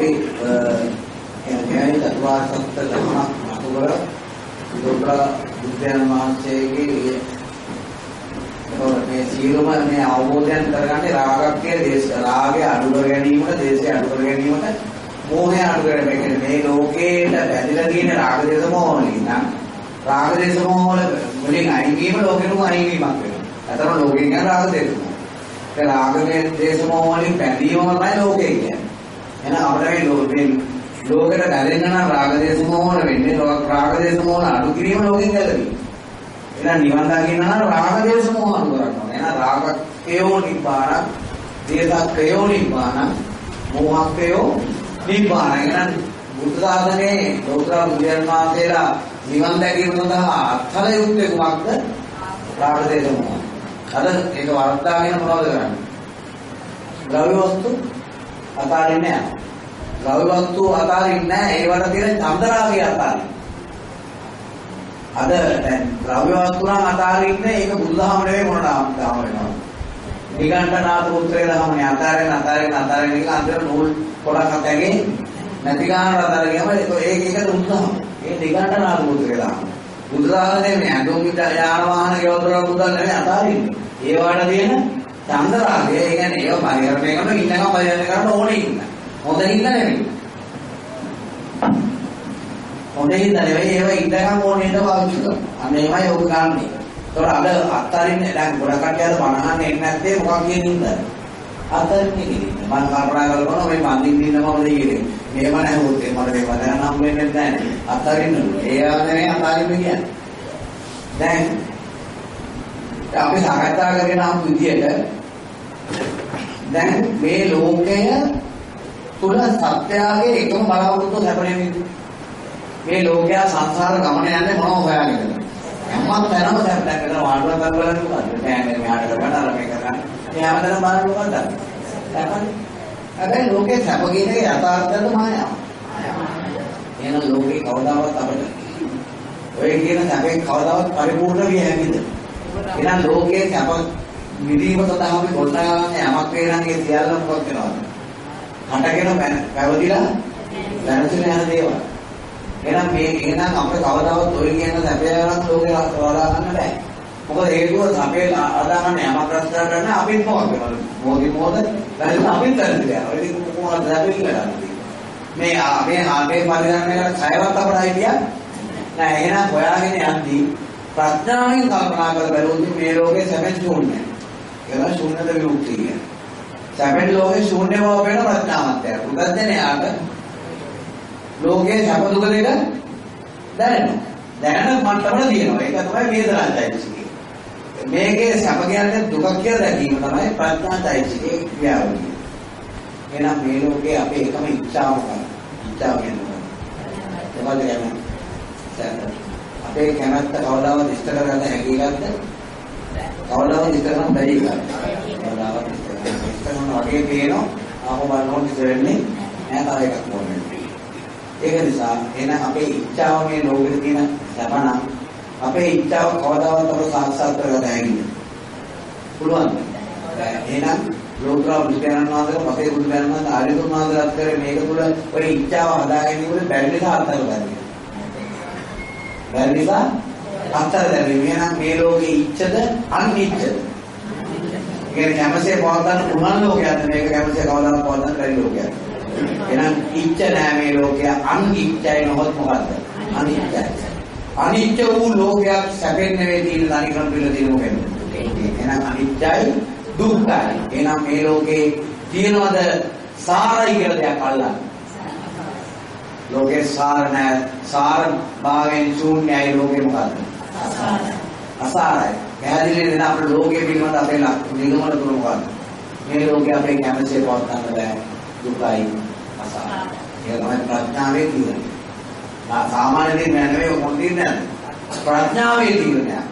අපි එන්නේ චතුරාර්ය සත්‍ය ධර්මයක් අතුවර දුක්ඛ බුද්ධයන් වහන්සේගේ මේ සියලුම මේ අවබෝධයන් කරගන්නේ රාගක්කේ දේශ රාගය අඩු කර ගැනීමට දේශය අඩු කර ගැනීමට මෝහය අඩු කර ගැනීමට මේ ලෝකේට බැඳලා තියෙන රාග දේශ මොහ වලින් නම් රාග දේශ මොහ වල වලින් අයින් වීම ලෝකෙටම අයින් වීමක් වෙනවා. අතන ලෝකෙන් යන රාග දේශ මොහ. ඒ රාග දේශ මොහ වලින් බැඳීම තමයි ලෝකය කියන්නේ. එහෙනම් අපිට මේ ලෝකෙ ලෝකෙට බැඳෙන්න නම් රාග දේශ මොහ වල වෙන්නේ රාග දේශ මොහ අඩු කිරීම ලෝකෙන් ගැලවීම. එහෙනම් නිවන් දකින්න නම් රාග දේශ මොහ අඩු කරන්න ඕනේ. එහෙනම් රාගකයෝ නිබ්බාන, දේශකයෝ නිබ්බාන, මෝහකයෝ නිබ්බාන. එහෙනම් බුද්ධ ශාසනයේ ලෝතර බුදුන් වහන්සේලා නිවන් දැකීම සඳහා අත්හල යුත්තේ කුමක්ද? රාග දේශ මොහ. අද ඒක වර්ධාගෙන මොනවද කරන්නේ? ද්‍රව්‍ය වස්තු අතාරින්නේ නැහැ. ද්‍රව්‍ය වස්තු අතාරින්නේ නැහැ. ඒවට තියෙන චන්දරාගය අතාරින්නේ. අද දැන් ද්‍රව්‍ය වස්තු නම් අතාරින්නේ ඒක බුදුදහම නෙවෙයි මොන නාම වෙනවා. නිගණ්ඨනාථ පුත්‍රය දහමනේ අතාරෙන් අතාරෙන් අතාරෙන් එක අන්තර නූල් පොඩක් අතගේ නැති ගන්න අතර ගියම ඒක ඒක ඒක බුදුදහම. ඒ නිගණ්ඨනාථ පුත්‍රය දහම. බුදුදහමනේ මේ අඳුම් විතර යාන වාහන යෝධර බුදුන් නෙවෙයි අතාරින්නේ. ඒ වඩ තියෙන චන්දරාගය ඒ කියන්නේ ඒව පරිහරණය කරන ඉන්නකම් පරිහරණය කරන්න ඕනේ ඉන්න. හොඳ ඉන්න නෙවෙයි. හොඳින් නෙවෙයි ඒව ඉඳගම් ඕනේ නේද පාවිච්චි කරනවා. අන්න ඒවයි ඔබ ගන්නෙ. ඒතකොට අද අත්තරින්නේ දැන් ගොඩක් කට්ටියද බනහන්න එන්නේ නැත්තේ මොකක් කියන ඉඳලා. අත්තරින්නේ කියන්නේ මම කල්පනා කරනවා මේ මන්දින් දින්න මොකද කියන්නේ. මේව නැහුවොත් මට මේ වදන නම් වෙන්නේ නැහැ. අත්තරින්න ඕනේ. ඒ ආනේ අත්තරින්න කියන්නේ. දැන් අපි සාකච්ඡා කරගෙන ආපු විදියට දැන් මේ ලෝකය තුල සත්‍යයේ එකම බලාපොරොත්තු සැපණෙන්නේ මේ ලෝකයා සංසාර ගමන යන්නේ මොනව හොයාගෙනද? හැමත් තැනම දැන් දැන් කරන වාඩුවක් බලන්න මොකද? නෑ මේ මෙහාට කරගන්න අර මේ කරගන්න. මේ හැමතැනම බලන්න මොකද? දැක්කනේ. හැබැයි ලෝකේ සැප කියන එක යථාර්ථයද මායාව. එහෙනම් ලෝකේ කවදාවත් අපිට ඔය කියන සැපේ කවදාවත් පරිපූර්ණ විය හැකිද? එහෙනම් ලෝකයේ සැප විදීම සඳහා අපි ගොඩනගාගන්න යමක් වේනම් ඒ සියල්ලම මොකක් වෙනවද? හටගෙන පැවතිලා දැනසින යන දේවල්. එහෙනම් මේ එහෙනම් අපිට කවදාවත් ඔය කියන සැපයරක් ලෝකේ වඩා ගන්න බෑ. මොකද හේතුව සැපේ අදා ගන්න යමක් රැස් කරගන්න අපිත් මොකක් වෙනවද? මොදි මොද දැන් අපිත් දැනසිලා. ඔය ඉතින් කොහොමද සැපේ කියලා මේ මේ ආගේ පරිණාමය කරන කයවත් අපට අයිතියක් නෑ. එහෙනම් හොයාගෙන යද්දී ප්‍රඥාවෙන් කල්පනා කර බැලුවොත් මේ ලෝකේ සැපෙන් ශූන්‍යයි. ඒවා ශූන්‍යත විමුක්තිය කියන්නේ. සැපෙන් ලෝකේ ශූන්‍ය බව වෙන ප්‍රඥාවන්තය. පුදද්දනයාට ලෝකයේ සැප දුක දෙක දැනෙනවා. දැනෙන මට්ටමල තියෙනවා. ඒක තමයි වේදනාචෛතසිකය. මේකේ සැප කියන්නේ දුක කියලා දැකීම තමයි ප්‍රඥාචෛතසිකයේ ක්‍රියාවලිය. එහෙනම් මේ ලෝකේ අපේ එකම ඉච්ඡාව මොකක්ද? ඉච්ඡාව කියන්නේ මොකක්ද කියන්නේ? අපේ කැමැත්ත කවදාවත් ඉෂ්ට කරගන්න හැකි එකක්ද? කවදාවත් ඉෂ්ට කරන්න බැරි එකක්ද? කවදාවත් ඉෂ්ට කරන්න. ඉෂ්ට කරන වගේ පේනවා. ආපහු බලනකොට ඉෂ්ට වෙන්නේ නෑ තව එකක් ඕනේ. ඒක නිසා එහෙනම් අපේ ඉච්ඡාව මේ ලෝකෙට තියෙන සබන අපේ ඉච්ඡාව කවදාවත් අපට සාක්ෂාත් කරගන්න හැකිද? පුළුවන්ද? එහෙනම් ලෝකරා බුදුරජාණන් වහන්සේ පසේ බුදුරජාණන් වහන්සේ ආර්ය තුමාදලත් කරේ මේක තුල ඔය ඉච්ඡාව හදා ගැනීම බැරි නිසා අත්හැර බැරි. බැරි නිසා අත්හැර බැරි. එහෙනම් මේ ලෝකේ ඉච්ඡද අනිච්ඡද? කියන්නේ කැමසේ පවත්වන්න පුළුවන් ලෝකයක්ද මේක කැමසේ කවදාවත් පවත්වන්න බැරි ලෝකයක්ද? එහෙනම් ඉච්ඡ නෑ මේ ලෝකය අනිච්චයි නොහොත් මොකද්ද? අනිච්චයි. අනිච්ච වූ ලෝකයක් සැපෙන් නෙවෙයි තියෙන තනිකරම පිළ තියෙන මොකෙන්ද? එහෙනම් අනිච්චයි දුක්ඛයි. එහෙනම් මේ ලෝකේ තියෙනවද සාරයි කියලා දෙයක් අල්ලන්න? ලෝකේ සාර නෑ. සාර භාවයෙන් ශූන්‍යයි ලෝකේ මොකද්ද? අසාරයි. අසාරයි. පැහැදිලි වෙන අපේ ලෝකයේ පිළිබඳ අපේ නිගමන තුන මොකද්ද? මේ ලෝකේ අපේ කැමැසේ පවත්න්න බෑ. දුකයි අසාරයි. ඒක තමයි ප්‍රඥාවේ තියෙන්නේ. සාමාන්‍ය දේ නෑ නෙවෙයි මොකද තියෙන්නේ ප්‍රඥාවේ තියෙන්නේ.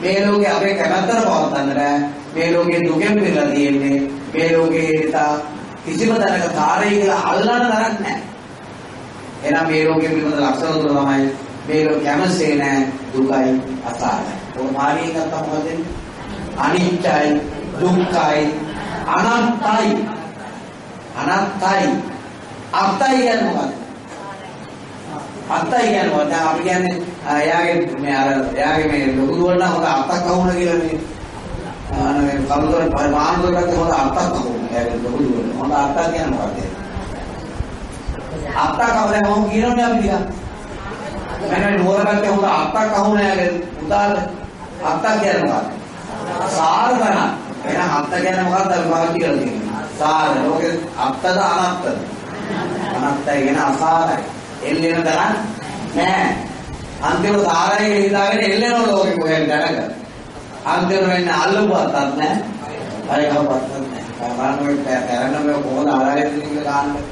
මේ ලෝකේ අපේ කැමැත්තට පවත්න්න බෑ. මේ ලෝකේ දුකෙන් පිරලා තියෙන්නේ. මේ ලෝකේ ඉතා කිසිම තැනක කාර්යය කියලා අල්ලන්න තරක් නෑ. එහෙනම් මේ ලෝකෙ පිළිබඳ ලක්ෂණ තුන තමයි මේ ලෝක කැමසේ නෑ දුකයි අසාරයි. ඔය මාර්ගය ගත්තා මොකද වෙන්නේ? අනිත්‍යයි දුක්ඛයි අනත්තයි අනත්තයි අත්තයි කියන්නේ මොකක්ද? අත්තයි කියන්නේ මොකක්ද? දැන් අපි කියන්නේ එයාගේ මේ අර එයාගේ මේ ලොකු දුවන්න හොඳ අත්තක් අහුණ කියලා මේ අන මේ කවුරුතර මානවකත් හොඳ අත්තක් අහුණ. එයාගේ ලොකු දුවන්න. හොඳ අත්තක් කියන්නේ මොකක්ද? අත්තක් කවදාද මොකක් කියනෝනේ අපි ටිකක්. මම නුවරකට හොඳ අත්තක් අහුණ එයාගේ උදාල අත්තක් කියන්නේ මොකක්ද? සාරධන. එහෙනම් අත්ත කියන්නේ මොකක්ද අපි පාවිච්චි කරලා තියෙන්නේ? සාර. ලෝකේ අත්තද අනත්තද? අනත්තයි කියන අසාරයි. එල්ලෙන තරම් නෑ. අන්තිම සාරයේ හිතාගෙන එල්ලෙන ලෝකෙ කොහෙන් දැනග. අන්තිම වෙන්නේ අල්ලුවත්තක් නෑ. හරි කවපත්තක් නෑ. කාරණා මේ කරන්න මේ කොහොමද ආරායන කියලා ගන්න.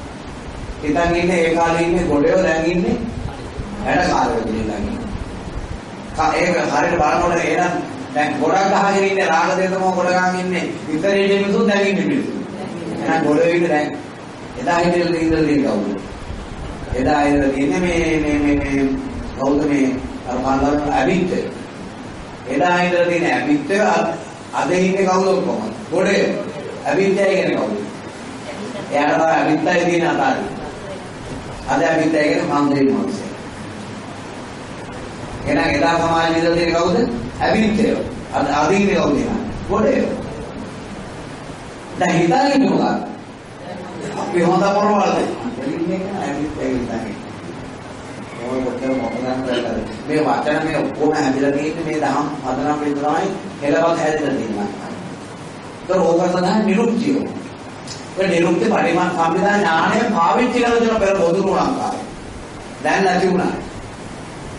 හිතන් ඉන්නේ ඒ කාලේ ඉන්නේ ගොඩේව දැන් ඉන්නේ වැඩ කාලෙක ඉඳන් ඉන්නේ. කා ඒක හරියට බලනකොට එහෙනම් දැන් ගොඩක් ගහගෙන ඉන්නේ රාග දේතම ගොඩ ගහගෙන ඉන්නේ විතරේ මිනිසුන් දැන් ඉන්නේ මිනිසුන්. එහෙනම් ගොඩේ ඉන්නේ දැන් එදා හිටෙල්ල ඉඳලා තියෙන කවුද? එදා ඉඳලා තියෙන්නේ මේ මේ මේ මේ කවුද මේ අර පාන්දර ඇවිත්. එදා ඉඳලා තියෙන ඇවිත් අද ඉන්නේ කවුද කොහොමද? ගොඩේ ඇවිත් කියන්නේ කවුද? එයාට තමයි ඇවිත්යි තියෙන අතාරින්. අද ඇවිත් කියන්නේ මන්දේ මොනසේ. එහෙනම් එදා සමාජයේ ඉඳලා තියෙන කවුද? ඇවිත්ය. අද අදින්නේ කවුද? ගොඩේ. දැන් හිතාගෙන මොකක්ද? අපි හොඳ පොරවල්ද? එළින්නේ නැහැ ඇවිත් ඇවිත් ඔය කොච්චර මොකක්ද මේ වචන මේ ඔක්කොම හැදිලා තියෙන්නේ මේ දහම් පදනම් විතරයි හෙලවත් හැදිලා තියෙනවා. ඒක ඕක තමයි නිරුක්තිය. ඒ නිරුක්ති පරිමාණ සම්විධාන ඥාණය පාවිච්චි කරලා දෙන පෙර පොදුරු ලංකාවේ. දැන් නැති වුණා.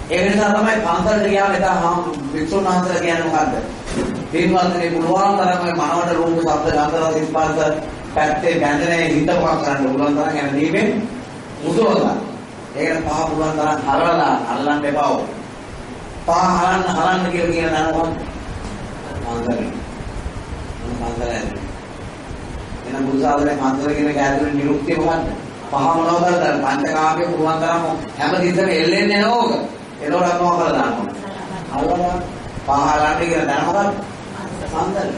ඒ නිසා තමයි පන්සලට ගියාම එදා හම් වික්ෂුන් වහන්සේලා කියන්නේ මොකද්ද? පින්වත්නි පුළුවන් තරම් මේ මනවට රූප ශබ්ද ගන්ධ රස ස්පර්ශ පැත්තේ බැඳෙන හිත මොකක් කරන්න පුළුවන් තරම් යන දීපෙන් මුදවලා. ඒකට පහ පුළුවන් තරම් හරවලා අල්ලන්න එපා. පහ හරන්න හරන්න කියලා කියන දනවා. පන්සලේ. පන්සලේ. එන බුදුසාසනේ පන්සල කියන කෑදුවේ නිරුක්තිය මොකද්ද? පහ මොනවද? පංචකාමයේ පුළුවන් තරම් හැම තිස්සෙම එල්ලෙන්නේ නෝක. එතකොට අපි මොකද දාන්නේ? අල්ලලා පහලන්න කියලා දැන මොකක්ද? සම්දල්.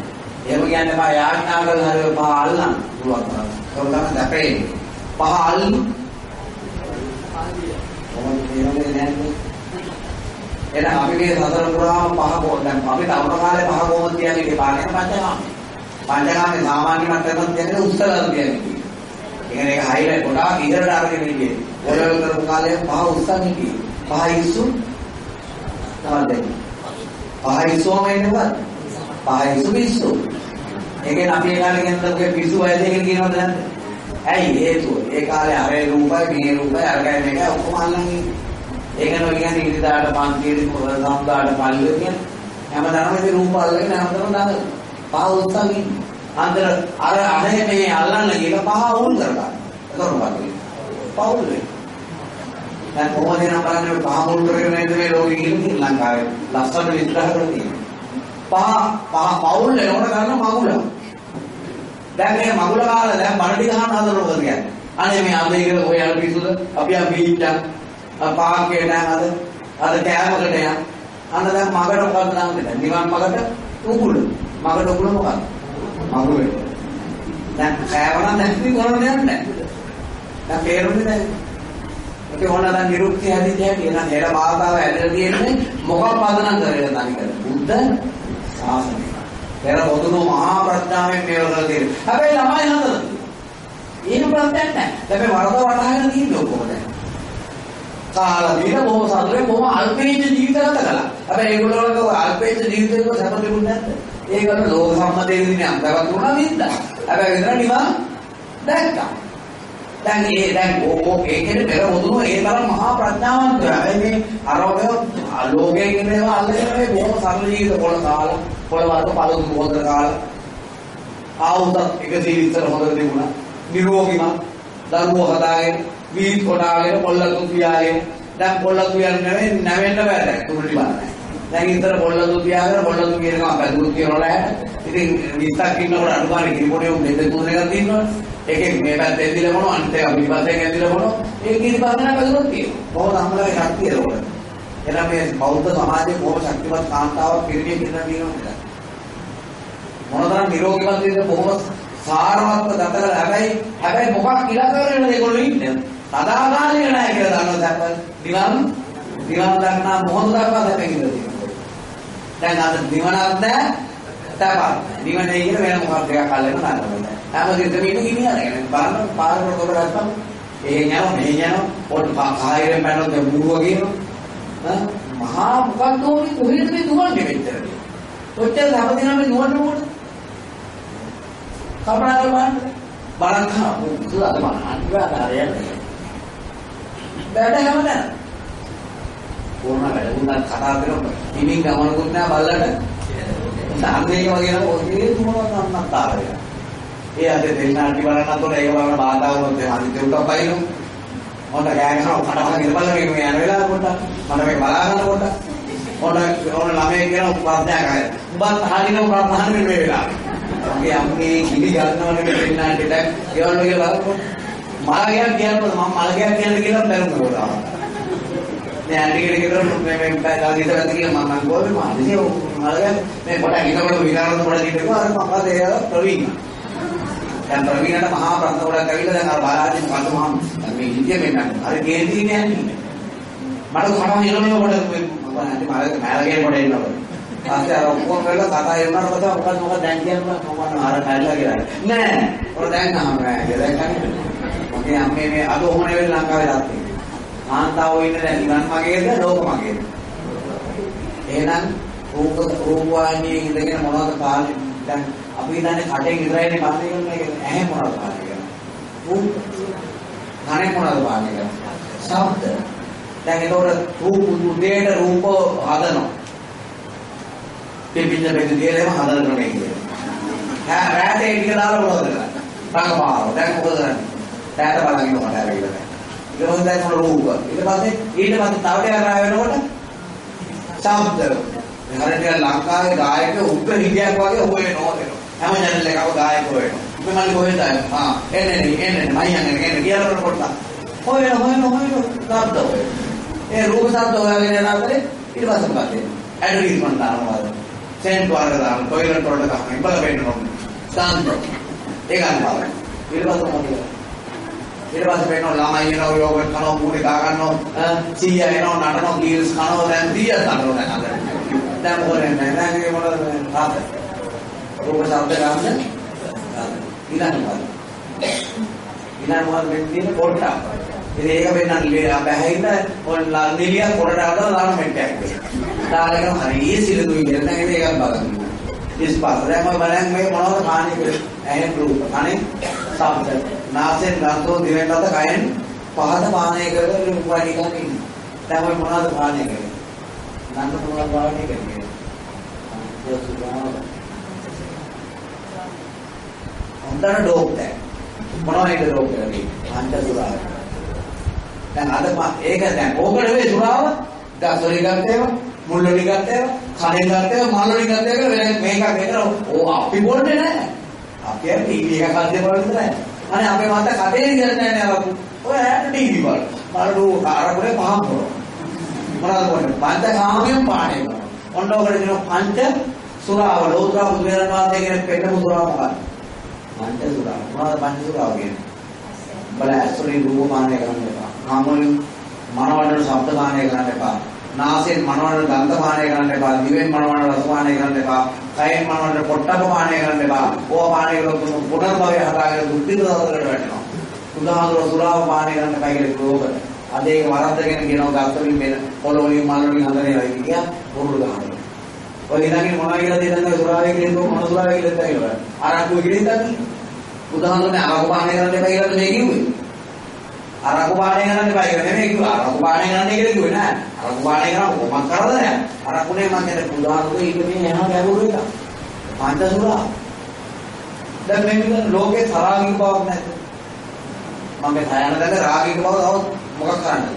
එහෙම කියන්නේ මා යාඥා කරලා හරි පහ අල්ලන්න පුළුවන් තරම්. ඒක තමයි දැපේ. පහ අල්ලු. කොහොමද කියන්නේ නැන්නේ? එහෙනම් අපි මේ සතර පුරාම පහ කොහොමද? දැන් අපි තවර කාලේ පහ කොහොමද කියන්නේ මේ පාණය පංචකාම. පංචකාමේ සාමාන්‍ය මට්ටමක් කියන්නේ උත්තරල් කියන්නේ. ඒ කියන්නේ ඒක හයිලයිට් ගොඩාක් ඉහළට අරගෙන ඉන්නේ. ඔයවල කරපු කාලේ පහ උස්සන් හිටියේ. පහ ඉස්සු තමයි පහ ඉස්සුවම එන්නේ මොකද්ද? පහ ඉස්සු පිස්සු. ඒකෙන් අපි ඒ කාලේ කියන්නේ පිස්සු වයස එක කියනවද නැද්ද? ඇයි හේතුව? ඒ කාලේ අර රූපයි මේ රූපයි අරගෙන මේක ඔක්කොම අල්ලන් ඉන්නේ. ඒක නෝ කියන්නේ ඉරිදාට පන්තියේ සම්දාට පල්ලෙ කියන්නේ හැමදාම මේ රූප අල්ලගෙන හැමදාම දාන පහ උස්සන් ඉන්නේ. අන්තර අර අනේ මේ අල්ලන්න කියලා පහ වුන් කරගන්න. ඒක මොකක්ද? පවුල් වෙන්නේ. දැන් කොහොමද නම් බලන්න පහ මුල් කරගෙන නේද මේ ලෝකෙ ඉන්නේ ලංකාවේ ලස්සන විස්තර කරලා තියෙනවා. පහ පහ පවුල් එනකොට ගන්න මගුල. දැන් මේ මගුල කාලා දැන් බණ ටික අහන්න හදනවද කියන්නේ. අනේ මේ අද ඉගෙන ඔය යන පිසුද අපි ආ බීච් එක පාර්කේ නෑ අද අද කෑමකට යන. අන්න දැන් මගට මොකක්ද දාන්නේ? නිවන් මගට උගුල. මගට උගුල මොකක්ද? මගුල. දැන් කෑම නම් නැති කොහොමද යන්නේ? දැන් තේරුන්නේ නැහැ. අපි ඕන නම් නිරුක්තිය හැදිච්ච හැටි එහෙනම් හෙළ භාෂාව ඇදලා තියෙන්නේ මොකක් පදනම් කරගෙන තනිකර බුද්ධ ශාසනය. පෙර බොදුණු මහා ප්‍රඥාවෙන් මේවල තියෙන්නේ. හැබැයි ළමයි හදලා. එහෙම ප්‍රශ්නයක් නැහැ. හැබැයි වරද වටහාගෙන තියෙන්නේ ඔක්කොම දැන්. කාලා දින බොහොම සතුටේ බොහොම අල්පේජ ජීවිත ගත කළා. හැබැයි ඒගොල්ලෝ අල්පේජ ජීවිතේක සැප තිබුණේ නැද්ද? ඒකට ලෝක සම්මතයේ දිනේ අන්තවත් වුණා වින්දා. හැබැයි විතර නිවන් දැක්කා. දැන් ඒ දැන් ඕක ඒකේ පෙර මුදුන ඒ තරම් මහා ප්‍රඥාවන්තය. හැබැයි මේ අරෝගය ලෝකයේ කියන ඒවා අල්ලගෙන මේ බොහොම සරල ජීවිත පොළ කාලා පොළ වර්ග පළතුරු පොත කාලා ආවුත එක ජීවිතතර හොඳට තිබුණා. නිරෝගීමත් දරුවෝ හදාගෙන වීත් කොටාගෙන පොල්ලතු පියාගෙන දැන් පොල්ලතු කියන්නේ නෙවෙයි නැවෙන්න බෑ දැන් තුරුටි බලන්නේ. දැන් ඉතර පොල්ලතු පියාගෙන පොල්ලතු කියනකම බැදුරු කියනවලා ඉතින් 20ක් ඉන්නකොට අනුගානේ කිරිපොඩේ උන් දෙද තුන එකක් තියෙනවා. ඒකෙන් මේ පැත්තෙන් දිල මොනවා අනිත් එක පිටිපස්සෙන් ඇදිලා මොනවා ඒක කිරිපස්සෙන් බැලුවොත් තියෙනවා. කොහොමද අම්මලාගේ ශක්තිය ඒකට. එහෙනම් මේ බෞද්ධ සමාජයේ කොහොම ශක්තිමත් කාන්තාවක් පිරිමියෙක් ඉන්න තියෙනවද? මොනතරම් නිරෝගීවත් වෙන්න කොහොම සාරවත්ව ගත කරලා හැබැයි හැබැයි මොකක් ඉලක්ක කරගෙන ඒගොල්ලෝ ඉන්නේ. සදාකාලික නැහැ කියලා දන්නවද අප නිවන් නිවන් දක්නා මොහොත දක්වා දැපෙන්න තියෙනවා. දැන් අද නිවනක් නැහැ තපක්. නිවනේ කියන වෙන මොකක්ද එකක් අල්ලගෙන ගන්නවා. හැමදෙයක්ම ඉන්න ගිනිය අරගෙන බලන්න පාරවල කොට ගත්තා. එහෙන් යනවා මෙහෙන් යනවා. පොඩ් කායයෙන් පැනනොත් මුරුව කියනවා. මහා මොකක්ද ඕනේ කොහෙද මේ දුවන්නේ මෙච්චර. ඔච්චර හැමදෙනාම නුවණ මොකද? කල්පනා කරලා බලන්න. බලන් කා මොකද අද මහා අනිවාර්යයෙන්. බෑඩ හැමදාම. කොරෝනා වැඩ වුණා කතා කරනවා. හිමින් ගමනකුත් නෑ බල්ලට. සාමයේ වගේ නම් ඔය මොනවද අන්නත් ආවේ. ඒ අද දෙන්නාටි බලනකොට ඒක බලන බාධා වුණොත් එහෙනම් අනිත් උන්ට පයින්නු. මොකට ගෑන කරා කටවල ඉරපල්ල මේක මේ යන වෙලාව පොඩ්ඩක්. මම මේ බලාගන්න පොඩ්ඩක්. ඔන්න ඔන්න ළමයි කියන ප්‍රඥා කාය. උඹත් හරිනව ප්‍රඥාන මේ වෙලාව. මගේ අම්මේ කිලි ගන්නවනේ මේ දෙන්නාටිට. ඒවල කියලා බලන්න. මාගයක් කියනකොට මම මල්ගයක් කියන්න කියලා බැලුම් කරා. මේ ඇන්ටිකට කියලා මේ මේ පැය ඉතලත් කියලා මම මම ගෝල් මාදිනේ මල්ගයක් මේ පොඩක් ඉතකොට විකාරන පොඩක් ඉන්නකෝ අර මොකද ඒ ප්‍රවීණ. දැන් ප්‍රවීණට මහා ප්‍රශ්න ගොඩක් ඇවිල්ලා දැන් අර බාලාජි මොකද මම මේ ඉන්දිය මෙන්න අර කේන්ති ඉන්නේ යන්නේ. මට කනවා ඉරමේ කොට මම ඇන්ටි මාළගේ මෑලගේ කොට එන්නවා. පස්සේ අර ඔක්කොම කරලා කතා කරනකොට මොකද මොකද මොකද දැන් කියන්නේ මම අර කැල්ලා කියලා. නෑ. ඔර දැන් අහන්න නෑ. දැන් කන්නේ. මගේ අම්මේ මේ අද ඔහොම නෙවෙයි ලංකාවේ තාත්තේ. කාන්තාවෝ ඉන්න දැන් නිවන් මගේද ලෝක මගේද? එහෙනම් රූප රූපවාහිනියේ ඉඳගෙන මොනවද පාන්නේ? දැන් අපි හිතන්නේ කටෙන් ඉදරයිනේ පාන්නේ කරන එක ඇහැ මොනවද පාන්නේ කරන්නේ? රූප. කනේ මොනවද පාන්නේ කරන්නේ? ශබ්ද. දැන් ඒතකොට රූප උදේට රූප හදනවා. පිපින්න බෙද දියලම හදන්න ඕනේ කියන්නේ. ඈ රැට ඒ ටික දාලා මොනවද කරන්නේ? රංගපාව. දැන් මොකද කරන්නේ? රැට බලන් ඉන්නකොට ඇවිල්ලා දැන්. ඊට පස්සේ දැන් මොන රූප. ඊට පස්සේ ඊට පස්සේ තව ටිකක් රාය වෙනකොට ශබ්ද. හරියට ලංකාවේ ගායක උත්තර හිටියක් වගේ හොයන ඕනෙනවා. හැම channel එකකම ගායක හොයනවා. මම කොහෙද ආ එන්නේ එන්නේ මම යන්නේ එන්නේ කියලා පොඩ්ඩක්. හොයන හොයන හොයන ශබ්ද හොයන. ඒ රූප ශබ්ද හොයාගෙන යන අතරේ ඊට පස්සේ මොකද? ඇඩ්වර්ටයිස්මන්ට් දානවා. සෙන්ට් වර්ග දානවා. ටොයිලට් වලට ගහනවා. බල වෙන්න ඕනේ. සාන්ත. ඒක අනිවාර්යයි. ඊට පස්සේ මොකද? ඊට පස්සේ වෙනවා ළමයි එනවා යෝග කරනවා මූණේ දා ගන්නවා සීයා එනවා නටනවා ගීල්ස් කනවා දැන් 100 තනනවා දැන් අද දැන් මොකද නැහැ දැන් ඒ මොනවද තාත රූප ශබ්ද ගන්න ඊළඟ මොකද ඊළඟ මොකද මේ තියෙන පොට්ට ඉතින් ඒක වෙන්නන්නේ බැහැින්න ඔය නිලිය පොටට ආවම දාන මෙට්ටයක් දාලා හරිය සිලුයි කියලා දැන් ඒක බලන්න ඉස්පස් දැන් මම බලන් මේ මොනවද කාණේ කියලා ඇහෙන් රූප කනේ ශබ්ද නාසයෙන් ගන්ධෝ දිවෙන් රස කයෙන් පහත පානය කරගෙන උපාඩි ගන්න ඉන්නේ. දැන් ඔය මොනවද පානය කරන්නේ? ගන්න මොනවද පානය කරන්නේ? හොඳට ඩෝක් දැන්. මොනවද ඩෝක් කරන්නේ? පංච සුරාව. දැන් අද ඒක දැන් ඕක නෙවෙයි සුරාව. ගස්වලින් ගත්තේම මුල්වලින් ගත්තේම කණෙන් ගත්තේම මල්වලින් ගත්තේම වෙන මේකක් මේක ඕ අපි බොන්නේ නැහැ. අපි ටීවී එක කද්දේ බලන්නේ නැහැ. අනේ අපේ මත කටේ ඉඳලා නැහැ නේ අරපු. ඔය ඇට ටීවී බල. බලු අරපුරේ පහම් කරනවා. මොනවද කරන්නේ? පංච කාමයෙන් පාණය කරනවා. ඔන්න ඔකට කියනවා පංච සුරාව. ලෝතර බුදුරජාණන් වහන්සේ කියන පෙන්නපු සුරාව මොකක්ද? පංච සුරාව. මොනවද පංච සුරාව කියන්නේ? බල ඇස්වලින් රූප පාණය කරන්න එපා. කාමවලින් මනවලට ශබ්ද පාණය කරන්න එපා. නාසයෙන් මනවලට ගන්ධ පාණය කරන්න එපා. දිවෙන් මනවලට රස පාණය කරන්න එපා. කයෙන් මනවලට පොට්ටබ පාණය කරන්න එපා. ඕවා පාණය කරොත් පුනර්භවය හදාගෙන බුද්ධිද දවසකට වැටෙනවා. උදාහරණ සුරාව පාණය කරන්න එපා කියලා ප්‍රෝග. අද ඒක වරද්දගෙන කියනවා ගත්තරින් මෙන්න පොළොවලින් මල්වලින් හදන්නේ කියලා බොරුද ගන්නවා. ඔය ඉඳන් මොනවා කියලා දෙන්නද සුරාවේ කියලා මොන සුරාවේ කියලා දෙන්නද? අරක්කු කියලා ඉඳන් උදාහරණ අරක්කු පාණය කරන්න එපා කියලා මේ කිව්වේ. අරක්කු පාණය කරන්න එපා කියලා නෙමෙයි කිව්වා. අරක්කු පාණය කරන්න කියලා කිව්වේ නෑ. අරක්කු පාණය කරා කොහොමද කරදරයක්? අරක්කුනේ මම කියන්නේ උදාහරණ ඉන්නේ එහා ගැඹුරු එක. පංචසුරා. දැන් මේක ලෝකේ තරාගික බවක් නැද්ද? මම මේ ධයන දැක රාගික බව තව මොකක් කරන්නද?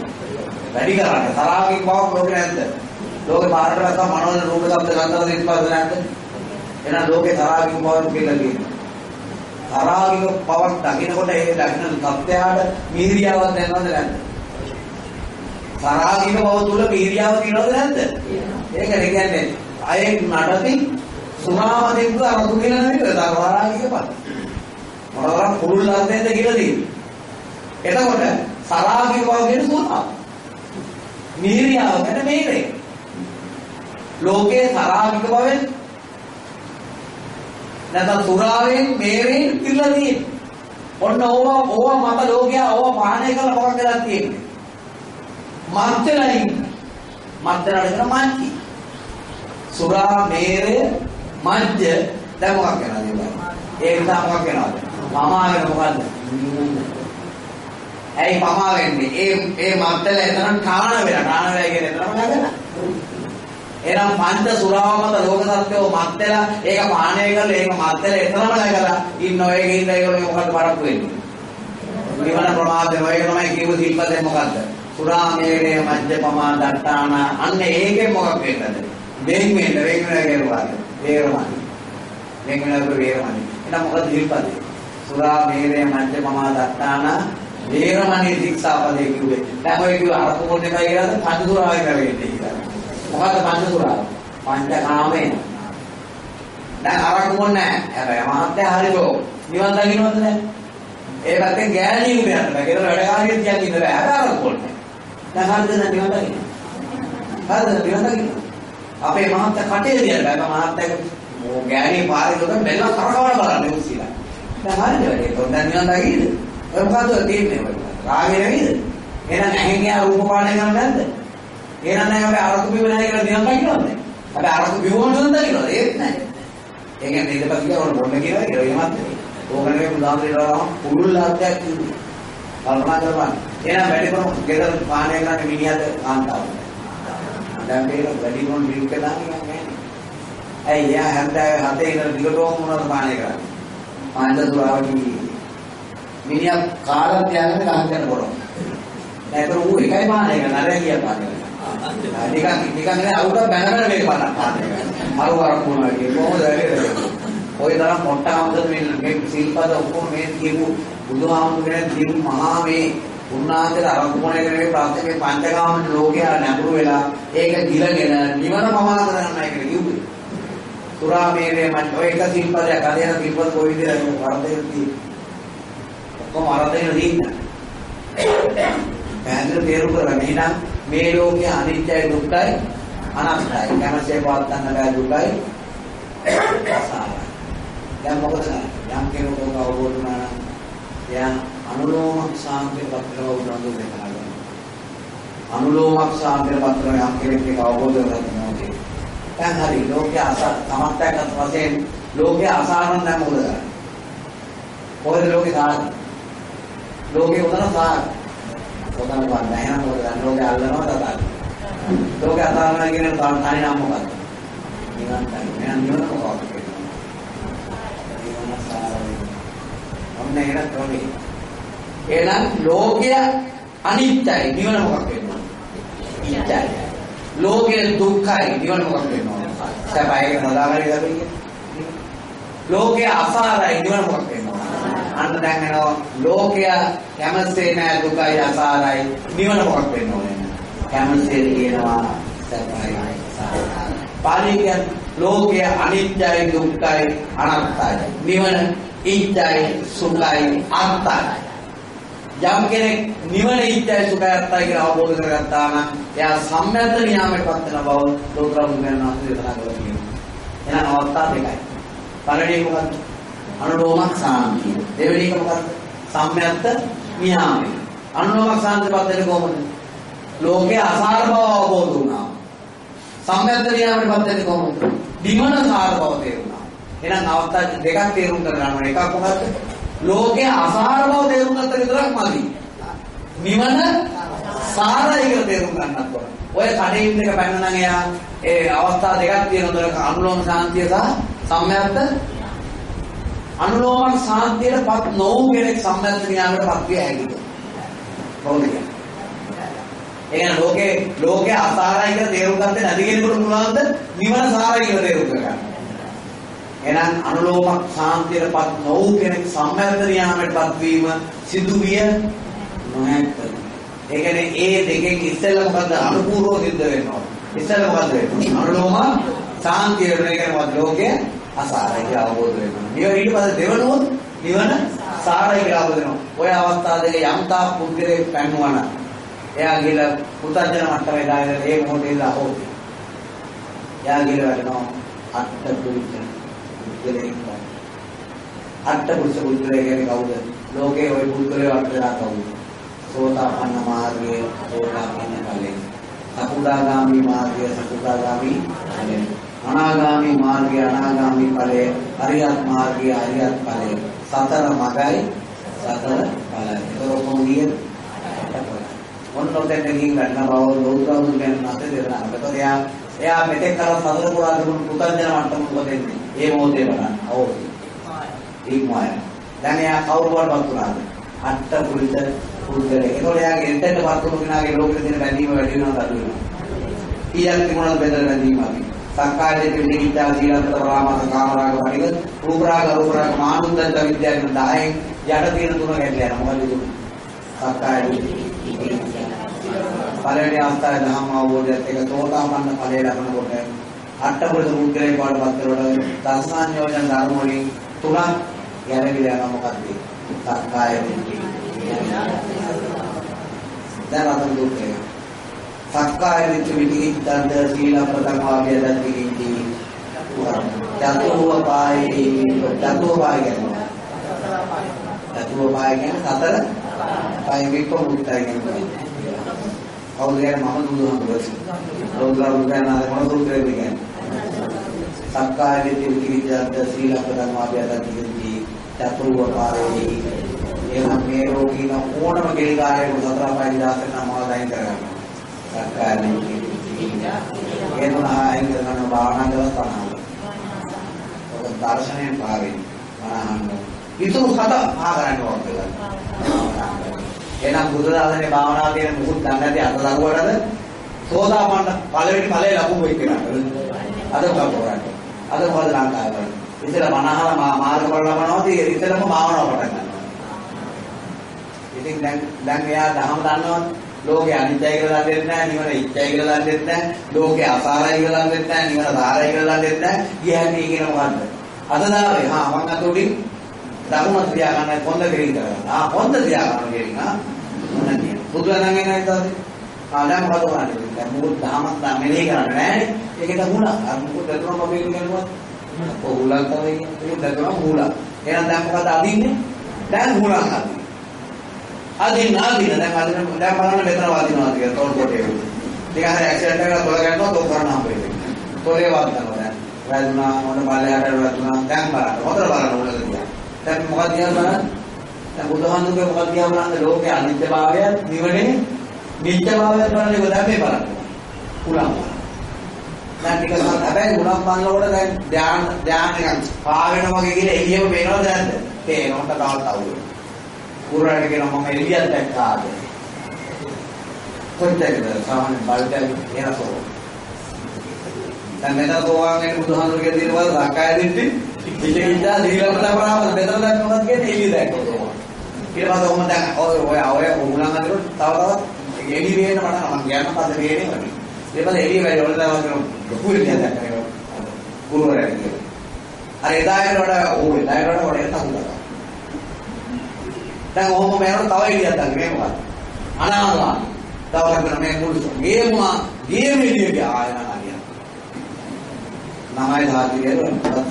වැඩි කරන්න. තරාගික බවක් ලෝකේ නැද්ද? ලෝකේ මාරට නැත්නම් මනෝල රූප ශබ්ද ගන්ධ රස ස්පර්ශ නැද්ද? එහෙනම් ලෝකේ තරාගික බවක් කියලා කියනවා. තරාගික බවක් දකින්නකොට ඒ දකින්න සත්‍යයට මීරියාවක් දැනනවද නැද්ද? තරාගික බව තුල මීරියාව තියෙනවද නැද්ද? ඒකනේ කියන්නේ අයෙක් නඩති සුනාවදින්ක අරතු කියලා නෙවෙයි තරාගික බව. මොනතරම් පුළුල් අර්ථයෙන්ද කියලා තියෙන්නේ. එතකොට සරාගික බව කියන සෝතාව. මිහිරියාව ගැන මේරේ. ලෝකේ සරාගික බවෙන් නැත්නම් සුරාවෙන් මේරෙන් පිරලා තියෙන්නේ. ඔන්න ඕවා ඕවා මත ලෝකයා ඕවා පානය කරලා මොකක් කරලා තියෙන්නේ. මත්තරලා ඉන්න. මත්තරලා කියන මන්ති. සුරා මේරය මජ්ජ දැන් මොකක් කරනවද? ඒ නිසා මොකක් කරනවද? පමාගෙන මොකද්ද? ඇයි පමා වෙන්නේ? ඒ ඒ මත්තල එතන ඨාන වෙලා ඨාන වෙලා කියන එතනම නගලා. එහෙනම් පංච සුරාව මත ලෝක සත්‍යෝ මත්තල ඒක පාණය කරලා ඒක මත්තල එතනම නගලා ඉන්න ඔය ගිහින් ඒගොල්ලෝ මොකද පරක්කු වෙන්නේ? නිවන ප්‍රමාදේ ඔය තමයි කියපු දීපදේ මොකද්ද? සුරා මේනේ මජ්ජ පමා දට්ඨාන අන්න ඒකෙන් මොකක් වෙන්නද? වෙන් වෙන්න වෙන් වෙන කියනවා. වේරමණි. වෙන් වෙනකොට වේරමණි. එහෙනම් මොකද දීපදේ? සුරා මේනේ මජ්ජ පමා දට්ඨාන වේරමණී ශික්ෂාපදේ කිව්වේ. දැන් ඔය කිව්ව අරක මොකද කියලාද පංචසුරාවේ කරගෙන්නේ කියලා. මොකද්ද පංචසුරාව? පංචකාමේ. දැන් අරක මොන්නේ නැහැ. හැබැයි මහත්ය හරියෝ. නිවන් දකින්නවද නැහැ? ඒ පැත්තෙන් ගෑණි උදයන්ට බෑ. ඒක වැඩකාරියෙක් කියන්නේ ඉඳ බෑ. හැබැයි අරක මොන්නේ. දැන් හරිද නැති නිවන් දකින්න. හරිද නිවන් දකින්න. අපේ මහත්ය කටේ දියන්න බෑ. මහත්ය ගෑණි පාරේ ගොඩ බෙල්ල කරකවල බලන්නේ උසිලා. දැන් හරිද වැඩේ. දැන් නිවන් දකින්නද? ඔය මොකද්ද තියෙන්නේ ඔය? රාගේ නෙවෙයිද? එහෙනම් ඇහෙන් යා රූප පාණය කරන්නේ නැද්ද? එහෙනම් නෑ අපි අරකු බිව නැහැ කියලා නියම් දකින්නවද? අපි අරකු බිව වුණොත් දකින්නවද? ඒත් නෑ. ඒ කියන්නේ ඉඳපස් කියලා ඔන්න බොන්න කියලා ඒක එහෙමත් නෙවෙයි. ඕක නෙවෙයි බුදුහාමුදුරේලා පුරුල් ආත්‍යක් කිව්වේ. කල්පනා කරපන්. එහෙනම් වැඩිපුර ගෙදර පාණය කරන්න මිනිහද කාන්තාව. දැන් මේක වැඩිපුර බිව් කියලා නෑ. ඇයි එයා හැන්දෑවේ හතේ ඉඳලා දිගටම මොනවද පාණය කරන්නේ? පාන්ද දුරාවකී මිනිහා කාලා තියාගෙන ගහන්න යන බොරව. නැතර ඌ එකයි පාන එක නරය කිය පාන එක. නිකන් නිකන් නේ අවුට බැන බැන මේක පාන පාන එක. මරු වරක් වුණා කියේ කොහොමද වැඩේ? ඔය තරම් මොට්ටාමද මේ මේ සිල්පද ඔක්කොම මේ කියපු බුදුහාමුදුරනේ දීපු මහා මේ උන්වහන්සේ අරමුණේ කරේ ප්‍රාථමික පංචකාම ලෝකයා නැඹුරු වෙලා ඒක ගිලගෙන නිවන පමා කරන්නයි කියලා කිව්වේ. සුරා මේරේ මන් ඔය එක සිල්පදයක් අදේන සිල්පද කොයි විදිහට වර්ධනය තියෙන්නේ කොහොම අරදෙන දින්න. පැහැදිලි තේරුම් කරගන්න. එහෙනම් මේ ලෝකයේ අනිත්‍යයි දුක්ඛයි අනාත්මයි. කැමසේ පවත්තන්න බෑ දුකයි අසාරයි. දැන් මොකද යම් කෙනෙකුට අවබෝධ වුණා නම් එයා අනුලෝමක් සාන්තිය පත්‍රව උනන්දු වෙනවා. අනුලෝමක් සාන්තිය පත්‍රව යම් කෙනෙක් අවබෝධ කරගන්නවා. දැන් හරි ලෝකයේ අසාර සමත්යකට වශයෙන් ලෝකයේ අසාරණ දැන් මොකද කරන්නේ? කොහෙද ලෝකේ සාරණ? ලෝකේ උතන සාර. උතන ගන්න එහෙනම් මොකද ගන්න ලෝකේ අල්ලනවා තතන. ලෝකේ අතාරනවා කියන තනි නම් මොකක්ද? නිවන් තමයි. එහෙනම් නිවන මොකක්ද? නිවන සාරයි. ඔන්න ඒක තමයි. එහෙනම් ලෝකය අනිත්‍යයි. නිවන මොකක් වෙන්නේ? අනිත්‍යයි. ලෝකයේ දුක්ඛයි. නිවන මොකක් වෙන්නේ? සබයි හදාගන්න ඉඳලා ලෝකයේ අසාරයි. නිවන මොකක් වෙන්නේ? අන්න දැන් එනවා ලෝකය කැමසේ නෑ දුකයි අසාරයි. නිවන මොකක් වෙන්න ඕනේ. කැමසේ කියනවා සැපයි පාලි කියන්නේ ලෝකය අනිත්‍යයි දුක්ඛයි අනාත්තයි නිවන ඉච්ඡයි සුඛයි අත්තයි. යම් කෙනෙක් නිවන ඉච්ඡයි සුඛයි අත්තයි කියලා අවබෝධ කරගත්තා නම් එයා සම්මත නියාමයට පත් වෙන බව ලෝතර මුගයන් අසු දේශනා කරලා තියෙනවා. එහෙනම් අවස්ථා දෙකයි. පළවෙනි මොකක්ද අනුලෝමක් සාන්තිය. දෙවෙනි එක මොකක්ද? සම්මයත්ත නියාමය. අනුලෝමක් සාන්තිය පත් කොහොමද? ලෝකේ අසාර බව අවබෝධ වුණා. සම්මයත්ත නියාමයට පත් වෙන්නේ කොහොමද? දිමන සාර බව තේරුණා. එහෙනම් අවස්ථා දෙකක් තේරුම් ගන්න ඕනේ. එකක් මොකද්ද? ලෝකේ අසාර බව තේරුම් ගත්ත විතරක් මදි. නිවන සාරයි කියලා තේරුම් ගන්නත් ඕන. ඔය කඩේ ඉන්න එක පැන්න නම් එයා ඒ අවස්ථා දෙකක් තියෙනවා. අනුලෝම සාන්තිය සහ සම්මයත්ත අනුලෝම සාන්තියටපත් නොවු කෙනෙක් සම්මත ඥානයටපත් විය හැකියි. කොහොමද කියන්නේ? ඒ කියන්නේ ලෝකේ ලෝකේ අසාරයි කියලා තේරුම් ගත්තේ නැති කෙනෙකුට පුළුවන්ද නිවන සාරයි කියලා තේරුම් ගන්න. එහෙනම් අනුලෝම සාන්තියටපත් නොවු කෙනෙක් සම්මත ඥානයටපත් වීම සිදු විය නොහැක. ඒ කියන්නේ ඒ දෙකෙන් ඉස්සෙල්ලා මොකද්ද අනුපූර්ව සිද්ධ වෙනවා. ඉස්සෙල්ලා මොකද්ද වෙන්නේ? අනුලෝම සාන්තිය වෙන එක මොකද්ද ලෝකයේ අසාරයි කියලා අවබෝධ වෙනවා. නිවන ඊට පස්සේ දෙවනුවොත් නිවන සාරයි කියලා අපදිනවා. ඔය අවස්ථාව දෙක යම්තා පුද්ගලයෙක් පැන්නුවා නම් එයා ගිහලා පුතර්ජන මට්ටමේ දාගෙන ඒ මොහොතේ ඉඳලා හොත්. එයා ගිහලා වැඩනවා අට්ඨ පුරුෂ පුද්ගලයෙක්. අට්ඨ පුරුෂ පුද්ගලයෙක් කියන්නේ කවුද? ලෝකේ ওই පුද්ගලයා අට්ඨලා කවුද? සෝතාපන්න මාර්ගයේ සෝතාපන්න ඵලයේ. සකුදාගාමි මාර්ගය සකුදාගාමි ඵලයේ. අනාගාමි මාර්ගය අනාගාමි ඵලයේ. අරියත් මාර්ගය අරියත් ඵලයේ. සතර මගයි සතර ඵලයි. ඒක කොහොමද කියන්නේ? මොන නොදැන්න ගිහින් ගන්න බව ලෝකවුන් ගැන නැත දෙනවා. ඒකත් එයා එයා මෙතෙක් කල සතර පුරා තිබුණු පුතන්ජන මට්ටම මොකද වෙන්නේ? ඒ මොහොතේ බලන්න. අවෝසි. ඊමය. දැන් එයා කවුරුවටවත් වුණාද? අට්ඨ පුරුෂ පුරුෂලේ. ඒකෝල එයාගේ එන්ටට වර්තුණු කෙනාගේ ලෝකෙට දෙන බැඳීම වැඩි වෙනවා අඩු වෙනවා. කීයක් තිබුණාද බෙදලා බැඳීම අපි? සක්කාය දිට්ඨි විචිකිච්ඡා සීලබ්බත පරාමාස කාමරාග වලිග රූපරාග රූපරාග මානුද්දන්ත විද්‍යාවෙන් 10න් යට තියෙන තුන ගැටලා යනවා. මොකද ඒක? සක්කාය දිට්ඨි පළවෙනි අවස්ථාවේ ධම්ම අවබෝධයත් එක තෝතාපන්න ඵලයේ ලබනකොට අට්ඨපුරුෂ මුද්‍රේ පාඩපත් කරනකොට දසාඤ්ඤෝජන ධර්ම වලින් තුනක් ගැලවිලා යනවා මොකද්ද? සක්කාය දිට්ඨි. දැන් අතන දුක්ඛය. සක්කාය දිට්ඨි විදිහිතන්ද සීල ප්‍රතංවාගය දත්තිකින්ති. චතුව පායේ චතුව පාය කියන්නේ. චතුව පාය කියන්නේ සතර පාය විපමුක්තය කියන්නේ. කවුද කියන්නේ මම බුදුහාමුදුරුවෝ. ලෝකලා බුදුනාද මොන සූත්‍රයද කියන්නේ? සක්කාය දිට්ඨි විචිකිච්ඡාද්ද සීල ප්‍රධානවාදයට කිව්වි චතුර්ව පාරේ එහෙනම් මේ රෝගීන ඕනම කෙලිකාරයෙකු සතර පහ දාසන නමව දයින් කරගන්න. සක්කාය දිට්ඨි විචිකිච්ඡා එනවා අයින් කරන භාවනා කරලා තමයි. ඔක දර්ශනයෙන් පාරේ මනහන්න. ඊතු සත ආ කරන්න ඕනේ. එහෙනම් බුදුදාසනේ භාවනාව තියෙන මුකුත් දන්නේ නැති අත දරුවටද සෝදාපන්න පළවෙනි ඵලයේ ලැබුම එක්කනට අද කවුරුරට අද මොකද ලංකාවේ කරන්නේ ඉතල මනහල මාර්ගඵල ලබනවා tie ඉතලම භාවනාව පටන් ගන්නවා ඉතින් දැන් දැන් එයා දහම දන්නවද ලෝකේ අනිත්‍යයි කියලා දන්නේ නැහැ නිවන ඉච්ඡයි කියලා දන්නේ නැහැ ලෝකේ අසාරයි කියලා දන්නේ නැහැ නිවන සාරයි කියලා දන්නේ නැහැ කියන්නේ කියන මොකද්ද අද දාවේ හා මං අතෝටින් දකුණ තියා ගන්න කොන්ද ගෙරින් කරගන්න. ආ කොන්ද තියා ගන්න ගෙරින් ආ මොන කියන. බුදුරජාණන් එන්නේ නැද්ද? ආ දැන් මොකද කරන්නේ? දැන් මුකුත් දහමක් දා මෙලේ කරන්නේ නැහැ. ඒක දහුණ. අර මුකුත් දතුන මොබයිල් කරනවා. කොහුලක් තමයි කියන්නේ. දතුන හුලක්. එහෙනම් දැන් මොකද අදින්නේ? දැන් හුලක් අදින්නේ. අදින්න අදින්න දැන් අදින්න දැන් බලන්න මෙතන වදිනවා කියලා තෝල් කොටේ. ටික හරි ඇක්සිඩන්ට් එකකට තොල ගන්නවා තෝ කරන්න හම්බෙන්නේ. තොලේ වදිනවා දැන්. වැදුනා මොන බල්ලයට වැදුනා දැන් බලන්න. හොතර බලන්න ඕනද කියලා. දැන් මොකක්ද කියලා බලන්න. දැන් බුදුහාමුදුරුවෝ මොකක්ද කියලා බලන්න ලෝකයේ අනිත්‍යභාවය නිවනේ නිත්‍යභාවය බලන්නේ කොහොමද මේ බලන්න. උලම්. දැන් ටික සමහර හැබැයි උලම් බලනකොට දැන් ධාන ධාන එකක් පාවෙන වගේ කියලා එළියම පේනවද නැද්ද? පේනවට තවත් අවුල. කුරාට කියන මම එළියක් දැක්කාද? කොච්චරද? සාමාන්‍ය බලතල එනසෝ. දැන් මෙතන තෝවාගෙන බුදුහාමුදුරුවෝ කියන දේවල් රකාය දෙන්නේ විචිකිච්ඡා සීලපත අපරාපත මෙතන දැන් මොකක්ද කියන්නේ? එළිය දැක්කොත් ඊට පස්සේ ඔහොම දැන් ඔය ඔය ඔය උගලන් අතර තව තවත් එළිය වේන මට මම කියන්න පස්සේ වේනේ වගේ ඊට පස්සේ එළිය වැඩි වල දානවා කියන ලොකු එළියක් දැක්කේ කුරුවරයා කියලා. අර එදායට වඩා ඕ එදායට වඩා වඩා තහුදා දැන් ඔහොම මේනොත් තව එළියක් දැක්කේ මේ මොකක්ද අනාගා තව මේ මුළු ගේම ගේම එළිය ගියා ආයනා නමයි ධාතියේ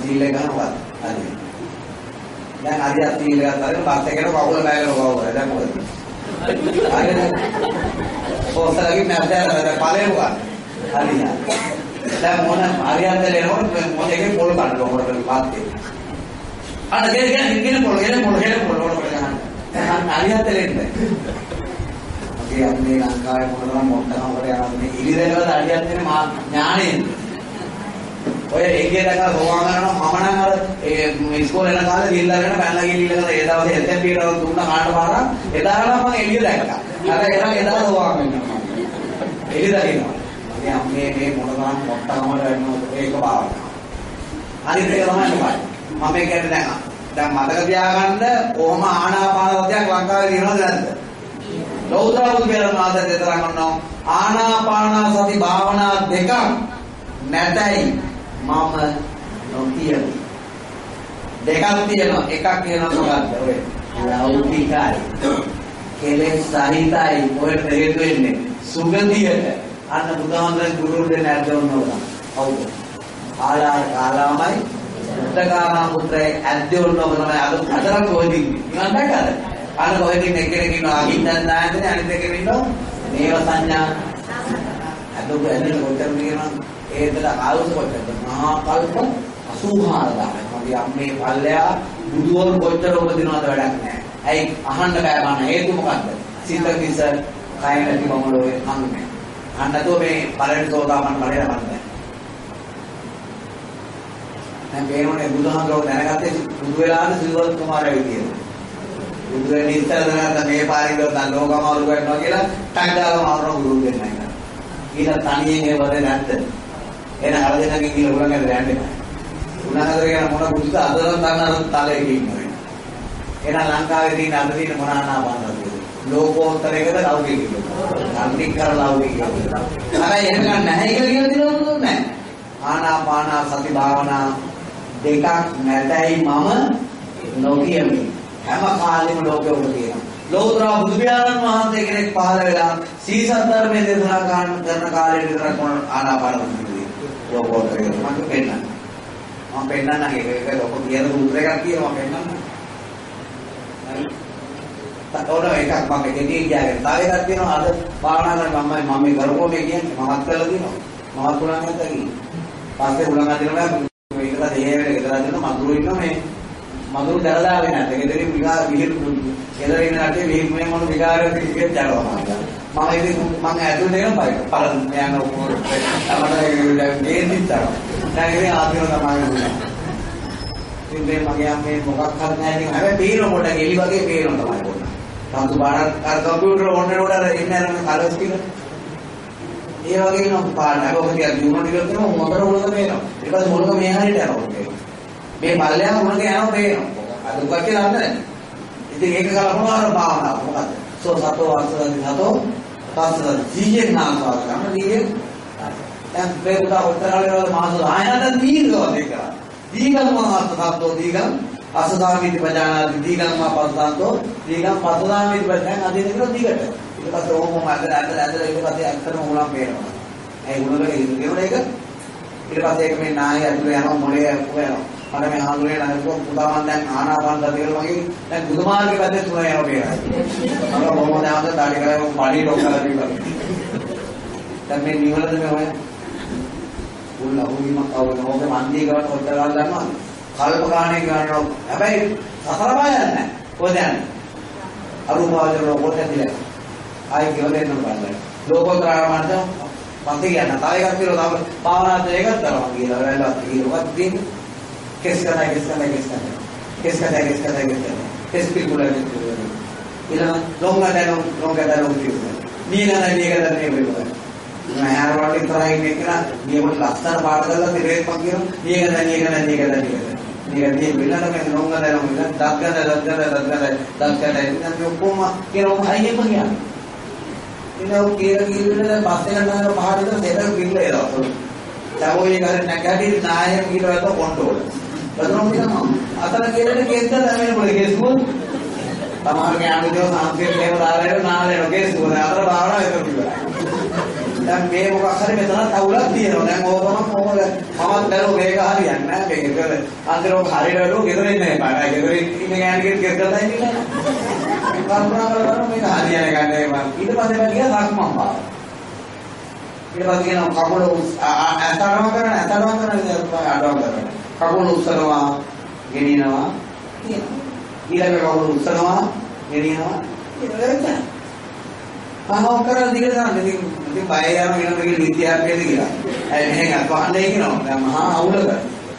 සීල ගන්නවත් හරි. දැන් හරි අසීල ගන්නතර පස්ස එකට කකුල බෑගෙන කවුරු දැන් මොකද? හරිද පොසලගේ නැත්නම් ඵලෙ මොකක්ද? හරි. දැන් මොන හරියන්ද එනකොට මොකේගේ පොල් කන්න ඕකට පාත්තේ අන්න ගෙන ගෙන ගෙන පොල් ගෙන පොල් ගෙන පොල්. වල ගන්න දැන් හරියන්ද එන්නේ මගේ අම්මේ ලංකාවේ මොනතරම් මොට්ටකමකට යනවද ඉලි දෙනවද හරියන්ද එන්නේ ඥාණයෙන් ඔය එළිය දැකලා සෝවාන් කරනවා මම නම් අර ඒ ඉස්කෝලේ යන කාලේ ගිහිල්ලාගෙන පැනලා ගිහිල්ලා ඒ දවසේ එතෙන් පිටරව දුන්න කාට පාරක් එදාම මම එළිය දැක්කා. අර එදා එදා සෝවාන් වෙනවා. එළිය දකින්නවා. ඉතින් මේ මේ මොනතරම් මොට්ටමකට වෙනවද ඒක භාවනාව. අනිත් එක තමයි ඉපයි. මම කියන්නේ දැන් දැන් මතක තියාගන්න කොහොම ආනාපාන සතියක් ලංකාවේ තියෙනවද නැද්ද? ලෞතර බුදු පියාණන් වහන්සේ දෙතරම් කරනවා ආනාපාන සති භාවනා දෙකක් නැතයි මම නොකියමි. දෙකක් තියෙනවා. එකක් කියනවා මොකද්ද? ඔය ලෞකිකයි. කෙලෙස් සහිතයි ඔයට හේතු වෙන්නේ. සුගතියට අන්න බුදුහාමරේ ගුරු දෙන්න ඇද්දවනවා. හවුද? ආලාර කාලාමයි උත්තකාරා පුත්‍රය ඇද්දවනවා තමයි අද හතරක් කොහෙදින්. නිකන් දැක්කද? අන්න කොහෙදින් එක්කෙනෙක් ඉන්නවා අහින්දන් දාන්නේ අනිත් එකෙක් ඉන්නවා මේව සංඥා අදොක ඇදෙන කොච්චර කියනවා ඒතර ආයුෂ කොච්චරද මහා කල්ප 84000ක් මගේ අම්මේ පල්ලෙයා බුදුවරු කොච්චර උපදිනවද වැඩක් නැහැ. ඇයි අහන්න බෑ මම හේතු මොකද්ද? සිත කිස කය නැති බමුණෝ හංගන්නේ. අන්නතෝ මේ පළවෙනි සෝදාපන්න ඵලය ලබන්නේ. දැන් මේනෝනේ බුදුහාමරෝ දැනගත්තේ බුදු වෙලාද සිල්වත් කුමාරය විදියට. බුදු වෙන ඉස්සර දැනගත්ත මේ පාරින් ගියොත් ලෝකමාරු කරනවා කියලා ටංගාලම ආවරන ගුරු දෙන්නයි. ඊට තනියෙන් ඒ වදේ නැත්ද? එන අර දෙන්නගෙන් කියලා උලංගද යන්නේ. උනහතර කියන මොන බුද්ධ අදලන් ගන්න අර තලයේ ඉන්නේ. එහෙනම් ලංකාවේ තියෙන අද තියෙන මොන ආනාපානද? ලෝකෝත්තර එකද ලෞකික එකද? අන්තික කර ලෞකික එකද? අර එහෙම ගන්න නැහැ කියලා කියලා දිනවද නැහැ. ආනාපාන සති භාවනා දෙකක් නැතයි මම නොකියමි. හැම කාලෙම ලෝකෙ උඩ තියෙනවා. ලෝතර බුදු පියාණන් වහන්සේ කෙනෙක් පහළ වෙලා සීසත් ධර්මයේ දේශනා කරන කාලේ විතරක් ආනාපාන සතිය ලෝකෝත්තර එක මම පෙන්නන්නේ. මම පෙන්නන්න ඒක ඒක ලොකු කියන සූත්‍ර එකක් කියනවා මම පෙන්නන්න. හරි. තවන එකක් මම කෙටි කියගෙන තව එකක් තියෙනවා අද භාවනා කරන මම මම මේ කරපුවා මේ කියන්නේ මමත් කරලා තියෙනවා. මමත් උලන් නැත්තා කියන්නේ. පස්සේ උලන් අදිනවා මේකට දෙහේ වෙල ගෙදර අදිනවා මදුරු ඉන්නවා මේ මදුරු දරදාගෙන නැත්te ගෙදරින් විගා විහිළු ගෙදර ඉන්න රටේ විහිළු මේ මොන විකාරයක් කිව්වෙත් යනවා මම ඉතින් මම ඇතුළේ නේද බයික පළල් යන ඔක්කොම තමයි ගේන්දිත් තරම දැන් ඉතින් ආදින තමයි ඉතින් මේ මගේ අම්මේ මොකක් හරි නැහැ ඉතින් හැබැයි පේන කොට එලි වගේ පේනවා තමයි පොන්න සම්තු බාරක් අර කම්පියුටර් ඕනේ උඩ අර ඉන්න අර කලර්ස් කියන ඒ වගේ නෝ පාඩ අර ඔක තියා දිනුන ටිකක් කරනවා මොකද මොනද පේනවා ඊට පස්සේ මොනක මේ හරියට යනවා මේ පල්ලෙහා මොනක යනවා පේනවා අද දුක කියලා නැහැ ඉතින් ඒක කලපනවා අර භාවනාව මොකද්ද සෝ සතෝ අසරදි සතෝ පස්සද දීයෙන් නාමවා ගන්න දීයෙන් දැන් ප්‍රේමතා උත්තරාලේ වල මාස ආයනද දීර්ඝව දෙක. දීගම් මාස සත්ෝ දීගම් අසදාමිති පජානාති දීගම් මා පස්සන්තෝ දීගම් පස්සදාමිති පජාන අදින එක දීගට. ඊට පස්සේ ඕම අතර අතර අතර ඊට පස්සේ අක්ෂර මුලම් පේනවා ඒ උණුලක ඉන්නේ ඒක ඊට පස්සේ ඒක මේ නාය ඇතුලේ යනවා මොලේ යනවා මට මේ හඳුනේ නැතුව පුතා මන් දැන් ආනාපාන සතිය කියලා මගේ දැන් බුදුමාර්ගේ පැත්තේ තුන යනවා කියලා. මම බොහොම දැනට දාඩි කරලා පණි ඩොක් කරලා තිබ්බා. දැන් මේ නිවලද මේ ඔය උන් ලහුවීමක් අවුන ඕක මන්දිය කරන කොච්චර කාලද දන්නවද? කල්ප ගානේ ගන්නවා. හැබැයි සතර බය නැහැ. කොහෙද යන්නේ? අරුපාවචර ලෝකෝට ඇදිලා. ආයෙ ගෙවලෙන්න බලන්න. ලෝකෝත්තරාණ මාර්ගය මන්ද කියන්න. තව එකක් කියලා තව භාවනාත් එකක් කරනවා කියලා. වැළලත් කියනවා දින් කෙස් කරන කෙස් කරන කෙස් කරන. කෙස් කරන කෙස් කරන කෙස් කරන. කෙස් පිළිගුණා කියනවා. ඊළඟ ලොංගදරෝ ලොංගදරෝ කියනවා. නීලන නීගදර නේ මහාර වගේ තරහින් ඉන්නේ කියලා නියම ලස්සන පාට කරලා තිරේ මං කියනවා. නීගදර නීගදර නීගදර නීගදර. நீங்க வில்லனுக்கு நோங்க நேரம் இல்லை தக்கனை தக்கனை தக்கனை தக்கனை ஒப்புமா ஐயே பண்ணியாங்க ඉතින් කීර කීරේ බස් එක යනවා පහකට සෙටල් කිල්ල එනවා දැන් ඔය ගහන නැගටි නායක කීරවල කොන්ටෝල් බදරම් කියනවා අතන කෙරෙන කෙද්ද දැනෙන පොඩි කෙස්මුත් තමාගේ ආගිදෝ සාන්තිය මේව දාලා නාලේන කෙස්මුත් අතර භාවනා එක කිව්වා දැන් මේ මොකක් හරි මෙතන තවුලක් තියෙනවා. දැන් ඕකම කොහොමද? මමත් බැලුව මේක හරියන්නේ නැහැ. මේක ගෙදර අන්තිමට හරියට ගෙදර ඉන්නේ නැහැ ගෙදර ඉන්න ගෑණියෙක් ගෙදර දැන් ඉන්නේ නැහැ. කල්පනා කරලා මේක හරියන්නේ ගන්නේ මම ඊට පස්සේ මම ගියා සක්මන් පාර ඊට පස්සේ කියනවා කකුල ඇතනවා කරන ඇතනවා කරන අඩව කරන කකුල උස්සනවා ගෙනියනවා ඊළඟ කකුල උස්සනවා ගෙනියනවා ඒක මම කරලා දිගට යනවා ඉතින් ඉතින් බය යනවා ඊළඟ එක විද්‍යාඥයෙක් කියලා ඇයි මෙහෙන් අත්වහන්නේ කියනවා දැන් මහා අවුලක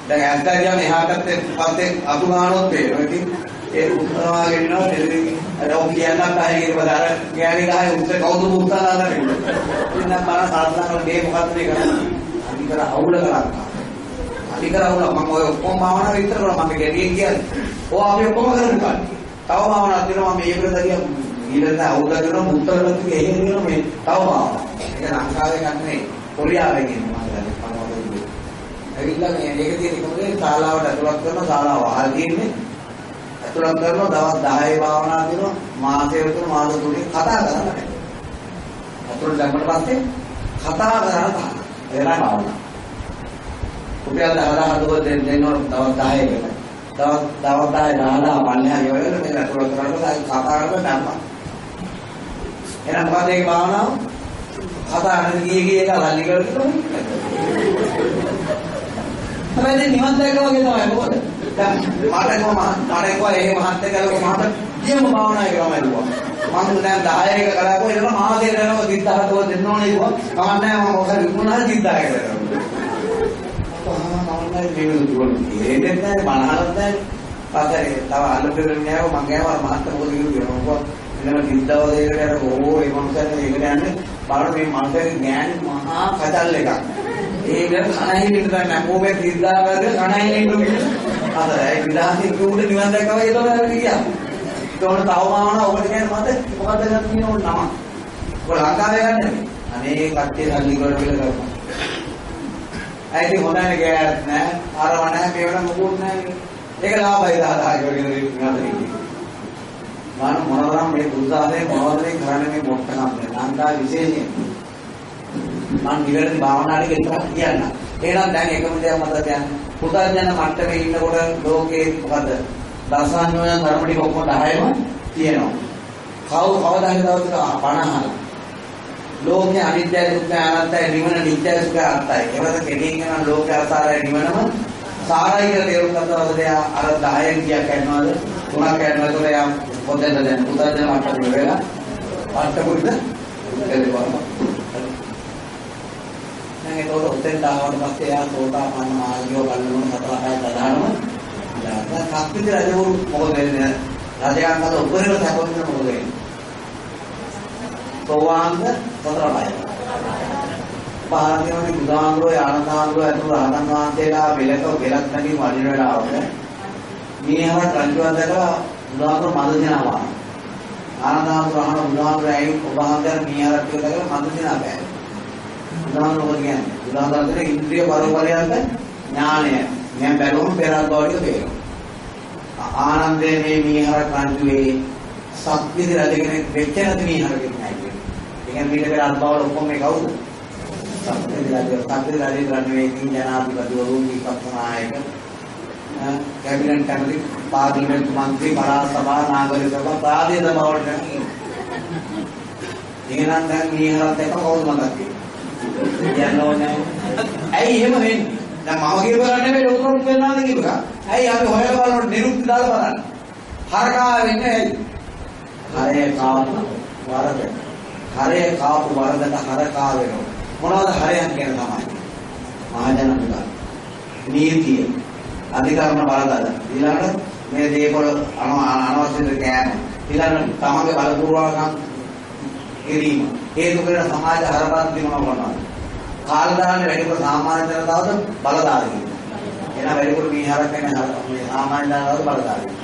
දැන් ඇත්තා ගියාම එහා පැත්තේ පස්සේ අතු ගන්නොත් පේනවා ඉතින් ඒ උස්සනවා ගෙනියනවා දෙලි අර ඔක් කියන්නත් ආයේ ඒක බදාර ගෑණි ගහේ උස්ස කවුද උස්සනවා නේද ඉතින් නම් බාර සාධනා කරලා මේ මොකක්ද මේ කරන්නේ? අනිකර අවුල කරන්නේ විතරවුණා මම ඔය ඔක්කොම භාවනා විතර කරා මම ගැටියෙන් කියන්නේ. ඕවා අපි ඔක්කොම කරන්න කන්නේ. තව භාවනාවක් තියෙනවා මම මේකට දරිය ඊළඟ අවුල කරන මුත්තලට එහෙම කියන මේ තව භාවනාවක්. ඒක ලංකාවේ ගන්නේ කොරියාවේ කියනවා මම දන්නේ. ඇවිල්ලා මේ මේක තියෙන කොහේ ශාලාවට ඇතුළත් කරන ශාලාව. අහල් තියෙන්නේ ඇතුළත් කරනවා දවස් 10 භාවනා කරනවා මාසෙ විතර මාස තුනකින් කතා කරන්න බෑ. ඇතුළට දැම්මට පස්සේ කතා කරලා තමයි. එලා භාවනා. රුපියල් 10000 හදුව දෙන්න දෙනවා දවස් 10කට. දවස් දවස් 10 දාලා පල්ලෙහා ගෙවල මේ ඇතුළත් කරලා කතා කරලා දැම්මා. එහෙනම් මොකද ඒක භාවනාව? කතා කරන ගියේ ගියේ එක ලල්ලි කරලා හැබැයි දැන් නිවන් දැක්කා වගේ තමයි මොකද? දැන් මට කොහොම මට කිව්වා ඒ මහත් එක්ක ගලක මහත් ගියම භාවනා කරනවා කිව්වා. මම දැන් 10 එක කළා කොහෙද මාසෙට යනවා 30000 තෝ දෙන්න ඕනේ කිව්වා. කමක් නැහැ මම මොකද විකුණා 30000 කරනවා. කොහොම කමන්නේ මේක දුවන්නේ. ඒකෙත් නැහැ බනහලත් නැහැ. පස්සේ තව අල්ලපෙරෙන් නෑව මං ගෑවා මහත් මොකද කිව්වේ මොකද එනම කිද්දව දෙයකට අර ඕ ඒ මනුස්සයන් ඒකට යන්නේ බලන්න මේ මනුස්සයාගේ ගෑනි මහා කචල් එකක්. ඒක කණහින් ඉන්න දැන් නෑ කොහේ කිද්දා කරගෙන කණහින් ඉන්න කිව්වා. අර ඒ විලාසින් කිව්වට නිවන් දැක්කම ඒක තමයි කියා. ඒතකොට තව මාවන ඔබට කියන්නේ මට මොකද්ද ගන්න තියෙන ඕන නම. ඔය ලංකාවේ ගන්න අනේ කට්ටිය සල්ලි කරලා කියලා කරපන්. ඇයි හොඳයි ගෑත් නෑ අරව නෑ මේවට මොකුත් නෑ. ඒක ලාභයි දාලා කරගෙන ඉන්නවා. මම මොනතරම් මේ බුද්ධාලේ මොනවද මේ කරන්නේ මේ මොට්ටකම් ලංකා විශේෂයෙන් මම නිවැරදි භාවනාවට විතරක් කියන්න. එහෙනම් දැන් එකම දෙයක් මතක තියන්න. පුතර්ජන මට්ටමේ ඉන්නකොට ලෝකේ මොකද? දසාන්වයන් ධර්ම ටික ඔක්කොම 10ම තියෙනවා. කවු කවදා හරි දවසක 50 ලෝකේ අනිත්‍ය දුක්ඛ අනාත්මයි නිවන නිත්‍ය සුඛ අනාත්මයි. ඒවද කෙනෙක් යන ලෝකේ අසාරයි නිවනම සාරයි කියලා තේරුම් ගන්නවද අර 10 කියක් කරනවද? තුනක් කරනවද එයා පොතෙන්ද දැන් පුතර්ජන මට්ටමේ වෙලා අට්ටකුඩ එළවනවා. දැන් ඒකෝට උතෙන් දාවට පස්සේ එයා සෝතාපන්න මාර්ගය ගන්නවන සතර හය ප්‍රධානම දැන් කප්පිට රජවරු මොකද වෙන්නේ? රජයන් අත උපරිම සැපොත් මොකද වෙන්නේ? සෝවාන්ද සතර හය. පාරමිතෝනි බුදාංගෝ ආනන්දාංගෝ ඇතුළු රහතන් වහන්සේලා වෙලක වෙලක් නැගී වඩින වෙලාවට මීහරක් රජුවන්දලා බුදුහාමුදුර මද දිනවා. ආනන්දහාමුදුර අහන බුදුහාමුදුර ඇයි ඔබ හන්දර මීහරක් කියලා කියලා මද දිනා බෑ. බුදුහාමුදුර මොකද කියන්නේ? බුදුහාමුදුරට ඉන්ද්‍රිය පරෝපරයන්ට ඥානය. මම බැලුවම පෙරත් බවට පේනවා. ආනන්දේ මේ මීහරක් රජුවේ සත්විදි රජ කෙනෙක් වෙච්ච නැති මීහරකෙක් නෑ කියන්නේ. ඒ කියන්නේ මීට පෙර අත්බවල ඔක්කොම මේ කවුද? සත්විදි රජ සත්විදි රජ රණවේ තින් ජනාධිපතිවරු විපක්ෂ නායක කැබිනට් කමිටි පාර්ලිමේන්තු මන්ත්‍රී පළාත් සභා නාගරික සභා ප්‍රාදේශ සභා වලට එහෙනම් දැන් මීහරත් එක්ක කවුද මතක් කියන්නේ ඇයි එහෙම වෙන්නේ? දැන් මම කියව ගන්න නෙමෙයි ලෝකෙට කියනවාද කියපුවා ඇයි අපි හොයලා බලනකොට නිරුක්ති දාලා බලන්න? හරකා වෙන්නේ ඇයි? හරේ කාපු වරද. හරේ කාපු වරදට හරකා වෙනවා. මොනවද හරයන් කියන තමයි මහජන පුදා නීතිය. අධිකරණ බලදල ඊළඟට මේ දේපොළ අනවශ්‍ය දෙ කෑම ඊළඟට තමගේ බලපුරවකම් කිරීම. හේතු කරන සමාජ හරපත් දිනව කරනවා කාලදාහනේ වැඩිපුර සාමාන්‍ය ජනතාවද බලදාරී එන වැඩිපුර මීහරක් වෙන මේ සාමාන්‍ය ජනතාවද බලදාරී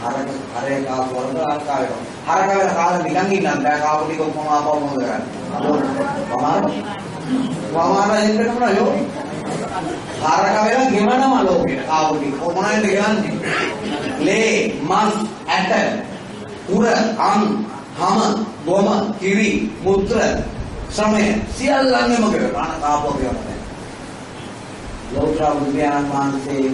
හරක හරේ කාපු වලද ආකාරයට. හරක වෙන කාලෙ නිකන් ඉන්න බෑ කාපු ටික ඔක්කොම ආපහු මොකද කරන්නේ? වමාර වමාර එන්නට මොනවා යෝ? හරක වෙලා ගෙවනවා ලෝකෙට කාපු ටික. කොහොමද ගෙවන්නේ ලේ මස් ඇට උර අං හම ගොම කිරි මුත්‍ර ශ්‍රමය සියල්ලන්ගේම කරනවා කාපුව කියනවා ලෝත්‍රා බුද්ධයාණන් වහන්සේ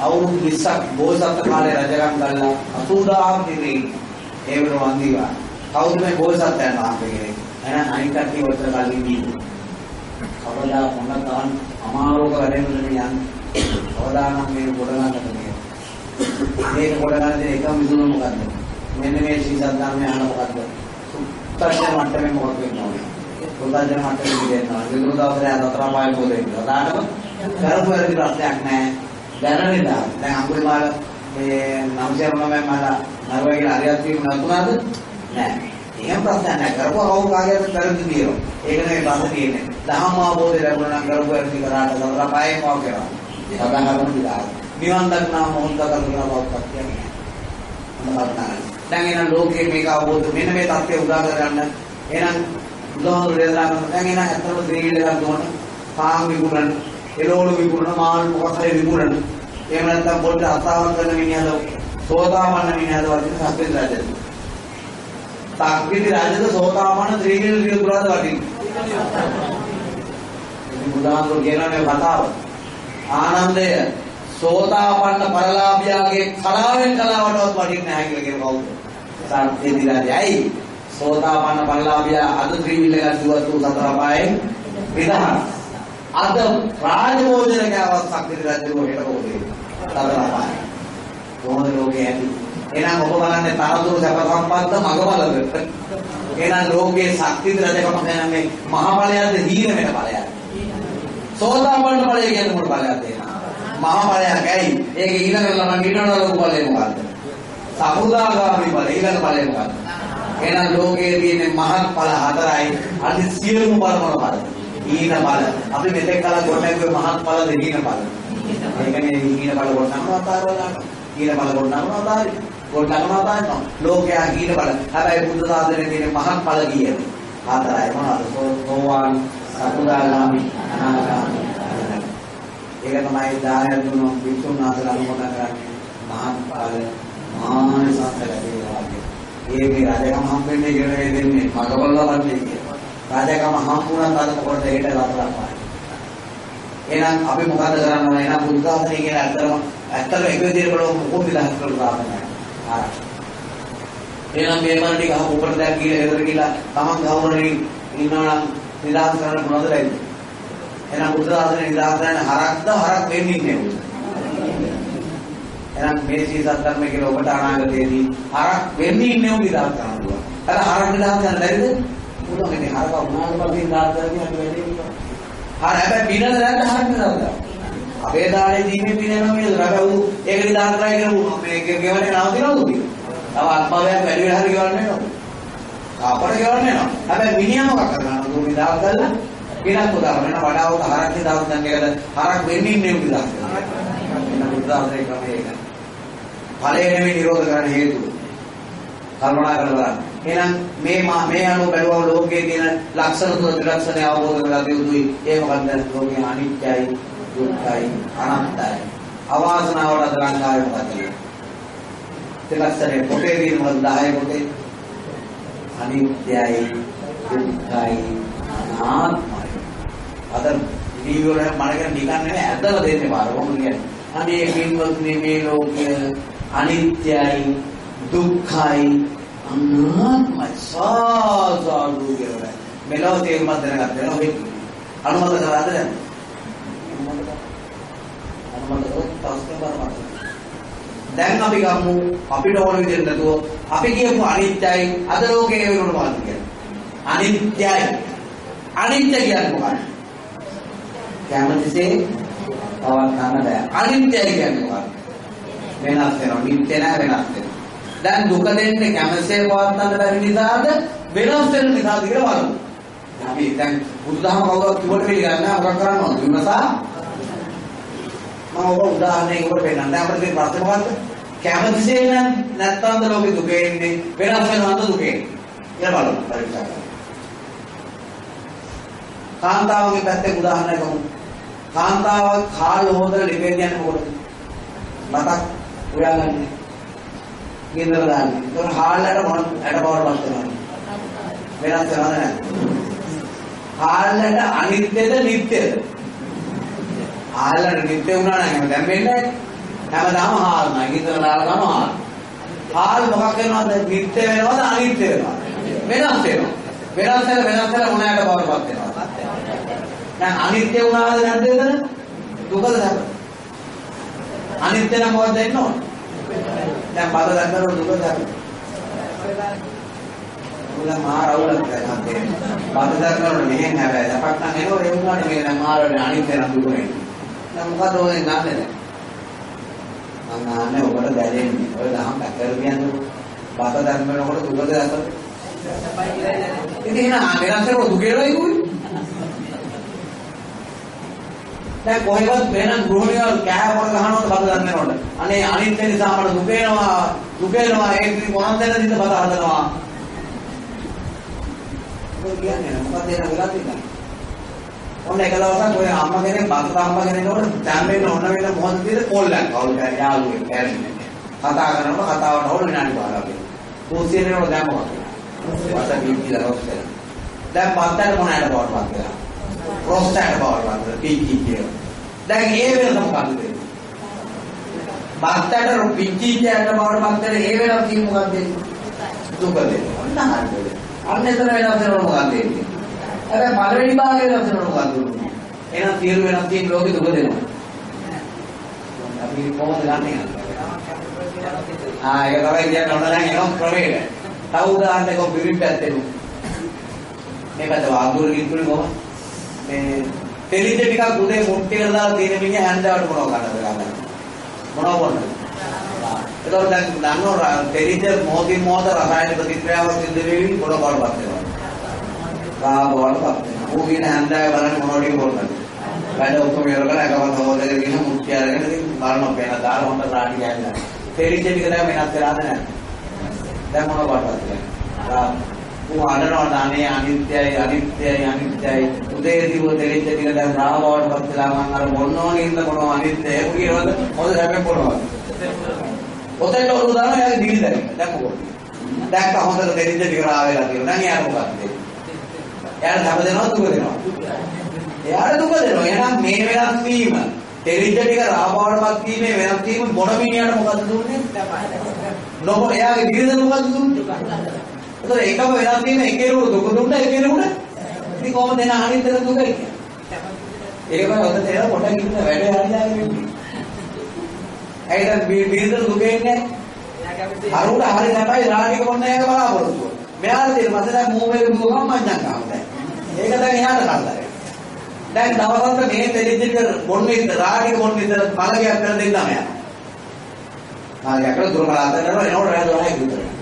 අවුරුදු 20ක් බෝසත් කාලේ රජකම් කළා 80000 දිනේ ඒ වෙන වන්දිවා කවුද මේ බෝසත්යන් වහන්සේ කෙනෙක් එහෙනම් අනිත් කට්ටිය ඔතන කලින් ගිහින්. කවදා මොන තරම් අමාරුක වැඩෙන්නද යන්නේ? කවදානම් මේ ගොඩනගන්න මේ? මේක ගොඩනගන්න දෙන එකම විදුන මොකද්ද? මෙන්න මේ ශ්‍රී සද්ධර්මය අහන මොකද්ද? සුත්තර්ජන මට්ටමේ මොකක්ද වෙන්නේ සුත්තර්ජන මට්ටමේ දෙන්නවා විදුන දවසේ අතර පාය මොකද වෙන්නේ දානම කරපු වැඩි ප්‍රශ්නයක් නැහැ දැනනේ දා දැන් අඟුලිමාල මේ 909 මල නරවයි කියලා හරියට වීම නැතුණාද නෑ එහෙම ප්‍රශ්නයක් නෑ කරපුවා කවුරු කාගේද වැරදි තියෙනවා ඒක නෙමෙයි ප්‍රශ්න තියෙන්නේ දහම් අවබෝධය ලැබුණා නම් කරපු වැඩි කරාට කරලා පායෙන් පාව කරනවා සදාහරණ විලා නිවන් දක්නා මොහොත කරනවා බවක්වත් කියන්නේ දැන්. එන ලෝකයේ මේක අවබෝධ මෙන්න මේ தත්ත්වය උදා කරගන්න එහෙනම් බුදුහාමුදුරේ දේශනා කරන දැන් එන ඇත්තම ශ්‍රීවිල ගන්න ඕන පාම් විකුණන එළවලු විකුණන මාල් මොකක් හරි විකුණන එහෙම නැත්නම් පොඩ්ඩ අසාවක් කරන මිනිහද සෝතාපන්න මිනිහාද වටින්නේ සක්විති රජද? සක්විති රජද සෝතාපන්න ත්‍රිවිධ විදුරාද වටින්නේ? ඉතින් බුදුහාමුදුරු කියනවා මේ කතාව. ආනන්දය සෝතාපන්න පරලාභියාගේ කලාවෙන් කලාවටවත් වටින්නේ නැහැ කියලා කියන කවුද? සත්‍ය දිලාදී. ඇයි? සෝතාපන්න පරලාභියා අද ත්‍රිවිධ ගත්තුවත් සතර පායෙන් විදහා. අද රාජභෝජන කෑවත් සක්විති රජුගේ හෙට පොතේ. සතර පායෙන්. කොහොමද ලෝකේ ඇති? එහෙනම් ඔබ බලන්නේ තරතුරු සැප සම්පත්ත මගවලද? එහෙනම් ලෝකයේ ශක්තිද රජකම කියන්නේ මහ ඵලයක්ද දීන වෙන ඵලයක්ද? සෝතාපන්න ඵලය කියන්නේ මොන ඵලයක්ද එහෙනම්? මහ ඵලයක් ඇයි? ඒක ඊළඟ ළමන් ඊළඟ ලෝක ඵලය මොකද්ද? සමුදාගාමි ඵලය ඊළඟ ඵලය මොකද්ද? එහෙනම් ලෝකයේ තියෙන මහත් ඵල හතරයි අනිත් සියලුම ඵල මොන ඵලද? ඊන ඵල. අපි මෙතෙක් කල ගොඩනැගුවේ මහත් ඵල දෙහින ඵල. ඒකනේ ඊන ඵල ගොඩනගන අතාරවලා. ඊන ඵල ගොඩනගන අතාරි. ගොඩනගන අතාරිනවා. ලෝකයා ඊන ඵල. හැබැයි බුද්ධ සාසනයේ තියෙන මහත් ඵල කීයද? හතරයි මොනවද? සෝවාන්, සකුදාගාමි, අනාගාමි. ඒක තමයි දායක දුන්නු විසුණු නාසල අනුමත කරන්නේ මහත් ඵල මානසත් ලැබේවා ඒකේ රජකම හම්බෙන්නේ ඉගෙන දෙන්නේ මගබල්ලා වන්නේ කිය. රජකම හම්බුණත් අද මොකටද ඒකට ලතරක් පායි. එහෙනම් අපි මොකද කරන්න ඕනේ? එහෙනම් බුද්ධ ධර්මයේ කියන ඇත්තම ඇත්තම එක විදිහට බලමු මොකද විලාස කරලා දාන්න. එහෙනම් මේ මන ටික අහු උඩට දැන් කියලා ගෙදර ගිහලා තමන් ගෞරවණින් ඉන්නවා නම් විලාස කරන්න මොනවද ලැබෙන්නේ? එහෙනම් බුද්ධ ධර්මයේ විලාස කරන්න හරක්ද හරක් වෙන්නේ නැහැ. එහෙනම් මේ සීසත් ධර්ම කියලා ඔබට අනාගතයේදී හරක් වෙන්නේ ඉන්නේ උන් විලාස කරනවා. අර හරක් විලාස කරන්න බැරිද? මොනවා කියන්නේ හරක උනාට පස්සේ විලාස කරන්නේ අපි වැඩේ නේද? හර හැබැයි පිනද නැද්ද හරක් විලාස කරනවා. අපේ දානේ දීමේ පිනනවා නේද? රබවු ඒක විලාස කරයි කියලා මේක ගෙවන්නේ නවතිනවද උඹ? තව අත්පාදයක් වැඩි වෙලා හරි ගෙවන්නේ නේද? අපර ගෙවන්නේ නෑ. හැබැයි මිනිහා මොකක් කරනවද? උඹ විලාස කරලා පිනක් උදාහරණ වඩා උත හරක් දාව දැන් ඒකද හරක් වෙන්නේ ඉන්නේ විලාස කරනවා. එන්න බුද්ධාසනේ ක්‍රමය ඒකයි. ඵලය නෙමෙයි නිරෝධ කරන්න හේතුව. කල්පනා කරලා බලන්න. එහෙනම් මේ මේ අනුව බැලුවම ලෝකයේ තියෙන ලක්ෂණ තුන ත්‍රිලක්ෂණය අවබෝධ කරගත යුතුයි. ඒ මොකක්ද? ලෝකේ අනිත්‍යයි, දුක්ඛයි, අනාත්තයි. අවාසනාවට අද ලංකාවේ මොකක්ද? ත්‍රිලක්ෂණය පොතේ තියෙන මොකද 10 පොතේ? අනිත්‍යයි, දුක්ඛයි, අනාත්මයි. අද දීවර මනගෙන නිකන් නෙවෙයි ඇදලා දෙන්නේ බාර කොහොමද කියන්නේ? අනේ පින්වත්නි මේ ලෝකයේ අනිත්‍යයි දුක්ඛයි අනාත්මයි සාසාරු කියලා. මෙලොව තේරුම දැනගත්ත වෙනවා මේ අනුමත කරාද දැන්? අනුමත කරොත් ප්‍රශ්න බලන්න. දැන් අපි ගමු අපිට ඕන විදිහට නතුව අපි කියමු අනිත්‍යයි අද ලෝකයේ වෙනකොට මොකක්ද කියන්නේ? අනිත්‍යයි. අනිත්‍ය කියන්නේ මොකක්ද? කැමතිසේ පවත්න්න බෑ. අනිත්‍යයි කියන්නේ මොකක්ද? වෙනස් වෙනවා. නිත්‍ය නෑ වෙනස් වෙනවා. දැන් දුක දෙන්නේ කැමසේ පවත්න්න බැරි නිසාද වෙනස් වෙන නිසාද කියලා බලමු. අපි දැන් බුදුදහම කවුරුත් කිව්වට පිළිගන්නේ නැහැ මොකක් කරන්න ඕනද? විමසා මම ඔබ උදාහරණයක් ඔබට පෙන්නන්න. අපිට මේ ප්‍රශ්නේ මොකද්ද? කැමතිසේ නම් නැත්තම්ද ලෝකෙ දුකේ ඉන්නේ වෙනස් වෙනවද දුකේ? කියලා බලමු පරීක්ෂා කරමු. කාන්තාවගේ පැත්තේ උදාහරණයක් ගමු. කාන්තාව කාල් හොදලා ලිපෙන් යන්නේ මොකටද? මතක් හොයාගන්නේ. ගෙදර දාන්නේ. ඒක හාල්ලට මොන ඇට බවට පත් වෙනවා. වෙනස් වෙනවද නැද්ද? හාල්ලට අනිත්‍යද නිට්ටයද? හාල්ලට නිට්ටය වුණා නම් දැන් වෙන්නේ හැමදාම හාල් නෑ. ගෙදර දාලා ගම හාල්. හාල් මොකක් වෙනවද? නිට්ටය වෙනවද අනිත්‍ය වෙනවද? වෙනස් වෙනවා. වෙනස් වෙන වෙනස් වෙන මොන ඇට බවට පත් වෙනවා. දැන් අනිත්‍ය වුණාද නැද්ද එතන? දුකද නැද්ද? අනිත්‍ය නම් මොකක්ද එන්න ඕන? දැන් බල දැක්කම දුක දැක්ක. උලා මාර අවුලක් දැක්කම බල දැක්කම මෙහෙන් හැබැයි අපක් නම් එනවා ඒ වුණාට මේ නම් මාරනේ අනිත්‍ය නම් දුක නේ. දැන් මොකද ඔය ගන්නෙ දැන්? මම ආන්නේ ඔබට දැනෙන්නේ. ඔය දහම් දැක්කල කියන්නේ බල දැක්කමනකොට දුකද දැක්කම. ඉතින් එහෙනම් වෙනස් කරලා දුකේ වෙයි දැන් කොහෙවත් වෙන ගෘහණියල් කෑ පොර ගහනවද බද දන්නවද? අනේ අනිත් නිසා මට දුක එනවා, දුක එනවා ඒක මොනවද දැන දින්න බද හදනවා. මොකද කියන්නේ මොකද එන වෙලා තියෙන්නේ? ඔන්න එක දවසක් ඔය අම්මා කෙනෙක් බත් අම්මා කෙනෙකුට දැන් වෙන්න ඕන වෙන මොහොතේදී කොල්ලක් කවුරු හරි යාළුවෙක් කෑන්නේ. කතා කරනකොට කතාවට හොල් විනාඩි 15ක්. කුස්සියේනකොට දැන් මොකක්ද? වස පිටිලා රොස් වෙනවා. දැන් පත්තට මොන ඇට බවටපත් වෙනවා? රොස් ඇට බවටපත් වෙනවා. පිච්චි කියන. දැන් ඒ වෙනස මොකක්ද වෙන්නේ? පත්තට පිච්චි ඇට බවටපත් වෙන ඒ වෙනස කියන්නේ මොකක්ද වෙන්නේ? දුක දෙනවා. අන්න හරියට. අන්න එතන වෙනස් වෙනවද මොකක්ද වෙන්නේ? හැබැයි පළවෙනි භාගයේ වෙනස් වෙනවද මොකක්ද වෙන්නේ? එහෙනම් සියලු වෙනස් වීම ලෝකෙ දුක දෙනවා. අපි කොහොමද ගන්නෙ? ආ ඒක තමයි කියන්නේ ඔන්න දැන් එනවා ක්‍රමයට. තව උදාහරණයක් ඔය පිරිත් පැත්තේ. මේ පැත්ත වාගුරු කිතුනේ කොහොමද? මේ තෙලින්ද ටිකක් උදේ මුට්ටියකට දාලා තියෙන මිනිහ හැන්දාවට මොනව කරන්නද ගන්න. මොනව කරන්නද? ඒතකොට දැන් දන්නව තෙලින්ද මොහොතින් මොහොත රසායනික ප්‍රතික්‍රියාවක් සිදු වෙවි මොන බලවත් වෙනවා. රා බලවත් වෙනවා. ඌ කියන හැන්දාවේ බලන්න මොනවද කියන්නේ. වැඩ ඔක්කොම ඉවර කරලා එකම සහෝදරයෙක් කියන මුට්ටිය අරගෙන ඉතින් බලනවා වෙන දාලා හොඳ රාටි ගෑනවා. තෙලින්ද ටික දැන් වෙනස් වෙලාද නැහැ. දැන් මොනව බලවත් වෙනවා. ඌ අඬනවා අනේ අනිත්‍යයි අනිත්‍යයි අනිත්‍යයි. උදේ දිව දෙලිච්ච ටික දැන් රාවවට පත් වෙලා මම අර මොනෝනේ ඉන්න මොනවා අනිත්‍යයි. ඒක කියනවද හොඳ හැපෙන්න පුළුවන්. ඔතෙන් ඔලු දානවා එයාගේ දිවි දැන් මොකද දැක්ක හොඳට දෙලිච්ච ටික රාවෙලා තියෙනවා දැන් එයාට මොකක්ද එයාට හැම දෙනවා දුක දෙනවා. එයාට දුක දෙනවා. එහෙනම් මේ වෙනස් වීම දෙලිච්ච ටික රාවවට පත් වීමේ වෙනස් වීම මොන මිනිහට මොකද්ද දුන්නේ? නොකො එයාගේ දිවිද මොකද්ද දුන්නේ ඒතර එකම වෙනස් වීම එකිනෙකුට දුක දුන්න එකිනෙකුට ඉතින් කොහොමද එන අනිත්තර දුක කියන්නේ? ඒක මම ඔතන තේරෙන පොඩක් ඉන්න වැඩේ හරියන්නේ වෙන්නේ. ඇයිද බිරිඳ දුක එන්නේ? හරුට හරි තමයි රාගික මොන්නේ එක බලාපොරොත්තු. මෙයාට තියෙන මතක මූවේ දුක මඤ්ඤං කාමද. ඒක දැන් එහාට කරලා. දැන් දවසක් මේ දෙලිදික මොන්නේ රාගික මොන්නේ ඉතල මලකයක් කර දෙන්න මෙයා. මාගේ අකල දුර බලාගෙන යනවා එනකොට රෑ 12යි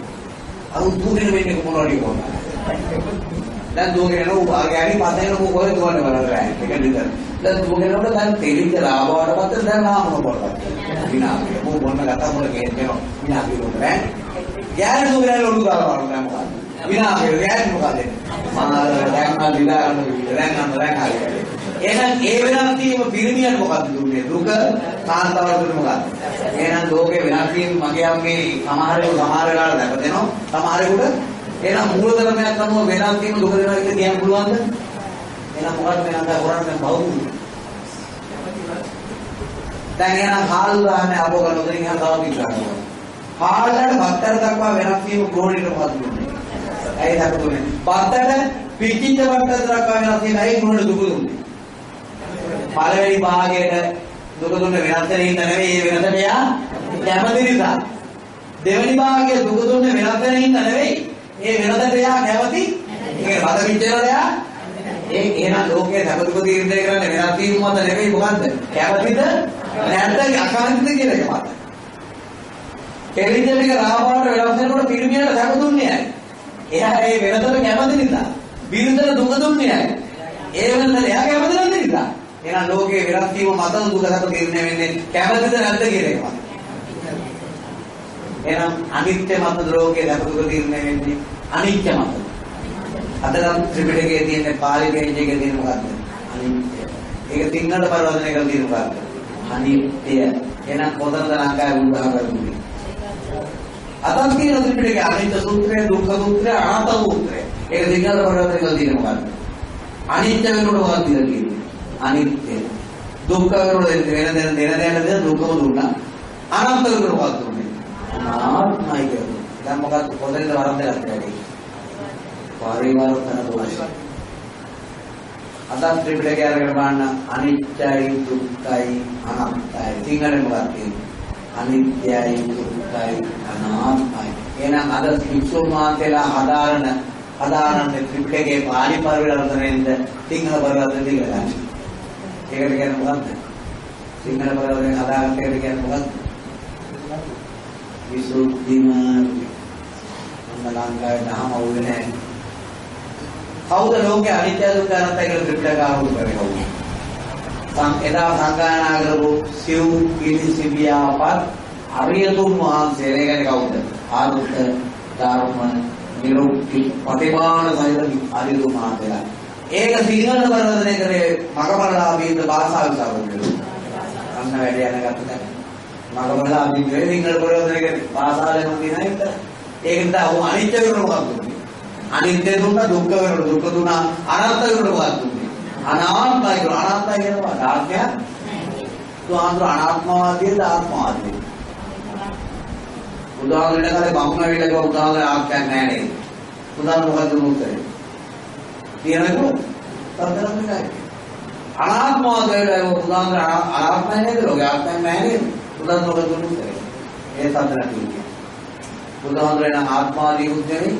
විතර. අර දුවගෙන වෙන්නේ කොහොමද කොහොමද දැන් දුවගෙන යන උපාගේ හරි පතේන මොකද කොහෙද දුවන්නේ බලන්න රෑ ඒක නිතර දැන් දුවගෙන යනකොට දැන් තෙලිච්ච ලාභවට පස්සේ දැන් නාමන පොරකට විනාශය මො බොන්න ගත මොන කියනවා විනාශය උඩ රෑ ගෑන දුවගෙන ඔලු දාලා බලන්න දැන් මොකද විනාශය ගෑන මොකද මාර දැන් මම විලා ගන්න විදිහ දැන් නම් දැන් හරි. එහෙනම් ඒ වෙනස් වීම පිරිමියට මොකද්ද දුන්නේ? දුක කාන්තාවට දුන්නේ මොකද්ද? එහෙනම් ලෝකේ වෙනස් වීම මගේ අම්මේ සමහරව සමහර වෙලාවට දැක දෙනවා සමහරෙකුට එහෙනම් මූල ධර්මයක් අනුව වෙනස් වීම දුක දෙනවා කියලා කියන්න පුළුවන්ද? එහෙනම් මොකක්ද මේ අන්ත කරන්නේ බෞද්ධ දැන් එහෙනම් හාල් දාන්නේ අපෝ ගන්න උදේ ඉහළ තව පිටරනවා හාල්ලට බත්තර දක්වා වෙනස් වීම ක්‍රෝණිට මොකද්ද දුන්නේ? ඇයි දක්ව දුන්නේ? බත්තර පිටිච්ච බත්තර දක්වා වෙනස් වීම ඇයි ක්‍රෝණිට දුක දුන්නේ? පළවෙනි භාගයට දුක දුන්න වෙනස් වෙන හින්දා නෙවෙයි ඒ වෙනසට එයා කැමති නිසා. දෙවෙනි භාගයේ දුක දුන්න වෙනස් වෙන හින්දා නෙවෙයි ඒ වෙනසට එයා කැමති. ඒක බද පිටේවල එයා ඒ එහෙනම් ලෝකයේ සැප දුක තීරණය කරන්නේ වෙනස් වීම මත නෙවෙයි මොකද්ද? කැමතිද නැත්නම් අකමැතිද කියන එක මත. කෙලින්දලික රාපාවට වෙනස් වෙනකොට පිරිමියට සැප දුන්නේ නැහැ. එයා ඒ වෙනසට කැමති නිසා. බිරිඳට දුක දුන්නේ නැහැ. ඒ වෙනසට එයා කැමති නැති නිසා. එහෙනම් ලෝකේ වෙනස් වීම මත දුක සැප තීරණය වෙන්නේ කැමතිද නැද්ද කියන එක මත. එහෙනම් අනිත්‍ය මත ලෝකේ සැප දුක තීරණය වෙන්නේ අනිත්‍ය මත. අද නම් ත්‍රිපිටකයේ තියෙන පාලි පේජ් එකේ තියෙන මොකද්ද? අනිත්‍ය. ඒක සිංහලට පරිවර්තනය කරලා තියෙන මොකද්ද? අනිත්‍ය. එහෙනම් කොතනද ලංකාවේ උදාහ කරන්නේ? අදන් තියෙන ත්‍රිපිටකයේ අනිත්‍ය සූත්‍රය, දුක්ඛ සූත්‍රය, අනාත්ම සූත්‍රය. ඒක සිංහලට පරිවර්තනය කරලා තියෙන මොකද්ද? අනිත්‍ය වෙනකොට මොකක්ද කියන්නේ? අනිත්‍ය. දුක්ඛ වෙනකොට වෙන දෙන දෙන දෙන දෙන දුක්ඛම දුන්නා. අනන්ත වෙනකොට මොකක්ද දුන්නේ? අනාත්මයි කියන්නේ. දැන් මොකක්ද පොතේද වරද්දලා තියෙන්නේ? පරිවර්තන දෝෂ. අදත් ත්‍රිපිටකය අරගෙන බලන්න අනිත්‍යයි දුක්ඛයි අනාත්මයි. සිංහලෙන් මොකක්ද කියන්නේ? අනිත්‍යයි දුක්ඛයි අනාත්මයි. එහෙනම් අද වික්ෂුන් වහන්සේලා හදාරන හදාරන ත්‍රිපිටකයේ පාලි පරිවර්තනයෙන්ද සිංහල පරිවර්තනය කියලා ගන්න. ඒකට කියන්නේ මොකක්ද? සිංහල පරිවර්තනය හදාගන්න එකට කියන්නේ මොකක්ද? විසුද්ධිමාර්ගය. මොන ලංකාවේ දහම අවුල් නැහැ. කවුද ලෝකේ අනිත්‍ය දුක්ඛ අනාත්ම කියලා ත්‍රිපිටක ආවුල් කරේ කවුද? සම් එදා සංගායනා කරපු සිව් පිළිසිවියාපත් අරියතුන් වහන්සේ ඒ කියන්නේ කවුද? ආරුත් ධර්ම නිරුක්ති ප්‍රතිමාන සහිත අරියතුන් වහන්සේලා. ඒක සිංහල පරිවර්තනය කරේ මගපරලාභීත භාෂා විසාරවල. අන්න වැඩ යන ගත්ත දැන්. මග බලලා අපි ගියේ සිංහල පොරවදරේ භාෂාවෙන් තියෙන එක. ඒක නිසා ਉਹ අනිත්‍ය වෙනකොට මොකක්ද දුන්නේ? අනිත්‍ය දුන්නා දුක්ඛ වෙනකොට දුක්ඛ දුන්නා අනාත්ම වෙනකොට මොකක්ද දුන්නේ? අනාත්මයි කියන අනාත්මයි කියනවා දාර්ශනය. තුආන්තර අනාත්මවාදීද ආත්මවාදීද? උදාහරණයක් කාලේ බමුණ වෙලා කිව්වා උදාහරණ ආක්ෂයක් නැහැ නේද? උදාහරණ මොකද්ද උත්තරේ? තියෙනකෝ තත්තරම් නෑ. අනාත්මවාදයට උදාහරණ අනාත්මයි නේද? ලෝකේ ආත්මයක් නැහැ නේද? උදාහරණ මොකද්ද උත්තරේ? ඒ තත්තරම් කියන්නේ. උදාහරණ නම් ආත්මාදී උත්තරේ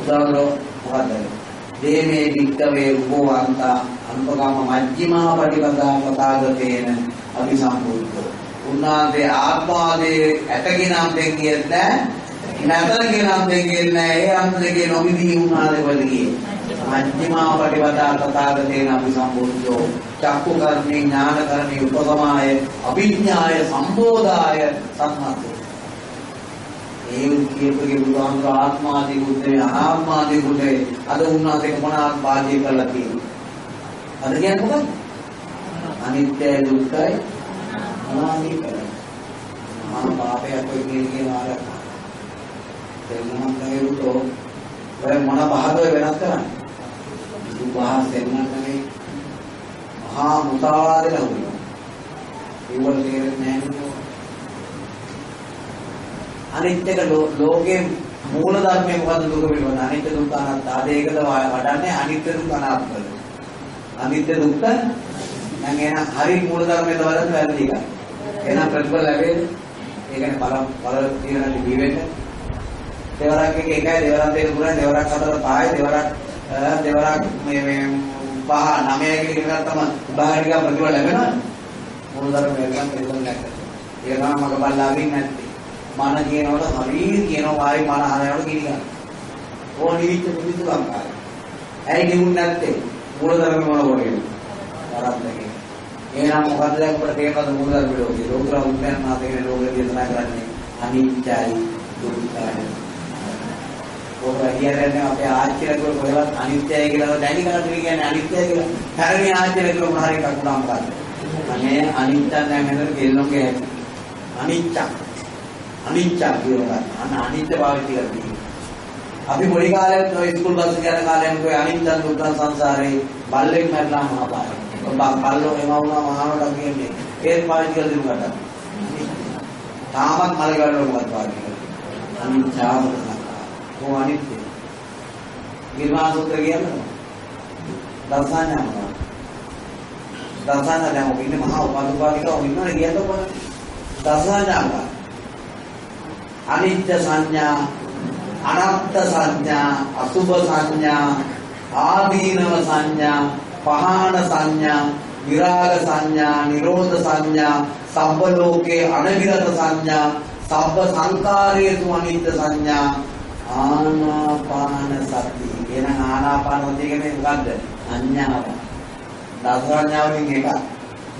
උදාහරණ මොකද්ද? දේමේ වික්කවේ උපවන්ත අනුපගම මජ්ක්‍ධිමා පටිපදා පතාගතේන අபிසම්පූර්ණෝ උන්වහන්සේ ආත්මාදී ඇතකිනම් දෙන් කියත් නෑ නැතර කියනම් දෙන් කියත් නෑ ඒ අන්ත දෙකේ නොමිදී උන්වහන්සේ වලදී මජ්ක්‍ධිමා පටිපදා තථාගතේන අபிසම්බුද්ධෝ චක්කු කර්ණේ ඥාන කර්ණේ උපසමාය අභිඥාය සම්බෝධාය සම්මතෝ ඒ කියපුගේ බුදුහාමුදුර ආත්මාදී බුද්ධේ අනාත්මාදී බුද්ධේ අද උන්වහන්සේ මොනවාක් වාජ්‍ය කරලා තියෙනවා අද කියන්නේ මොකක්ද? අනිත්‍යයි දුක්ඛයි අනාදී කරන්නේ මහා පාපයක් ඔය කියන කියන ආරක් දෙන්නම කයුතෝ ඔය මොන පහද වෙනස් කරන්නේ? දුපහස් දෙන්නත් නෙවෙයි මහා මුසාවාදේ ලහුවෙනවා ඒවල තේරෙන්නේ නැහැ අනිත්‍යක ලෝකයේ මූල ධර්මය මොකද්ද දුක පිළිබඳ? අනිත්‍ය දුක්ඛ අනාත්ම. ආද ඒකද වඩන්නේ අනිත්‍ය දුක්ඛ අනාත්ම අනිත්‍ය දුක්ඛ නම් එහෙනම් හරි මූල ධර්මයට වඩන්න වැරදි එකයි එහෙනම් ප්‍රතිඵල ලැබෙන්නේ. ඒ කියන්නේ බල බල තියෙන දි වෙන්න දෙවරක් එක එකයි දෙවරක් දෙක තුනයි දෙවරක් හතර පහයි දෙවරක් දෙවරක් මේ මේ පහ නවය කියන එක තමයි උදාහරණයක් ප්‍රතිඵල ලැබෙනවා මූල ධර්ම වෙනකම් ප්‍රතිඵල නැහැ ඒක තමයි මග බල්ලාගෙන නැත්තේ මන කියනකොට හරි කියනවා වායි මන හරයවට ගිනි ගන්න. ඕන නිවිච්ච පිළිතු ලංකාවේ. ඇයි නිවුන් නැත්තේ? මූලධර්ම මොන කොටේද? ආරම්භකේ. එහෙනම් මොකද්ද දැන් අපිට තේරෙනවද මූලධර්ම ලෝකේ? ලෝකර උන්යන් මාතේ ලෝකෙ දේශනා කරන්නේ අනිත්‍යයි දුක්ඛයි. ඔබ කියන්නේ අපේ ආච්චිලා කියල කොහෙවත් අනිත්‍යයි කියලා දැනි කරලා කියන්නේ අනිත්‍යයි කියලා. හැරණි ආච්චිලා කියල මොන හරි එකක් උනාම ගන්න. අනේ අනිත්‍ය දැන් මෙතන කෙල්ලෝගේ අනිත්‍ය අනිච්ච කියලා ගන්න. අන්න අනිත්‍ය භාවිතය කරන්නේ. අපි පොඩි කාලේ ඔය ස්කූල් බස් යන කාලෙම ඔය අනිත්‍ය දුක්ඛ සංසාරේ බල්ලෙක් මැරලා මහපාරේ. බල්ලෝ එම වුණා මහාවට කියන්නේ ඒත් පාවිච්චි කරලා දිනුකට. තාමත් මල ගන්නව මොකක්ද පාවිච්චි කරන්නේ. අනිච්චාම කො අනිත්‍ය. නිර්වාණ සූත්‍ර කියන්නේ දසාඥාම. දසාඥා දැන් ඔබ ඉන්නේ මහා උපාධිපාලිකව ඉන්නවනේ කියනකොට දසාඥාම අනිත්‍ය සංඥා අනාත්ත සංඥා අසුභ සංඥා ආදීනව සංඥා පහාන සංඥා විරාග සංඥා නිරෝධ සංඥා සබ්බ ලෝකේ අනවිරත සංඥා සබ්බ සංකාරයේතු අනිත්‍ය සංඥා ආනාපාන සති කියන ආනාපාන සතිය කියන්නේ මොකද්ද සංඥාව දස සංඥාවලින් එකක්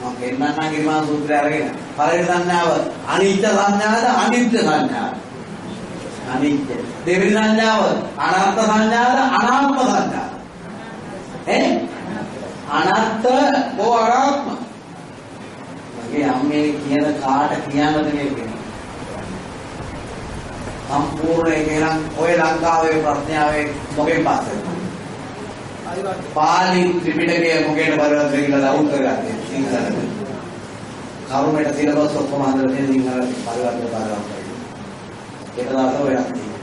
මම පෙන්නන්නම් ගිරිමාන සූත්‍රය අරගෙන. පළවෙනි සංඥාව අනිත්‍ය සංඥාද අනිත්‍ය සංඥාද? අනිත්‍ය. දෙවෙනි සංඥාව අනාත්ම සංඥාද අනාත්ම සංඥාද? ඈ? අනාත්ම බෝ අනාත්ම. මගේ අම්මේ කියන කාට කියන්නද කියන්නේ? සම්පූර්ණ එකේනම් ඔය ලංකාවේ ප්‍රඥාවේ මොකෙන් පස්සෙද? පාලි ත්‍රිපිටකය මොකේද බලවත් කියලා ලවුන් කරගත්තේ සිංහලට. කරුමෙට සිලබස් ඔක්කොම හදලා තියෙන සිංහලට බලවත් බලවත්. ඒක දාස වෙනස් තියෙනවා.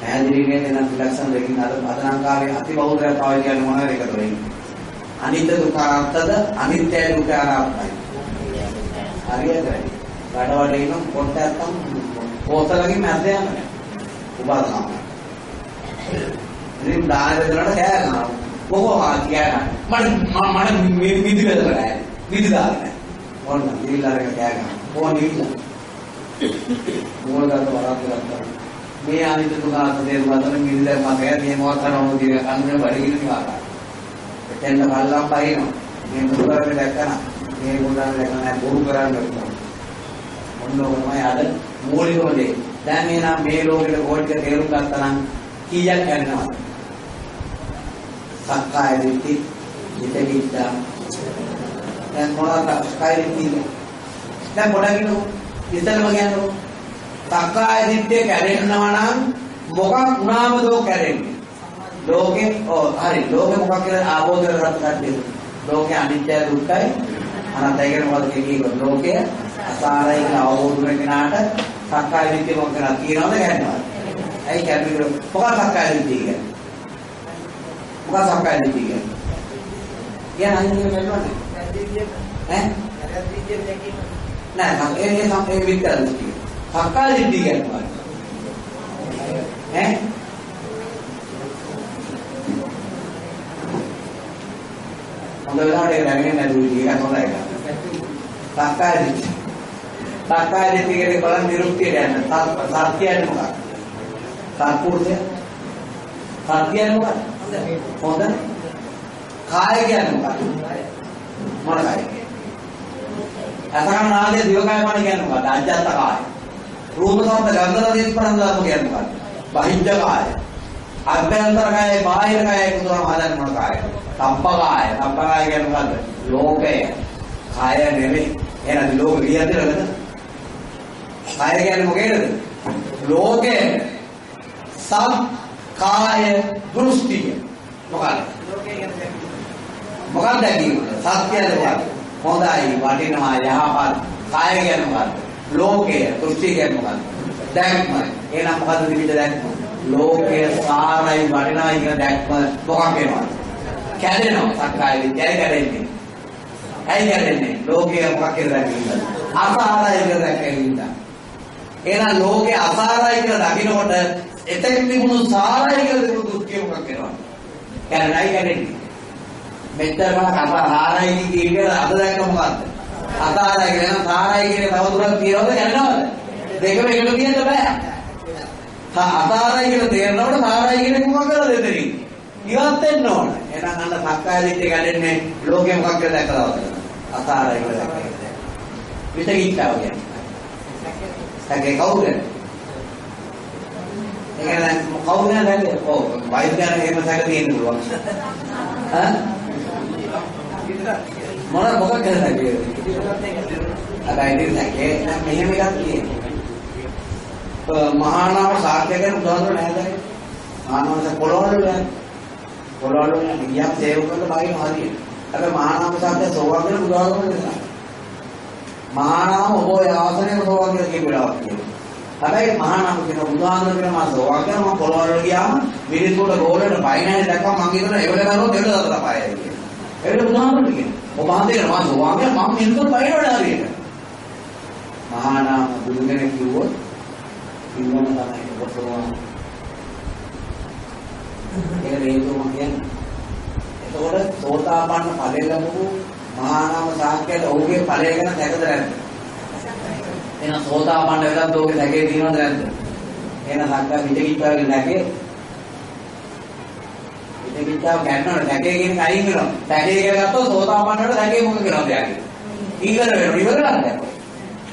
පැහැදිලිවම එන ලක්ෂණ දෙකකින් අර අද ලංකාවේ අති බහුතරය පාවිච්චි කරන මොනවාද එකද වෙන්නේ? අනිත්‍ය දුක්ඛානාත්තද අනිත්‍ය දුක්ඛානාත්තයි. හරියටයි. වැඩවල ඉන්න පොට්ටක් තම පොතලකින් මැද්ද යන්නේ. උපාදාන. ඉතින් දාන බෙදනට කෑ ගන්නවා. කොහොම කියා ගන්න. මට මට මේ විදි බෙදලා නැහැ. විදි දාලා නැහැ. ඕන්න දීලාරක කෑ ගන්නවා. ඕන නිවිලා. මොනවාද වරක් කරලා මේ අනිත් දුකාත දේව වදන මිල්ල මතය මේ මොකක් කරනවද කියන කන්නේ බඩගිනි නිවාලා. එතෙන් බලලා පහිනවා. මේ දුකාරේ දැක්කන මේ ගොඩාන දැක්කන බොරු කරන්න බෑ. ඔන්න ඔකමයි අද මූලිකම දේ. දැන් එනම් මේ ලෝකෙට කෝටික තේරුම් ගත්තා නම් කීයක් ගන්නවද? සක්කාය දිට්ඨි විතවිද්දා දැන් මොනවාද සක්කාය දිට්ඨි දැන් පොඩක් ඉන්නකෝ. ඉතලම කියන්නකෝ. සක්කාය දිට්ඨිය කැඩෙනවා නම් මොකක් වුණාමද ඔය කැඩෙන්නේ? ලෝකේ ඔව් හරි ලෝකේ මොකක් කියලා ආબોධ කරගත්ත කට්ටිය. ලෝකේ අනිත්‍ය දුක්ඛයි අනත්තයි කියන මොකද කියන්නේ ලෝකය අසාරයි කියලා අවබෝධ වෙන කෙනාට සක්කාය දිට්ඨිය මොකක් කරලා කියනවද ගැන්නවද? ඇයි කියන්නේ මොකක් සක්කාය දිට්ඨිය කියන්නේ? මොකක් සක්කාය දිට්ඨිය කියන්නේ? කියන අනිත්‍ය වෙනවද? ඈ? නෑ ඒ ඒ සම්පේ විතර දිට්ඨිය. සක්කාය දිට්ඨිය කියන්නේ? ඈ? හොඳ වෙලාවට ඒක දැනගෙන නැතුව ඒක හොඳයි ඒක. සක්කාය දිට්ඨිය. සක්කාය දිට්ඨිය කියන්නේ බලන් නිරුක්තියට යන්න. සත්‍ය කියන්නේ මොකක්ද? සත්පුරුෂය. සත්‍ය කියන්නේ මොකක්ද? හොඳ. කාය කියන්නේ මොකක්ද? මොන කායද? අසකන නාලයේ දිවකාය මන කියන්නේ මොකක්ද? අජ්ජත් කාය. රූප සම්පත ගන්ධ රස ස්පර්ශ ධර්ම කියන්නේ මොකක්ද? බහිද්ධ කාය. අභ්‍යන්තර කාය බාහිර කාය කුතරම හදන්න මොන කායද? සම්ප කාය. සම්ප කාය කියන්නේ මොකද්ද? ලෝකය. කාය නෙමෙයි. එහෙනම් ලෝක කියන්නේද? කාය කියන්නේ මොකේද? ලෝකය. සම් කාය දෘෂ්ටිය. මොකක්ද? මොකක්ද කියන්නේ? සත්‍යද මොකක්ද? හොඳයි වටිනවා යහපත්. කාය කියන්නේ මොකක්ද? ලෝකය. දෘෂ්ටි කියන්නේ මොකක්ද? දැක්ම. එහෙනම් මොකද්ද විවිධ දැක්ම? ලෝකයේ සාරයි වටිනායි කියන දැක්ම මොකක් වෙනවද? කැඩෙනවා සක්කාය විද්‍යාවයි කැඩෙන්නේ. ඇයි කැඩෙන්නේ? ලෝකයේ මොකක් කියලා දැක්කින්ද? අසාරයි කියලා දැක්කින්ද? එහෙනම් ලෝකයේ අසාරයි කියලා දකින්නකොට එතෙන් තිබුණු සාරයි කියලා තිබුණු දුක්ඛය මොකක් වෙනවද? කැඩෙනයි කැඩෙන්නේ. මෙච්චර මම අසාරයි කියන අද දැක්ක මොකද්ද? අසාරයි කියන සාරයි කියන තව දුරක් තියනවද කැඩෙනවද? දෙකම එකට කියන්න බෑ. අසාරයි කියලා තේරෙනකොට සාරයි කියන මොකක් කරලා දෙතරින්. ඉවත් වෙන්න ඕන. එහෙනම් අන්න සක්කාය දිට්ඨිය ගැටෙන්නේ ලෝකෙ මොකක් කියලා දැකලා වගේ. අසාරයි කියලා දැක්කේ. විතකිච්චාව කියන්නේ. සැකේ කවුද? ඒක දැන් කවුද නැන්නේ? ඔව් වෛද්‍යයන් එහෙම සැක තියෙන්න පුළුවන්. ඈ? මොන මොකක් කරලා සැකේ? අබයි ඉතින් සැකේ නම් මෙහෙම එකක් තියෙනවා. මහා නාම සාක්‍ය ගැන උදාහරණ නැහැ මහා නාම පොළොවල යන්නේ. පොළොවල යන්නේ ගියම් සේවක කරලා බාගෙන හරියට. හැබැයි මහා නාම සාක්‍ය සෝවාන් වෙන උදාහරණ දෙනවා. මහා නාම ඔබ ආසනයේ සෝවාන් කියලා කියන වෙලාවක් තියෙනවා. හැබැයි මහා නාම කියන උදාහරණ කියන මම සෝවාන් කරන මම පොළොවල ගියාම මිනිස්සුන්ට ගෝලෙට බයිනෑනේ දැක්කම මං හිතන ඒවල කරනොත් දෙන්න දතර පායයි කියලා. ඒකට උදාහරණ කියනවා. ඔබ හන්දේ මම සෝවාන් කරන මම මිනිස්සුන්ට බයිනවල හරියට. මහා නාම බුදු කෙනෙක් කිව්වොත් ඉන්නම තමයි ඔබතුමා. ඒක හේතුව මම කියන්නේ. එතකොට සෝතාපන්න ඵලය ලැබුණු මහා නාම සාක්‍යයට ඔහුගේ ඵලය ගැන දැකද නැද්ද? එහෙනම් සෝතාපන්න වෙලත් ඔහුගේ දැකේ තියෙනවද නැද්ද? එහෙනම් සක්කා විදකිච්චාගේ දැකේ විදකිච්චාව ගන්නවනේ දැකේ කියන එක අයින් කරනවා. දැකේ කියලා ගත්තොත් සෝතාපන්න වල දැකේ මොකද කරනවද යාගේ? ඊගර වෙනවා ඉවර කරන්නේ.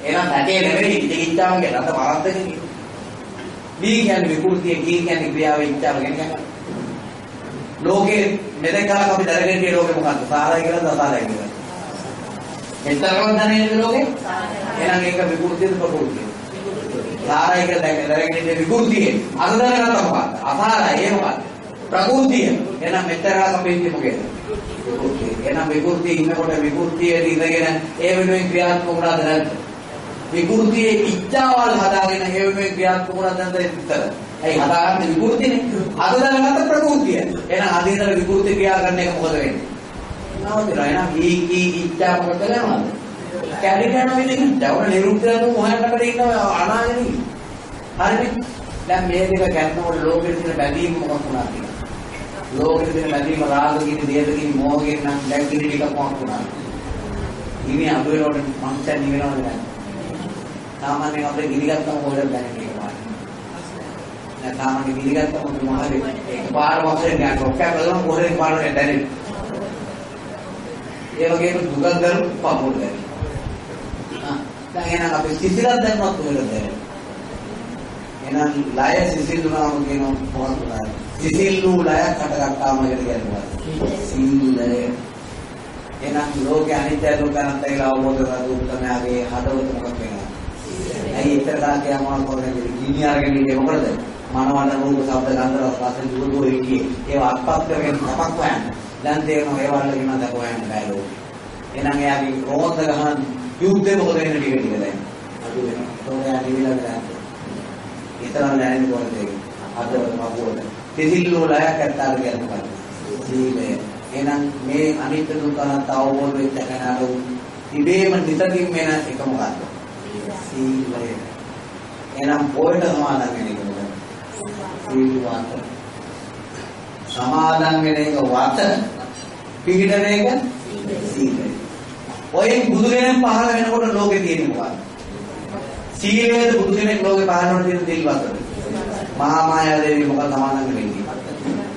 එහෙනම් දැකේ නෙවෙයි විදකිච්චාව කියලා අත වරද්දගෙන වී කියන්නේ විකෘතිය කී කියන්නේ ක්‍රියාව ඉච්ඡාව කියන්නේ ලෝකේ මෙතෙක් කාලක් අපි දැනගෙන ඉන්නේ ලෝකේ මොකද්ද? සාරයි කියලාද අසාරයි කියලාද මෙතරම් දැනෙන්නේ ලෝකේ? එහෙනම් ඒක විකෘතියද ප්‍රකෘතියද? සාරයි කියලා දැනගෙන ඉන්නේ විකෘතිය අද දැනගත්ත මොකද්ද? අසාරයි. ඒ මොකද්ද? ප්‍රකෘතිය. එහෙනම් මෙතරම් අපි ඉන්නේ මොකේද? විකෘතිය එහෙනම් විකෘතිය ඉන්නකොට විකෘතියේ ඉඳගෙන ඒ වෙනුවෙන් ක්‍රියාත්මක වුණාද නැද්ද? විකෘතියේ ඉච්ඡාවල් හදාගෙන හේවෙන්නේ ක්‍රියාත්මක වුණාද නැද්ද විතර. ඇයි හදාගන්න විකෘතිනේ. අද දැනගත්ත ප්‍රකෘතිය. එහෙනම් අද ඉඳලා විකෘති ක්‍රියා කරන එක මොකද වෙන්නේ? නවතිනවා. එහෙනම් ඊ ඊ ඉච්ඡා මොකද කරනවද? කැඩිගෙන වෙන ඉච්ඡා. ඔන්න නිරුක්තයන් මොහයකට ඉන්න අනාගෙන ඉන්නේ. හරිනේ. දැන් මේ දෙක ගැනකොට ලෝකෙ තියෙන බැඳීම මොකක් වුණාද කියලා. ලෝකෙ තියෙන බැඳීම රාග කියන දේද කියන මොහ කියන නම් දැන් කියන ටිකක් මොකක් වුණාද? ඉන්නේ අද වෙනකොට මංසන් නිවෙනවද නැහැ? සාමාන්‍යයෙන් අපේ ගිනිගත්තම හොයලා දැනෙන්නේ ඒක. දැන් සාමාන්‍ය ගිනිගත්තම මොනවද ඒක පාර වශයෙන් ගන්න ඔක්කා බලන මොහොතේ පාරට දැනෙන්නේ. ඒ වගේම දුක දරු පපුල් දැනෙන්නේ. ආ දැන් එහෙනම් අපි සිසිලක් දැන්නවත් හොයලා දැනෙන්නේ. එහෙනම් ලය සිසිල් දුනාම කියන මොකක්ද? සිසිල් නූ ලයක් හටගත්තාම එකට කියනවා. සිල්ලය. එහෙනම් ලෝකේ අනිත්‍ය දුක්ඛ අනාත්ම කියලා අවබෝධ කරගන්න උත්තරමයාගේ හදවත මොකක්ද වෙනවා? ඇයි එතන දාකියා මොනවද කරන්නේ? ගිනි අරගෙන ඉන්නේ මොකද? මනවන රූප ශබ්ද ගන්ධ රස රස දුරු ඉන්නේ. ඒවා අත්පත් කරගෙන තමක් හොයන්න. දැන් තේරෙනවා ඒවල් වලින් නම් දක හොයන්න බෑ ලෝකේ. එහෙනම් එයාගේ රෝධ ගහන යුද්ධේ මොකද වෙන්නේ ටික ටික දැන්. අඩු වෙනවා. තෝරයා නිවිලා ගන්න. ඊතරම් දැනෙන්නේ කොහොමද ඒක? හදවත මගුවල. තිසිල්ලෝ ලයක් ඇත්තාද කියලා මොකද? සීලය. එහෙනම් මේ අනිත්‍ය දුක්ඛ අනාත්ම අවබෝධ වෙච්ච කෙනාට ඉබේම නිතරින් වෙන එක මොකද්ද? සීලය. එහෙනම් පොයට සමාදන් වෙන එක මොකද? සීල වාත. සමාදන් වෙන එක වාත පිළිදෙන එක සීලය. ඔය බුදු කෙනෙක් පහළ වෙනකොට ලෝකේ තියෙන්නේ මොකක්ද? සීලයේද බුදු කෙනෙක් ලෝකේ පහළ වෙන තියෙන දෙල් වතද? මහා මායා දේවි මොකක්ද සමාදන් වෙන්නේ?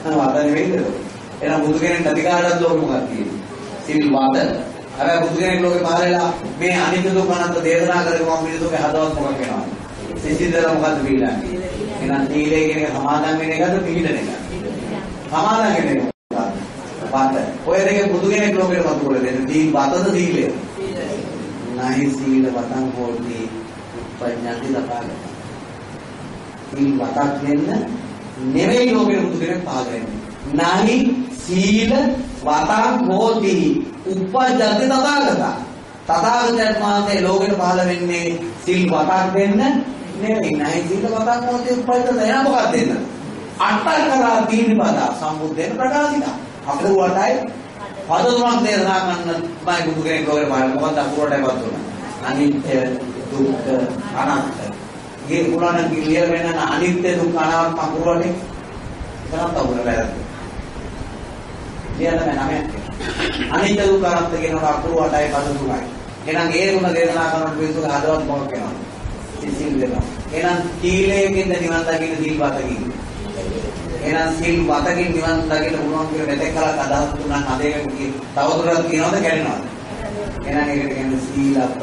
නෑ වදන වෙන්නේ. එහෙනම් බුදු කෙනෙක් අධිකාරයක් ලෝකෙ මොකක්ද තියෙන්නේ? සිල් වාද. හැබැයි බුදු කෙනෙක් ලෝකෙ පහළ වෙලා මේ අනිත්‍ය දුක්ඛ අනන්ත දේශනා කරගෙන මම මිනිසුන්ගේ හදවත් මොකක් වෙනවද? සිසිල්දල මොකද්ද පිළිගන්නේ? එහෙනම් සීලය කියන එක සමාදන් වෙන එකද පිළිදෙන එකද? සමාදන් වෙන එක. වාද. ඔය දෙකේ බුදු කෙනෙක් ලෝකෙට මතු කරලා දෙන්නේ දීන් වාදද සීලය. නයි සීල වතං හෝති උපඥාති ලපාගත. සීල් වතක් වෙන්න නෙවෙයි ලෝකෙට බුදු කෙනෙක් පහළ වෙන්නේ. නහි සීල වතං හෝති උපජ්ජති තථාගත. තථාගතයන් වහන්සේ ලෝකෙට පහළ වෙන්නේ සීල් වතක් දෙන්න නෙවෙයි. නහි සීල වතං හෝති උපජ්ජති එන මොකක්ද දෙන්න? අට්ඨකරා තීනිපද සම්බුද්ධෙන් ප්‍රකාශිත. අපේ උවටයි පද තුනක් දේශනා කරන්න මම බුදු කෙනෙක් ලෝකෙට පහළ මොකක්ද අපුරටයි පද තුන. අනිත්‍ය දුක්ඛ අනාත්ම. මේ පුරාණ කිලිය වෙන අනිත්‍ය දුක්ඛ අනාත්ම අපුරටේ ගණන් තවුන වැරද්ද. කියන්න බෑ නමයක්. අනිත්‍ය දුක්ඛ අනාත්ම කියනකොට අකුරු 8යි පද 3යි. එහෙනම් ඒ ගුණ දේශනා කරනකොට මිනිස්සුගේ හදවත් මොකක් වෙනවද? සිසිල් වෙනවා. එහෙනම් සීලයෙන් නිවන් දකින්න සීල් වතකින්. එහෙනම් සීල් වතකින් නිවන් දකින්න පුළුවන් කියලා මෙතෙක් කලක් අදහස් තුනක් අදේක තවදුරටත් කියනවද කැඩෙනවද? එහෙනම් ඒකට කියන්නේ සීල අපත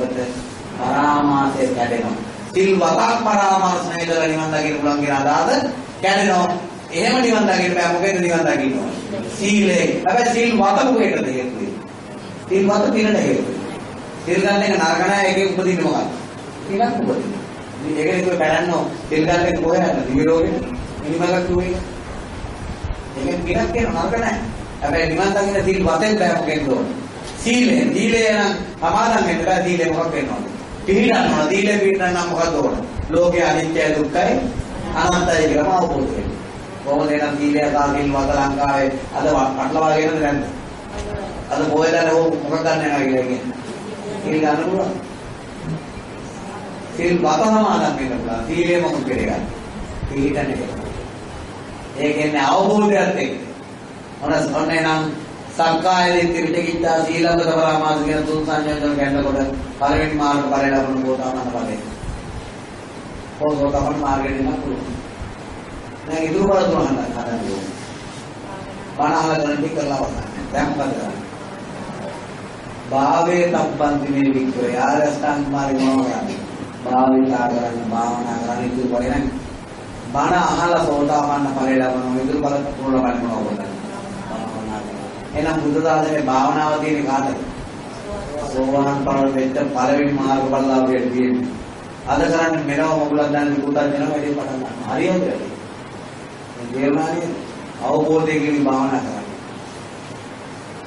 පරාමාසය කැඩෙනවා. සිල් වතක් පරාමාස නැදලා නිවන් දකින්න පුළුවන් කියන අදහස කැඩෙනවා. එහෙම නිවන් දකින්න බෑ මොකේද නිවන් දකින්න ඕන? සීලේ. හැබැයි සිල් වත මොකේද හේතු වෙන්නේ? සිල් වත පිනට හේතු වෙන්නේ. සිල් ගන්න එක නරක නෑ ඒකේ උපදින්නේ මොකක්ද? පිනක් උපදින්නේ. ඉතින් ඒකනේ කොහෙ බැලන්නෝ සිල් ගන්න එක කොහෙ යන්නද? දිවි රෝගේ මිනිමගක් කිව්වේ. ඒකෙන් පිනක් කියන නරක නෑ. හැබැයි නිවන් දකින්න සිල් වතෙන් බෑ මොකේද ඕන? සීලය. සීලය නම් සමාදන් වෙන්න බෑ සීලය මොකක් වෙනවද? පිළිගන්නවා. සීලය පිළිගන්න නම් මොකද ඕන? ලෝකේ අනිත්‍ය දුක්ඛයි අනන්තයි කියලාම අවබෝධ වෙන්න. කොහොමද එනම් සීලය කාගින් වත ලංකාවේ අද පටලවාගෙනද නැද්ද? අද පොයලා මොකක් ගන්න යනවා කියලා කියන්නේ. පිළිගන්න පුළුවන්. සීල් වත සමාදන් වෙන්න පුළුවන්. සීලය මොකද පිළිගන්නේ? පිළිගන්න එක. ඒ කියන්නේ අවබෝධයත් එක්ක. මොනස් ඔන්නේ නම් සක්කාය දිට්ඨි විචිකිච්ඡා සීලබ්බත පරාමාස කියන තුන් සංයෝජන ගන්නකොට පළවෙනි මාර්ග ඵලය ලබන බෝධාමන ඵලය. පොසෝතමන මාර්ගෙට යන්න පුළුවන්. දැන් ඉතුරු බල තුන හදන්න හදන්න ඕනේ. බණහල ගන්න ටික කරලා වහන්න. දැන් මොකද කරන්නේ? භාවයේ තබ්බන්ති මේ වික්‍රය ආරස්තං මාර්ගම යන්නේ. භාවිතා කරන්න භාවනා කරන්න ඉතුරු බල නැහැ. බණ අහලා සෝතාපන්න ඵලය ලබනවා ඉතුරු බල තුන ලබන්න මොනවද? එහෙනම් බුදු දාසනේ භාවනාව තියෙන කාටද? සෝවාන් ඵල වෙච්ච පළවෙනි මාර්ග ඵලලාභයට තියෙන්නේ. අද කරන්නේ මෙලව මොගලක් දැන් පුතක් දෙනවා වැඩි පටන් ගන්නවා. හරියද? මේ දේවනානේ අවබෝධයෙන් භාවනා කරන්නේ.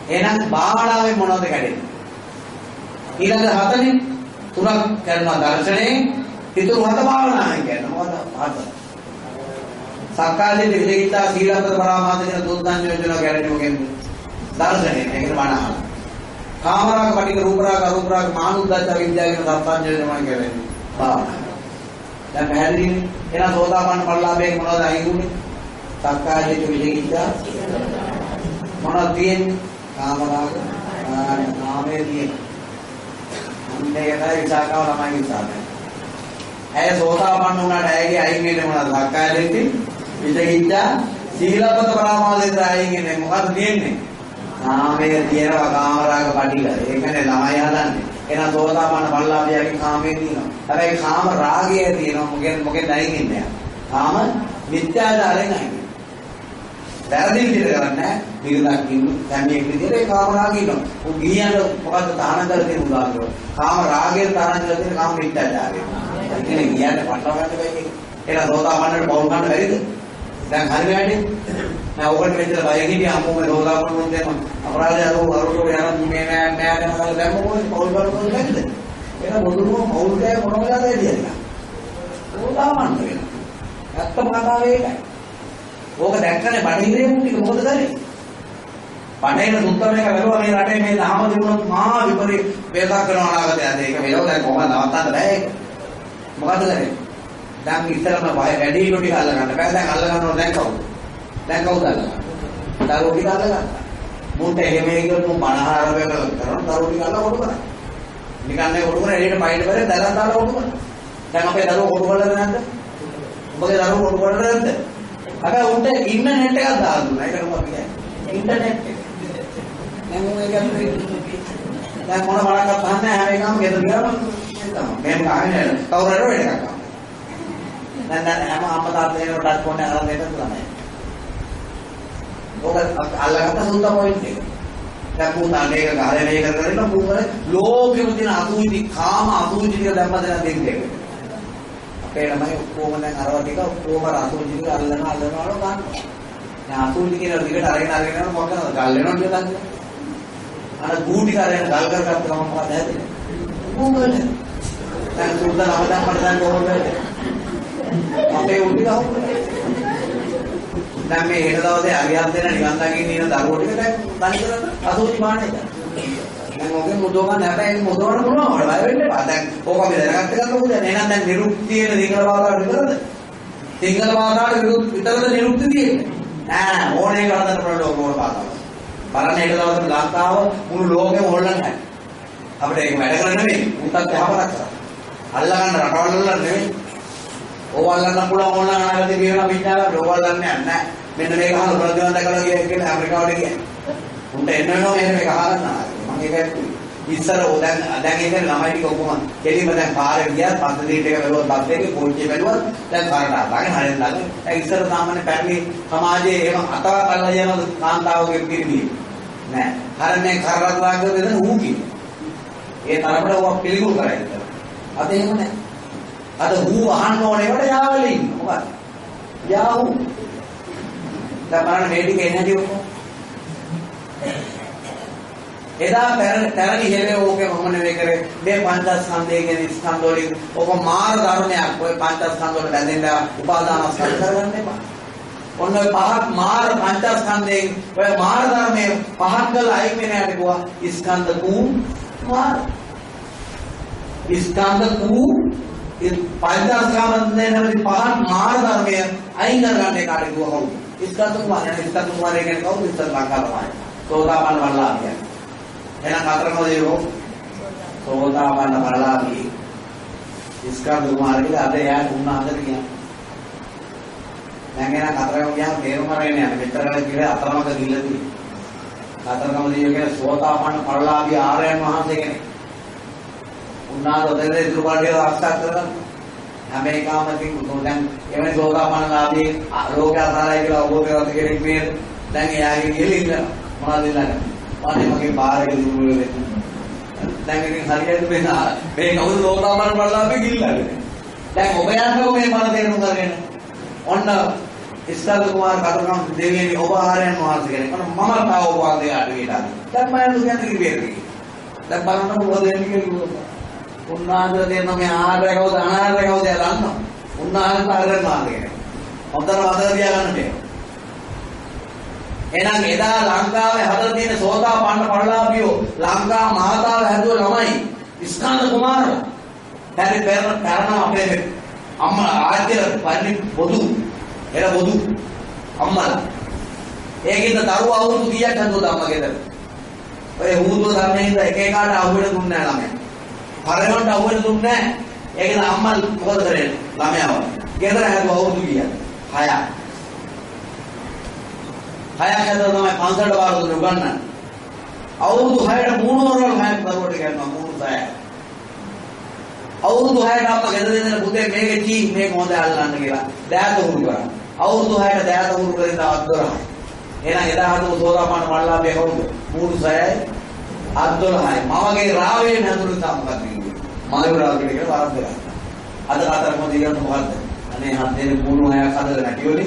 එහෙනම් භාවනාවේ මොනවද කැඩෙන්නේ? ඊළඟ හතනේ තුනක් කරනවා දර්ශනේ ඉතුරු හත භාවනාවෙන් කරනවා. මොකද හත? සක්කාය දිවිදිතා සීලබ්බත පරාමාස කියන දුන්දන් යෝජනා ගැරෙන්නේ මොකෙන්ද? දර්ශනේ මේකට බණ අහලා. කාමරාග පටික රූපරාග අරූපරාග මානුද්දච්ච විද්‍යාව කියන සත්‍යඥයෝජනා කියන්නේ භාවනාව. දැන් පැහැදිලිනේ. එහෙනම් සෝතාපන්න ඵලලාභයෙන් මොනවද අයිගුනේ? සක්කාය දිවිදිතා මොනවද තියෙන්නේ? කාමරාග කාමයේ තියෙන්නේ. අන්නේ ඒකයි විසාකාව ළමයි විසාකයි. ඇය සෝතාපන්න වුණාට ඇයගේ අයින් වෙන්නේ මොනවද? සක්කාය දිට්ඨි, විචිකිච්ඡා, සීලබ්බත පරාමාසයෙන් අයින් වෙන්නේ මොකද්ද තියෙන්නේ? කාමයේ තියෙනවා කාමරාග පටිල. ඒකනේ ළමයි හදන්නේ. එහෙනම් සෝතාපන්න බල්ලාභියගේ කාමයේ තියෙනවා. හැබැයි කාම රාගය තියෙනවා. මොකෙන් මොකෙන් නැගින්නේ නැහැ. කාම මිත්‍යාචාරයෙන් නැගින්නේ. වැරදි විදිහට කරන්නේ විගතක් ඉන්න කැමියෙක් විදිහට ඒ කාම රාගය ඉන්නවා. උන් ගියන්ට මොකද්ද තහනම් කරලා තියෙන උදාහරණ. කාම රාගයෙන් තහනම් කරලා තියෙන කාම මිත්‍යාචාරය. ඒ කියන්නේ ගියන්ට පටලවා ගන්න බැහැ. ඒක සෝතාපන්නට පවුල් ගන්න බැරිද? දැන් හරි වැඩි. නෑ ඔකට මෙච්චර බය හිටියා අම්මෝ මේ සෝතාපන්න වුණ දෙම අපරාධය අරෝ අරෝ යන මේ නෑ නෑ නෑ දැන් මොකද පවුල් ගන්න බැරිද? ඒක මොදුරුම පවුල් කෑ මොනවද කියලා. සෝතාපන්න වෙනවා. ඇත්තම කතාව ඒකයි. ඕක දැක්කනේ බඩහිරේ ටික මොකද කරේ? බඩහිර සුත්තම එක වැළුවා මේ රටේ මේ දහම දිනුනොත් මහා විපරි වේදක් කරනවා අනාගතය. ඒක වෙලව දැන් කොහොමද නවත්තන්න බෑ ඒක. මොකද කරේ? දැන් ඉස්සරම බය වැඩි හිටු ටික අල්ල ගන්න බෑ. දැන් අල්ල ගන්නව දැන් කවුද? දැන් කවුද අල්ලගන්නේ? දරුවෝ ටික අල්ල ගන්නවා. මුන්ට එහෙම එකකට මු 50 රූපය කරනවා දරුවෝ ටික අල්ල කොටු කරා. නිකන් නේ කොටු කරා එළියට පයින් බරේ දරන් දාලා කොටු කරා. දැන් අපේ දරුවෝ කොටු කරලාද නැද්ද? ඔබගේ දරුවෝ කොටු කරලාද නැද්ද? හැබැයි උන්ට ඉන්ටර්නෙට් එකක් දාලා දුන්නා. ඒකට මොකක්ද කියන්නේ? ඉන්ටර්නෙට් එක. දැන් මොන එකක්ද දැන් මොන බලන්නත් නැහැ හැම එකම ගෙදර ගියාම මේක ආන්නේ නැහැ. කවුරු හරි වෙන එකක්. දැන් දැන් හැම අම්මා තාත්තා කෙනෙකුට ටච් ෆෝන් එක අරන් දෙන්න තමයි. ඔක අල්ලගත්ත සුන්දර පොයින්ට් එක. දැන් පුතා මේක ගහලා මේක කරගෙන පුතා ලෝකෙම තියෙන අතුවිදි කාම අතුවිදි ටික දැම්මද නැද්ද දෙන්නේ. අපේ ළමයි ඔක්කොම දැන් අරවා ටික ඔක්කොම අතුවිදි ටික අල්ලන අල්ලනවල ගන්නවා. දැන් අතුවිදි කියන දිගට අරගෙන අරගෙන යනවා මොකද ගල් වෙනවද කියලා දන්නේ. අර ගූටි කරගෙන ගල් කරගත්ත ගමන් මොකද හැදෙන්නේ? මොකද? දැන් සුද්දා නම දැන් මට දැන් කොහොමද? අපේ උටි ගහන්නේ. දැන් මේ හෙට දවසේ අරියක් දෙන නිවන් දකින්න ඉන්න දරුවෝ ටික දැන් තනි කරලා අසෝචි බාණේ දැන්. දැන් ඔගේ මුදව ගන්න හැබැයි මුදවන්න පුළුවන් වල බය වෙන්න එපා. දැන් ඕක අපි දැනගත්ත ගමන් මොකද? එහෙනම් දැන් නිරුක්තියේ සිංහල භාෂාවට විතරද? සිංහල භාෂාවට විතරද නිරුක්ති තියෙන්නේ? නෑ ඕනේ කරදර ප්‍රලෝක ඕන භාෂාව. බලන්න හෙට දවසේ ලංකාව මුළු ලෝකෙම හොල්ලන්නේ. අපිට ඒක වැඩ කරන්න නෙමෙයි. උන්ටත් යහපතක් කරා. අල්ලගන්න රටවල් වල නෙමෙයි. ඕවල්ලන්න පුළුවන් ඕන අනාගතේ කියනවා පිටාලා ඕවල්ලන්නේ නැහැ. මෙන්න මේක අහලා ප්‍රතිවන් දැකලා ගියා කියලා ඇමරිකාවට ගියා. උන්ට එන්න වෙනවා එහෙම මේක අහගන්න. මම ඒක ඉස්සර දැන් දැන් ඉතින් ළමයි ටික ඔක්කොම කෙලින්ම දැන් පාරේ ගියා පස්සේ ටික බැලුවා බස් එකේ පොල්චේ බැලුවා දැන් කරට අල්ලගෙන හරියට ළඟ. ඒ ඉස්සර සාමාන්‍ය පැරණි සමාජයේ එහෙම අතවා කල්ලා යන කාන්තාවගේ පිරිමි නෑ. හරන්නේ කරරත් වාගේ දෙන ඌ කිව්වා. ඒ තරමට ඌ පිළිගුල් කරයි. අද එහෙම නෑ. අද ඌ අහන්න ඕනේ වට යාවල ඉන්න. මොකද? යාවු. දැන් බලන්න මේ ටික එන්නේ නැති ඔක්කොම. එදා පැරණි හෙලේ ඕකේ මම නෙවෙයි කරේ මේ පංචස්කන්ධය කියන ස්කන්ධ වලින් ඔක මාර ධර්මයක් ඔය පංචස්කන්ධ වල බැඳෙන්න උපාදානස්කන්ධ කරගන්න එපා. ඔන්න ඔය පහක් මාර පංචස්කන්ධයෙන් ඔය මාර ධර්මයේ පහක් කරලා අයින් වෙන යට ගුවා ස්කන්ධ කූ මාර. ස්කන්ධ කූ පංචස්කන්ධයෙන් නැමැති පහක් මාර ධර්මය අයින් කරගන්න එකට ගුවා කවුද? ස්කන්ධ කුමාරය. ස්කන්ධ කුමාරය කියන්නේ කවුද? ඉස්සර ලංකාවේ. සෝතාපන්න වල්ලාභිය. එහෙනම් හතරම දේවෝ සෝතාපන්න බලලාමි ඉස්කන්ධ කුමාරගේ අද එයා උන්වහන්සේට කියන දැන් එන කතරගම ගියාම තේරුම් අරගෙන යන්න මෙතර කල කියලා අතරමක ගිල්ල තියෙනවා. කතරගම දේවිය කියන්නේ සෝතාපන්න බලලාමි ආර්යයන් වහන්සේ කෙනෙක්. උන්වහන්සේ ඔතනදී ඉතුරු පාඩිය ආස්ථා කරගන්න හැම එකම තින් දැන් එවැනි සෝතාපන්නලාභී ලෝකය අසාරයි කියලා අවබෝධ කරගත්ත කෙනෙක් මේ දැන් එයාගේ කියලා මොනවද ඉල්ලන්නේ? අනේ මගේ පාරේ දුර දැන් ඉතින් හරියට වෙන මේ කවුරු ලෝකාමන බලලා අපි ගිල්ලන්නේ. දැන් ඔබ යන්නකො මේ මන තේරුම් කරගෙන. ඔන්න ඉස්කන්ද කුමාර කතරගම දෙවියනි ඔබ ආරයන් වහන්සේ කෙනෙක්. ඔන්න මම තාව ඔබ වාදේ අඩුවේලා. දැන් මම දුකෙන් කිව්වේ. දැන් බලන්න මොකද වෙන්නේ කියලා. උන්වහන්සේ දෙන්න මේ ආහාරය කවුද අනාහාරය කවුද කියලා දන්නවා. උන්වහන්සේ ආරයන් වහන්සේ කෙනෙක්. හොඳට මතක තියාගන්න බෑ. එහෙනම් එදා ලංකාවේ හදලා තියෙන සෝතාපන්න පරිලාභියෝ ලංකා මාතාව හැදුව ළමයි ස්කන්ධ කුමාරලා. පෙර පෙර කරන අපේ අම්මා ආද්‍ය පරි බොදු එළ බොදු අම්මලා. ඒකින්ද දරුවා අවුරුදු කීයක් හදුවද අම්මගේද? ඔය හුදුව ධර්මයෙන් එක එකාට අහුවෙන්න දුන්නේ නැහැ ළමයා. පරයන්ට අහුවෙන්න දුන්නේ නැහැ. ඒකද අම්මා මොකද කරන්නේ? ළමයාව. ගෙදර හැදුව අවුරුදු කීයක්? 6ක්. හයක් ඇතුළත තමයි පන්සලට වාර දුන්න උගන්නන්න. අවුරුදු 6ට මූණවරවල් හයක් දරුවට ගන්නවා මූණු 6. අවුරුදු 6ට අප්පා ගෙදර දෙන පුතේ මේක චී මේක හොඳ අල්ලන්න කියලා. දෑත උරු කරා. අවුරුදු 6ට දෑත උරු කරේ තවත් දොරයි. එහෙනම් එදා හදපු සෝදාපන්න මල්ලාභය කවුද? මූණු සයයි අත් 12යි. මමගේ රාවයෙන් හඳුනන සම්පත් කිව්වේ. මාළු රාවය කියලා වරද්ද ගන්න. අද කතර මොකද කියන්නේ මොකද්ද? අනේ හත් දෙනෙක් මූණු හයක් හදලා නැටිවලි.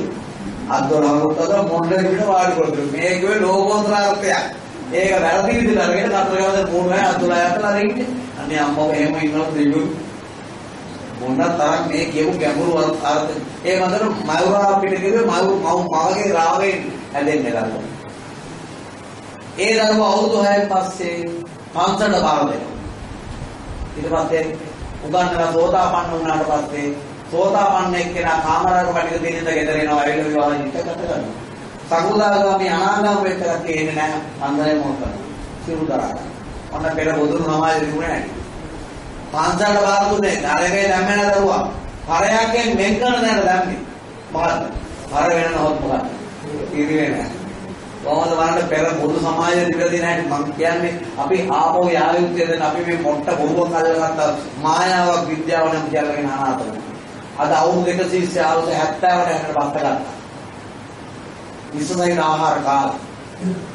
අත් 12 උත්තර මොණ්ඩේ විතර වාඩි කරගන්න. මේ කිව්වේ ලෝකෝත්තර අර්ථයක්. ඒක වැරදි විදිහට අරගෙන කතර ගාවද මූණු හය අත් 12 යටලා ඉන්නේ. අනේ අම්මෝ එහෙම ඉන්නවද දෙවියෝ මොන තරම් මේ කියපු ගැඹුරු අර්ථ ඒ මතර මයුරා අපිට කිව්වේ මයු මවගේ රාවයෙන් හැදෙන්නේ දරුවා. ඒ දරුවා අවුරුදු 6න් පස්සේ පන්සලට බාර දෙනවා. ඊට පස්සේ උගන්නලා සෝතාපන්න වුණාට පස්සේ සෝතාපන්න එක්කෙනා කාමරාග පිටික දිනින්ද ගෙදර එනවා ඇවිල්ලා විවාහ ජීවිත ගත කරනවා. සකුදාගාමී අනාගාම වෙච්ච කට්ටිය එන්නේ නැහැ පන්සලේ මොකද? සිරු දරා ගන්න. ඔන්න පෙර බුදුන් නමයි තිබුණේ නැහැ. පන්සලට බාර දුන්නේ නරකේ දැම්මේ නැ දරුවා. හරයක්ෙන් මෙන් කරන දැන දැම්මේ. මොකද්ද? හර වෙන නහොත් මොකද්ද? ඉරිවේ නැහැ. කොහොමද බලන්න පෙර බුදු සමාජයේ තිබිලා තියෙන හැටි මම කියන්නේ අපි ආපෝ යායුත්තේ දැන් අපි මේ මොට්ට බොරුව කල්ලගත්ත මායාවක් විද්‍යාව නම් කියලාගෙන අනාතන. අද අවුරුදු 130 අවුරුදු 70කට යනකොට බස්ස ගත්තා. විසඳයින ආහාර කාලා.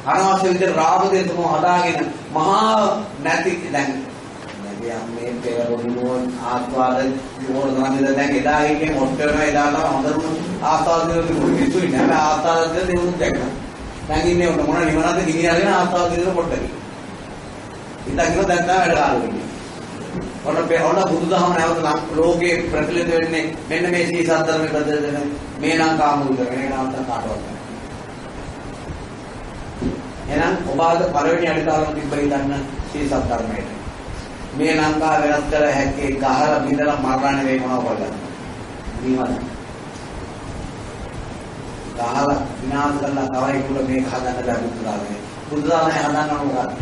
අනවශ්‍ය විදිහට රාග දෙතුම හදාගෙන මහා නැති දැන් නැගියම් මේ පෙරොදුනුවන් ආස්වාද විමෝර තමයි දැන් එදා හිටියේ මොට්ට වෙනවා එදා තමයි හොඳම ආස්වාද දෙනුත් කිසුයි නෑ ආස්වාද දෙනුත් දැක්කා. දැන් ඉන්නේ ඔන්න මොන නිවනද ගිනි අරගෙන ආස්වාද දෙන පොට්ටකි. ඉතින් කියන දැන් තමයි වැඩ කාලෙන්නේ. ඔන්න මේ ඔන්න බුදුදහම නැවත ලෝකේ ප්‍රචලිත වෙන්නේ මෙන්න මේ සී සද්ධර්මයේ ප්‍රචලිත මේ නම් කාමුද වෙන නාමත කාටවත් නැහැ. එහෙනම් ඔබ අද පළවෙනි අඩිතාලම තිබ්බයි දන්න සී සද්ධර්මයේ. මේ ලංකාව වෙනස් කර හැකි ගහලා බිඳලා මරණ නෙවෙයි මොනවද කරන්නේ. නිවන. ගහලා විනාශ කරලා තවයි කුල මේක හදන්න බෑ බුදුදාමේ. බුදුදාමේ හදන්න ඕන මොකක්ද?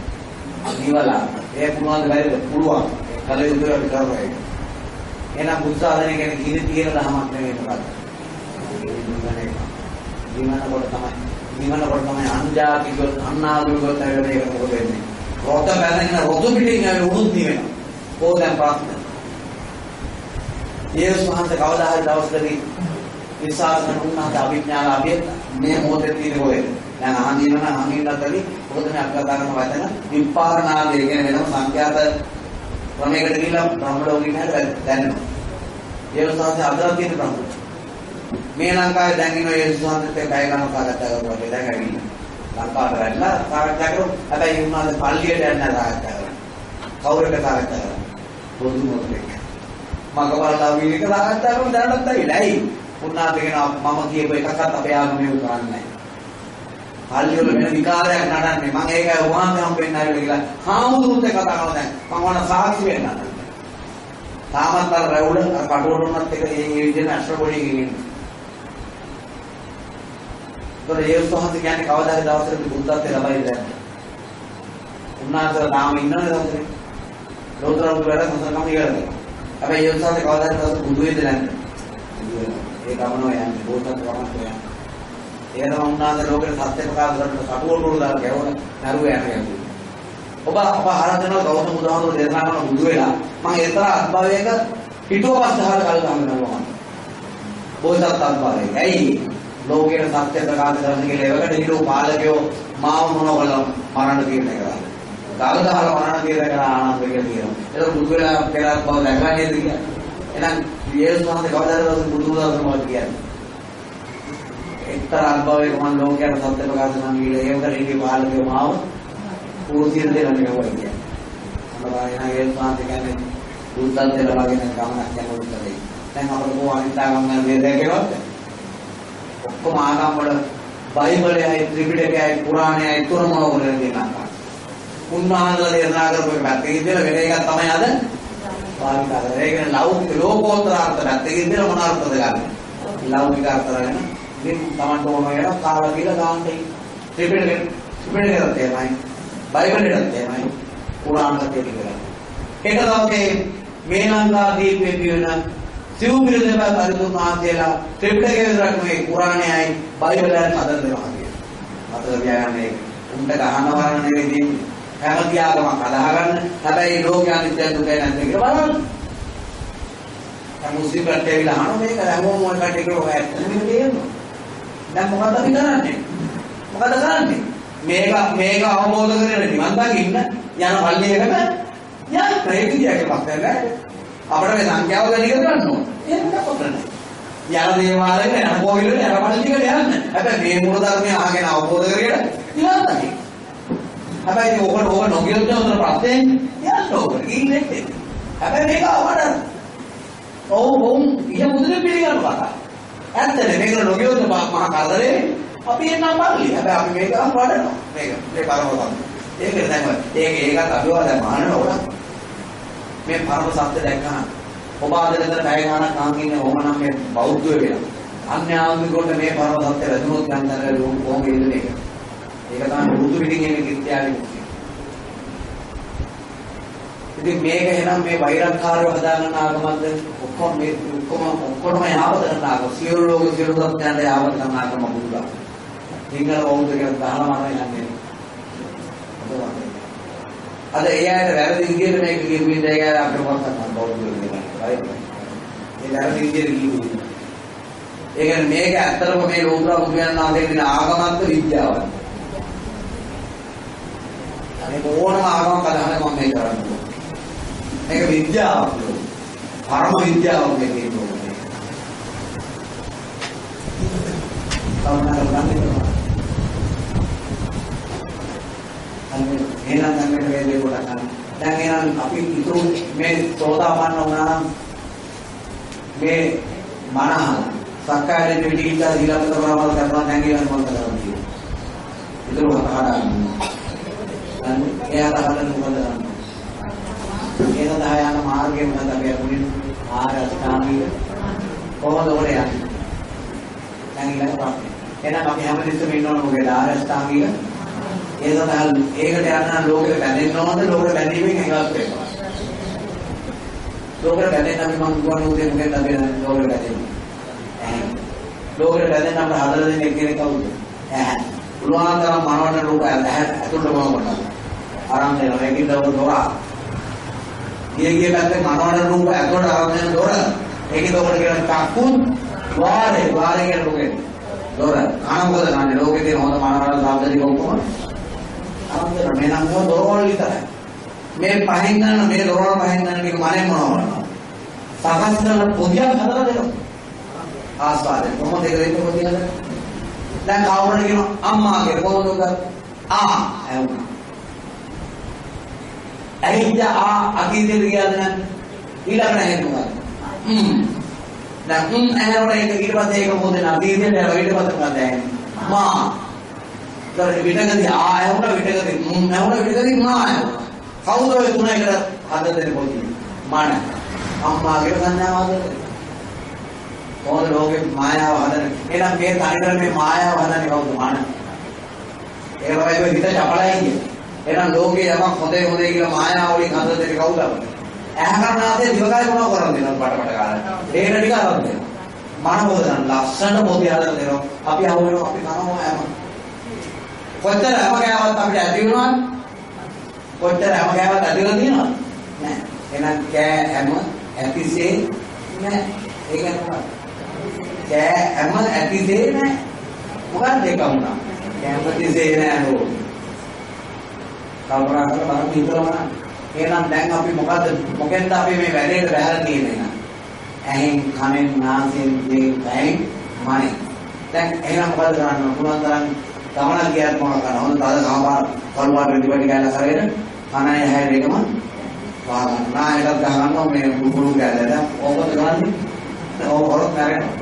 නිවලා. ඒක මොනවද බැරිද? පුළුවන්. කල යුතු අපි කරනවා ඒක. එහෙනම් බුද්ධ සාධනය කියන්නේ කිරි තියෙන දහමක් නෙවෙයි මොකක්ද? නිවන කොට තමයි නිවන කොට තමයි අන්ජාතික අන්නාදුක තැවෙන එක මොකද වෙන්නේ? රොත බැලගෙන රොත පිටින් ආවේ උණුත් නිවෙනවා. ඕකෙන් ප්‍රාර්ථනා. යේසුස් වහන්සේ කවදා හරි දවසකදී විශ්වාසන උන්නාට අභිඥාන අභිය මේ මොහොතේ තියෙන කොහෙද? දැන් අහන්න නම් අහන්නතරි මොකද මේ අක්කා කරන වචන විපාරණාදී කියන වෙනම සංඛ්‍යාත ක්‍රමයකට ගිහිල්ලා බ්‍රහ්ම ලෝකෙ ඉන්නට දැනෙනවා. යේසුස් වහන්සේ අදලා තියෙන බ්‍රහ්ම. මේ ලංකාවේ දැන් ඉන්න යේසුස් වහන්සේත් එක්ක අය ගන්න සාකච්ඡා කරනවා දැන් ඇවිල්ලා. ලංකාවට වැඩලා සාකච්ඡා කරමු. හැබැයි උන්වහන්සේ පල්ලියට යන්න සාකච්ඡා කරනවා. කවුරට සාකච්ඡා කරනවා? බොදු මොකද? මගවල් දාවිලක සාකච්ඡා කරමු දැනටත් ඇවිල්ලා. ඇයි? උන්වහන්සේ කියනවා මම කියපු එකක්වත් අපේ ආගමේ කරන්නේ නැහැ. පල්ලි වල වෙන විකාරයක් නඩන්නේ. මම ඒකයි උන්වහන්සේ හම්බෙන්න ආවිල කියලා. හාමුදුරුවොත් එක්ක කතා කරනවා දැන්. මම වණ සාක්ෂි වෙන්න. තාමත් අර රැවුල අර කටුවරුන්වත් එක මේ විදිහට අශ්‍රවණී කියන්නේ. ඒතර ඒ උන්වහන්සේ කියන්නේ කවදා හරි දවසක බුද්ධත්වයට ලබයි දැන්. උන්වහන්සේ තාම ඉන්නවද දවසේ? ලෝතර උන් වැඩ සංසකම් ඉවරද? හැබැයි ඒ උන්වහන්සේ කවදා හරි දවසක බුදු වෙයිද නැද්ද? ඒ ගමනෝ යන්නේ බෝසත් ගමනට යන්නේ. ඒක තමයි උන්වහන්සේ ලෝකෙට සත්‍ය ප්‍රකාශ කරන්න කටුවටුවල දාලා ගැවුණ නරුව යන්නේ. ඔබ අප ආහාර කරන ගෞතම බුදුහාමුදුරු දේශනා කරන බුදු වෙලා මම ඒතර අත්භවයක පිටුවපස් දහර කල් ගන්නවා. බෝසත් අත්භවයක. ඇයි? ලෝකෙට සත්‍ය ප්‍රකාශ කරන්න කියලා ඒවකට හිටු පාලකයෝ මාව මොනවල මරණ කියන එක. ගල් ගහලා මරණ කියන එක ආනන්ද කියලා කියනවා. ඒක බුදු වෙලා පෙරත් බව දැකගන්නේද කියලා. එහෙනම් යේසුස් වහන්සේ කවදාද බුදු දහම මොකක්ද කියන්නේ? එක්තරා අත්භවයක මම ලෝකයට සත්‍ය ප්‍රකාශ කරන්න කියලා ඒවකට හිටු පාලකයෝ මාව පූර්තිය දෙන්න නෙවෙයි කියන්නේ. මොනවා එන යේසුස් වහන්සේ කියන්නේ බුද්ධත්වයට ලබාගෙන ගමනක් යන උත්තරේ. දැන් අපිට කොහොම අනිත්‍යගම මේ දෙකේවත් ඔක්කොම ආගම් වල බයිබලයයි ත්‍රිපිටකයයි පුරාණයයි තුනම වල දෙනවා. උන්වහන්සේලා දේශනා කරපු එක පැත්තකින් ඉඳලා වෙන එකක් තමයි අද භාවිත කරන්නේ. ඒ කියන්නේ ලෞකික ලෝකෝත්තර අර්ථ පැත්තකින් ඉඳලා මොන අර්ථද ගන්න? ලෞකික අර්ථ ගන්න. ඉතින් Tamanට ඕන වෙන කාලා කියලා ගන්න ත්‍රිපිටකේ ත්‍රිපිටකේ තමයි බයිබලෙට තමයි පුරාණත් කියලා. ඒක තමයි මේ ලංකාදීපේ පියන සිව් පිළිදෙම පරිතුන් මහන්සියලා ත්‍රිපිටකය විතරක් නෙවෙයි පුරාණයයි බයිබලයයි හදන්න දෙනවා කියන්නේ. මතක තියාගන්න ඒක. උන්ට ගහන වරණ නෙවෙයි දෙන්නේ. කැමති ආගමක් අදහගන්න. හැබැයි ලෝක අනිත්‍ය දුකයි නැද්ද කියලා බලන්න. දැන් මුස්ලිම් රටේ ඇවිල්ලා අහන මේක හැමෝම මොන කටේ කියලා ඔය ඇත්තම තේරෙනවා. දැන් මොකද අපි කරන්නේ? මොකද කරන්නේ? මේක මේක අවබෝධ කරගෙන නිවන් දකින්න යන පල්ලියකට යන්න ප්‍රේතියක් පස්සේ අපිට මේ සංඛ්‍යාව ගණිත කරන්න ඕන. එහෙම කරන්නේ. යන දේවාලේ යන කෝවිලේ යන පල්ලියකට යන්න. හැබැයි මේ මූල ධර්මය අහගෙන අවබෝධ කරගෙන නිවන් දකින්න. හැබැයි ඉතින් ඕක ඕක නොගියොත් උතර ප්‍රත්‍යයෙන් යන්න ඕක. ඉන්නේ හැබැයි මේක අවඩන. ඔව් ඔව් ඊය මුදලේ පිළිගන්න කතා. ඇත්තනේ මේක නොගියොත් මහා කරදරේ අපි එන්නම් බලලි. හැබැයි අපි මේක වඩනවා. මේක මේ පරම සත්‍ය. ඒක දැන් ඒක ඒකත් අභිවා දැන් මානනවා. මේ පරම සත්‍ය දැක්කම ඔබ ආදරෙන්ද පැය ගානක් අහන් ඉන්නේ ඕමනම් මේ බෞද්ධ වෙලා. අන්‍යාගමිකෝට මේ පරම සත්‍ය වැදුනොත් යන්තර කොහොම ඉන්නේ ඒක. ඒක තමයි බුදු පිටින් එන්නේ කිත්‍යාවේ මුක්තිය. ඉතින් මේක එහෙනම් මේ වෛරක්කාරව හදාගන්න ආගමක්ද ඔක්කොම මේ ඔක්කොම ඔක්කොම යාවත කරන ආගම සියලු ලෝක සියලු සත්‍යයන්ට යාවත කරන ආගම බුදුලා. සිංහල බෞද්ධ කියලා දහලා මම යන්නේ. අද ඒ අයට වැරදි විදිහට මේක කියපු ඉඳ ඒක අපිට මොකක්ද කරන්න බෞද්ධ වෙන්නේ. ඒ වැරදි විදිහට කියපු. ඒ කියන්නේ මේක ඇත්තටම මේ ලෝතුරා බුදුන් වහන්සේ දෙන ආගමක්ද විද්‍යාවක්ද? අනේ ඕනම ආගමක් අදහන මම මේ කරන්නේ. මේක විද්‍යාවක් නේ. පරම විද්‍යාවක් මේ කියන්නේ. එහෙනම් දැන් මේක වේදේ කොට ගන්න. දැන් එහෙනම් අපි ඉතුරු මේ සෝදාපන්න වුණා නම් මේ මනහ සක්කාය දෙවිදි කියලා ඊළඟට කරවල් කරනවා දැන් ඊළඟ මොකද කරන්නේ? ඉතුරු හදාගන්න. දැන් එයාට හදන්න මොකද කරන්නේ? ඒ සඳහා යන මාර්ගය මොකද අපි මුලින් ආර්ය අෂ්ටාංගික කොහොමද උඩ යන්නේ? දැන් ඊළඟ ප්‍රශ්නේ. එහෙනම් අපි හැමතිස්සෙම ඉන්න ඕන මොකද ආර්ය අෂ්ටාංගික ඒ සඳහා ඒකට යන්න ලෝකෙට බැඳෙන්න ඕනද ලෝකෙට බැඳීමෙන් එකක් වෙනවා. ලෝකෙට බැඳෙන්න අපි මම කියවන උදේ මොකද අපි ලෝකෙට බැඳෙන්නේ? ඇහැ. ලෝකෙට බැඳෙන්න අපිට හදලා දෙන්නේ කෙනෙක් කවුද? ඇහැ. පුළුවන් තරම් මනවට ලෝක ඇහැ ඇතුළට බලන්න. ආරම්භ වෙනවා. ඒකින් දවස් දොරා ගියගිය පැත්තේ මනෝන රූප ඇතුළට ආවම දොර. ඒකේ දොර කියන තක්කුත් වාරේ වාරේ කියන ලෝකේ දොර. අනම්බෝද ගන්න ලෝකේ තියෙන හොඳ මනෝන සාධනික ඔක්කොම අරන්දර මේ නම් මොන දොරවල් විතරයි. මේ පහෙන් ගන්න මේ දොරවල් පහෙන් ගන්න මේක මනේ මොනවා කරනවා සකස් කරන පොදියක් හදලා දෙනවා. ආස්වාදේ. කොහොමද ඒක දෙන්න පොදියද දැන් කවුරුද කියන අම්මා කියලා කොහොමද උගත් ආ ඇහුණා. ඇහිච්ච ආ අතීතෙට ගියාද නැද්ද? ඊළඟට ඇහෙනවා. හ්ම්. දැන් හ්ම් ඇහෙනකොට ඒක ඊට පස්සේ ඒක මොකද අතීතෙට යනවා ඊට පස්සේ මොකද ඇහෙන්නේ? මා. ඊට විතකදී ආ ඇහුණා විතකදී හ්ම් ඇහුණා විතකදී මා ඇහුණා. කවුද ඔය තුන එකට හදන්නේ පොඩි? මන. අම්මාගේ සංඥාව හදන්නේ. කොහොමද ලෝකේ මායාව හදන්නේ? එහෙනම් මේ තනිකර මේ මායාව හදන්නේ කවුද? මන. ඒක තමයි හිත චපලයි කියන්නේ. එහෙනම් ලෝකේ යමක් හොඳේ හොඳේ කියලා මායාව වලින් හදලා දෙන්නේ කවුද අපිට? ඇහැකරනාතේ දිවකාය මොනව කරන්නේ නම් පට පට ගන්න. ඒකට ටික අරන් දෙනවා. මන බෝධන ලස්සන බෝධිය හදලා දෙනවා. අපි අහුවෙනවා අපි කනවා හැම. කොච්චර හැම කෑවත් අපිට ඇති වෙනවද? කොච්චර හැම කෑවත් ඇති වෙනවද නෑ. එහෙනම් කෑ හැම ඇතිසේ නෑ. ඒක නෑ. කෑ හැම ඇතිසේ නෑ. මොකක්ද ඒක වුණා? කැමතිසේ නෑ නෝ. කල්පනා කරලා බලන්න හිතනවා එහෙනම් දැන් අපි මොකද මොකෙන්ද අපි මේ වැඩේට බහැලා තියෙන්නේ ඇහෙන් කනෙන් නාසයෙන් දිවෙන් කයෙන් මනෙන් දැන් එහෙනම් මොකද කරන්න පුළුවන් තරම් ගමන ගියත් මොකක් කරන්න හොඳ තද කාපාර කල්වාට පිටිපටි ගෑලා කරගෙන කනයි ඇහැ දෙකම වහගන්න නායකත් ගහනවා මේ කුකුළු ගෑලට ඕකද කරන්නේ ඕක හොරක් නැරෙනවා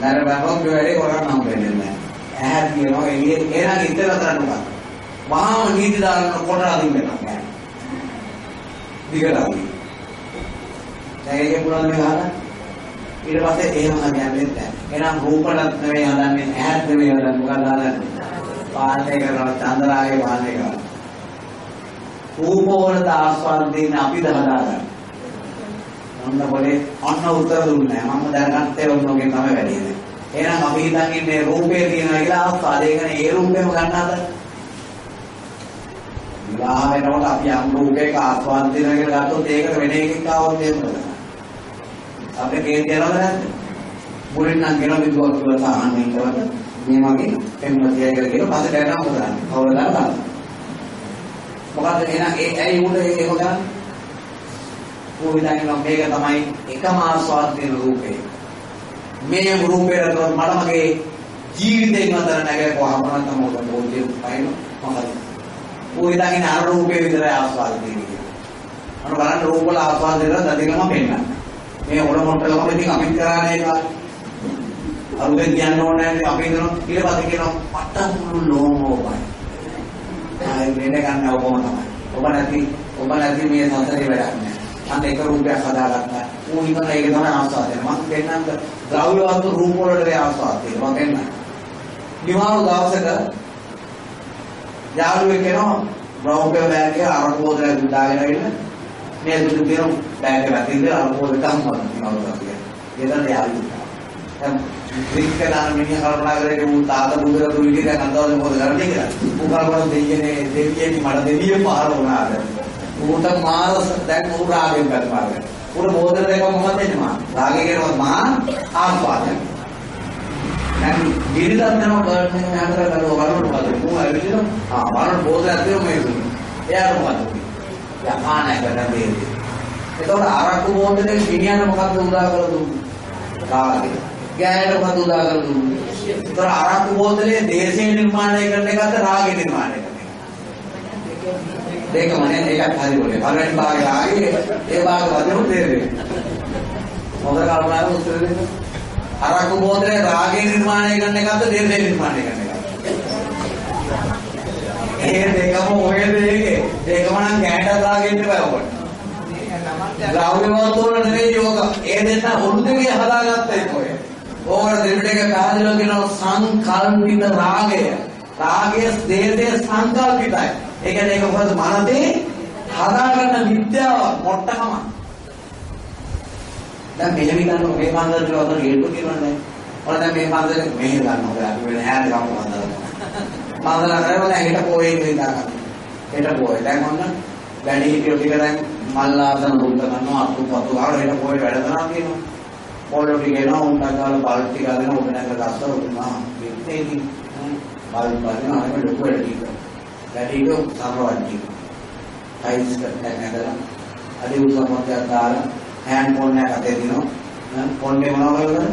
නැරෙනවා වැඩේ කරන්න හම්බ වෙන්නේ නැහැ ඇහැ කියනවා එළියේ එහෙනම් ඉතල කරන්න මොකක්ද මහාම නීති දාන කොට අදින්න නැහැ. දිගටම. දැන් ඒකේ පුළුවන් මේ ගහන්න. ඊට පස්සේ එහෙම හදින්නේ නැහැ. එහෙනම් රූපණත් නෙවෙයි හදන්නේ, ඇහත් නෙවෙයි හදන්නේ, මොකක්ද හදන්නේ? පාලනය කරනවා, චන්දරාගේ පාලනය කරනවා. රූපවලට ආස්වාද දෙන්න අපිද හදාගන්න. මොන්න පොලේ අන්න උත්තර දුන්නේ නැහැ. මම දැනගත්තේ ඔන්නෝගෙන් තමයි වැඩි වෙන්නේ. එහෙනම් අපි හිතන් ඉන්නේ රූපේ තියෙනවා කියලා ආස්වාද. ඒ කියන්නේ ඒ රූපේම ගන්න හදන්නේ. විවාහ වෙනකොට අපි යම් රූපයක ආස්වාද දෙනවා කියලා ගත්තොත් ඒකට වෙන එකෙක් ආවොත් එහෙම කරනවා. අපේ කේන්ති යනවද නැද්ද? මුලින් නම් ගෙන විදුවක් කියලා සාහන්නේ කරලා මේ මගේ පෙම්වතියයි කියලා කියන පස්සේ දැනම මොකද කවුරුද දාලා මොකද එහෙනම් ඒ ඇයි උඩ ඒක ගන්න ඌ විඳිනවා මේක තමයි එකම ආස්වාද දෙන රූපේ මේ රූපේට මට මගේ ජීවිතේ නතර නැගලා කොහොමද තමයි මොකද පොඩි පයින් මොකද ඌ ඉඳගෙන අර රූපේ විතරයි ආස්වාද දෙන්නේ. අර බලන්න රූප වල ආස්වාද දෙනවා දදිනම පෙන්නන්න. මේ ඔල මොට්ටලම ඉතින් අපිත් කරානේ ඒක අරුගෙන් කියන්න ඕනේ නැහැ අපි හිතනවා ඊට පස්සේ කියනවා මට මුළු ලෝමෝපයි. ආයි වෙන ගන්න ඔබම තමයි. ඔබ නැති ඔබ නැති මේ සසරේ වැඩක් නැහැ. අන්න එක රූපයක් හදාගත්තා. ඌ ඉතන ඒක තමයි ආස්වාදය මම පෙන්නන්න ද්‍රව්‍යවත් රූප වලට ආස්වාදය මම පෙන්නන්න නිවාරු දවසක යාළුවෙක් එනවා බ්‍රවුන්කේ බෑග් එක අරන් බෝතලයක් දාගෙන ඇවිල්ලා මේ දුරු දින බෑග් එක වැටිලා අරන් බෝතලයක් ගම්මන නිවාරු දවසක එතන යාළුවා දැන් ක්‍රික් කරන මිනිහ කල්පනා කරේ ඌ තාත බුදුර දුරු ඉතින් දැන් අන්දවල මොකද කරන්නේ කියලා. ඌ කල්පනා දෙයියනේ දෙවියනි මට දෙවිය පාර වුණාද? ඌට මාරස දැන් ඌ රාගෙන් බැලපාගෙන ඌට බෝතල දෙකම මොකද වෙන්නේ මා රාගේ කියනවා මා ආස්වාදයක්. දැන් ගිරිදන් යනවා බලන්න හතර කරලා බලන්න මොකද ඌ ඇවිල්ලා ආ බලන්න බෝතල ඇතුලේ මේ දුන්නේ එයාට මොකද යහාන එකට දෙන්නේ එතකොට අරක්කු බෝතලේ මිනිහට මොකද්ද උදා කරලා දුන්නේ රාගේ ගෑනට මොකද උදා කරලා දුන්නේ ඒතර අරක්කු බෝතලේ දේශේ නිර්මාණය කරන එකද රාගේ නිර්මාණය කරන එක දෙකම නේ ඒකත් හරි වලේ පළවෙනි භාගය ආයේ ඒ භාග වදිනු තේරෙන්නේ මොකද කල්පනා කරලා උත්තර දෙන්න අරක්කු බෝතලේ රාගේ නිර්මාණය කරන එකද දේශේ නිර්මාණය කරන එකද ඒ දෙකම ඔයද ඒකේ දෙකම නම් ගෑනට රාගෙන්න බෑ ඔකට ද්‍රව්‍යවත් වල නෙවෙයි යෝග. ඒ දෙන්න උරුදේ හදාගත්ත එක ඔය. ඕකට දෙවිඩ එක පැහැදිලිව කියනවා සංකල්පිත රාගය. රාගය දේදේ සංකල්පිතයි. ඒ කියන්නේ ඒක මොකද මනසේ හදාගන්න විද්‍යාව මොට්ටකම. දැන් මෙහෙම ගන්න මේ පන්දරට වතර ගේට්ටු කියනවානේ. ඔන්න දැන් මේ පන්දරේ මෙහෙම ගන්න ඕනේ. අපි වෙන ඈත ගමු පන්දරට. පන්දර කරවල හෙට පොයේ ඉඳලා ගන්න. හෙට පොයේ. දැන් ඔන්න වැඩි හිටියෝ ටික දැන් මල්ලාසන බුද්ධ කරනවා අතු පතු ගාලා හෙට පොයේ වැඩ කරනවා කියනවා. පොළො ටික එනවා උන්ට ගාලා බල් ටික අරගෙන ඔබ නැග ගස්ස උතුමා පිටේදී බල් බලන අර ලොකු වැඩ ටික. වැඩි හිටියෝ සමවන්නේ. ටයිල්ස් කරලා නැගලා අදී උසමෝත්යක් දාලා හෑන්ඩ් ෆෝන් එක අතේ දිනවා. ෆෝන් එක මොනවද කරන්නේ?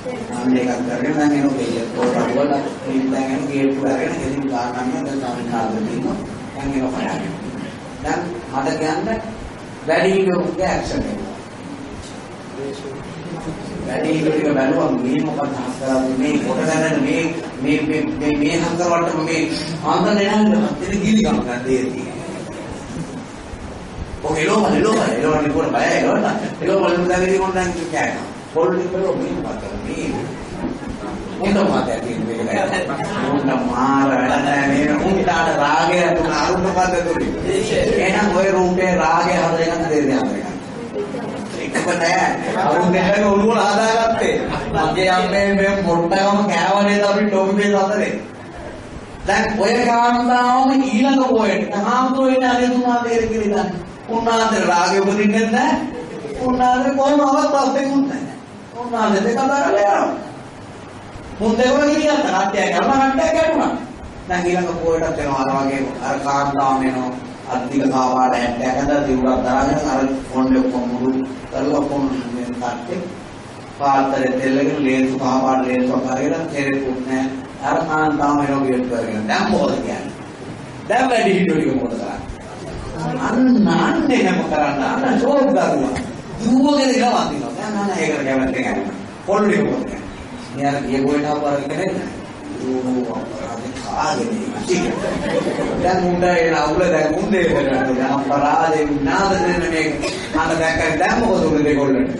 මම මේක කරගෙන දැන් එනවා ගේට් පොරට වල ඉතින් දැන් එනවා ගේට් එක අරගෙන ඉතින් ගානන්නේ දැන් සමිනාද තියෙනවා දැන්. එනවා කරන්නේ දැන් මට කියන්න වැඩි හිටියෝගේ ඇක්ෂන් එක. වැඩි හිටියෝ බැලුවා මේ මොකක්ද හස්තරන්නේ මේ කොට ගන්න මේ මේ මේ මේ මේ හස්තරවට මේ ආන්දර නෑනද මත්තේ ගිලි ගම ගන්න දෙන්නේ ඔක එළෝම එළෝම එළෝම නිකුණ බය එළෝම එළෝම වලින් දැවිලි කොණ්ඩන් කියනවා පොල්ලි බලෝ මේ මොකක්ද මේ උන්ට මාතේ තියෙන මේක උන්ට මාර වැඩ නැහැ මේ උන්ට රාගය තුන අරුණ මොකද්ද තුනේ එහෙනම් ඔය රූපේ රාගය හදගෙන දෙන්නේ අපේ එකම නෑ අරුණ දෙන්නගේ ඔළුව හදාගත්තේ මගේ අම්මේ මේ මොට්ටකම කෑවනේ අපි ටොම්බේ සතරේ දැන් ඔය කාන්තාවම ඊළඟ පොයට හාමුදුරුවෝ ඉන්නේ අනේ තුමා තේර කියලා ඉතින් උන්නාන්සේ රාගය උපදින්නේ නැහැ. උන්නාන්සේ කොහොමවත් ප්‍රශ්නේ උන්නේ නැහැ. උන්නාන්සේ දෙක කතා කරලා යනවා. මුන් දෙකම ගියත් කට්ටිය කරලා කට්ටිය ගැටුණා. දැන් ඊළඟ පොයටත් එනවා. අර වගේ අර කාන්තාවම එනවා. අධික කාවාඩ හැට්ටයක් හදලා දිවුරක් දාගෙන අර ෆෝන් එක ඔක්කොම මුළු කරලා ඔක්කොම කට්ටේ පාත්‍රයේ තෙල්ලගෙන ලේසු කාවාඩ ලේසු කරගෙන තෙරෙකුත් නැහැ. අර කාන්තාවම එනවා ගේට් කරගෙන. දැන් මොකද කියන්නේ? දැන් වැඩි හිටියෝ ටික මොකද කරන්නේ? අන්න අන්නේ හැම කරන්න. අන්න ෂෝක් දරුවා දුවගෙන ඉලා වදිනවා දැන් අන්න ඒකට කැමති නැහැ පොල්ලි මොකද මේ අර ගිය ගෝයට අපර ඉන්නේ ඌ අපරාධේ කාගෙන දැන් මුන්ට එන අවුල දැන් මුන්දේ කරන්නේ. අපරාධේ නාද දෙන්න මේක. අන්න දැක්කම දැන් මොකද උනේ දෙකොල්ලන්ට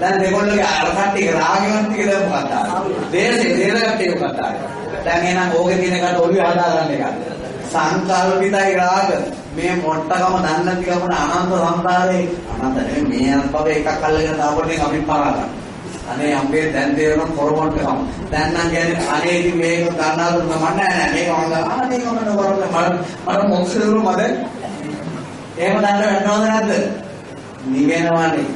දැන් දෙකොල්ලගේ අර කට්ටිය රාගෙවත් ටික දැන් මොකක්ද? ආවේ දේශේ දේශ කට්ටිය මොකක්ද? ආවේ දැන් එහෙනම් ඕකේ තියෙන කට ඔළුවේ හදා ගන්න එකක්. සංකල්පිතයි රාග මේ මොට්ටකම දන්න ටිකම අනන්ත සංසාරේ අනන්ත නෙමෙයි මේ අත්පව එකක් අල්ලගෙන තාපොටෙන් අපි පාරා ගන්න අනේ අම්බේ දැන් තේරෙන පොරොන්ට කම. දැන් නම් කියන්නේ අනේ ඉතින් මේක ගන්නා දුන්න මම නෑ නෑ මේක හොඳ. අනේ මම නවරන්න මම මම මොක්ෂේරු මද. එහෙම දැන් වෙනවද නැද්ද? නිවෙනවනේ.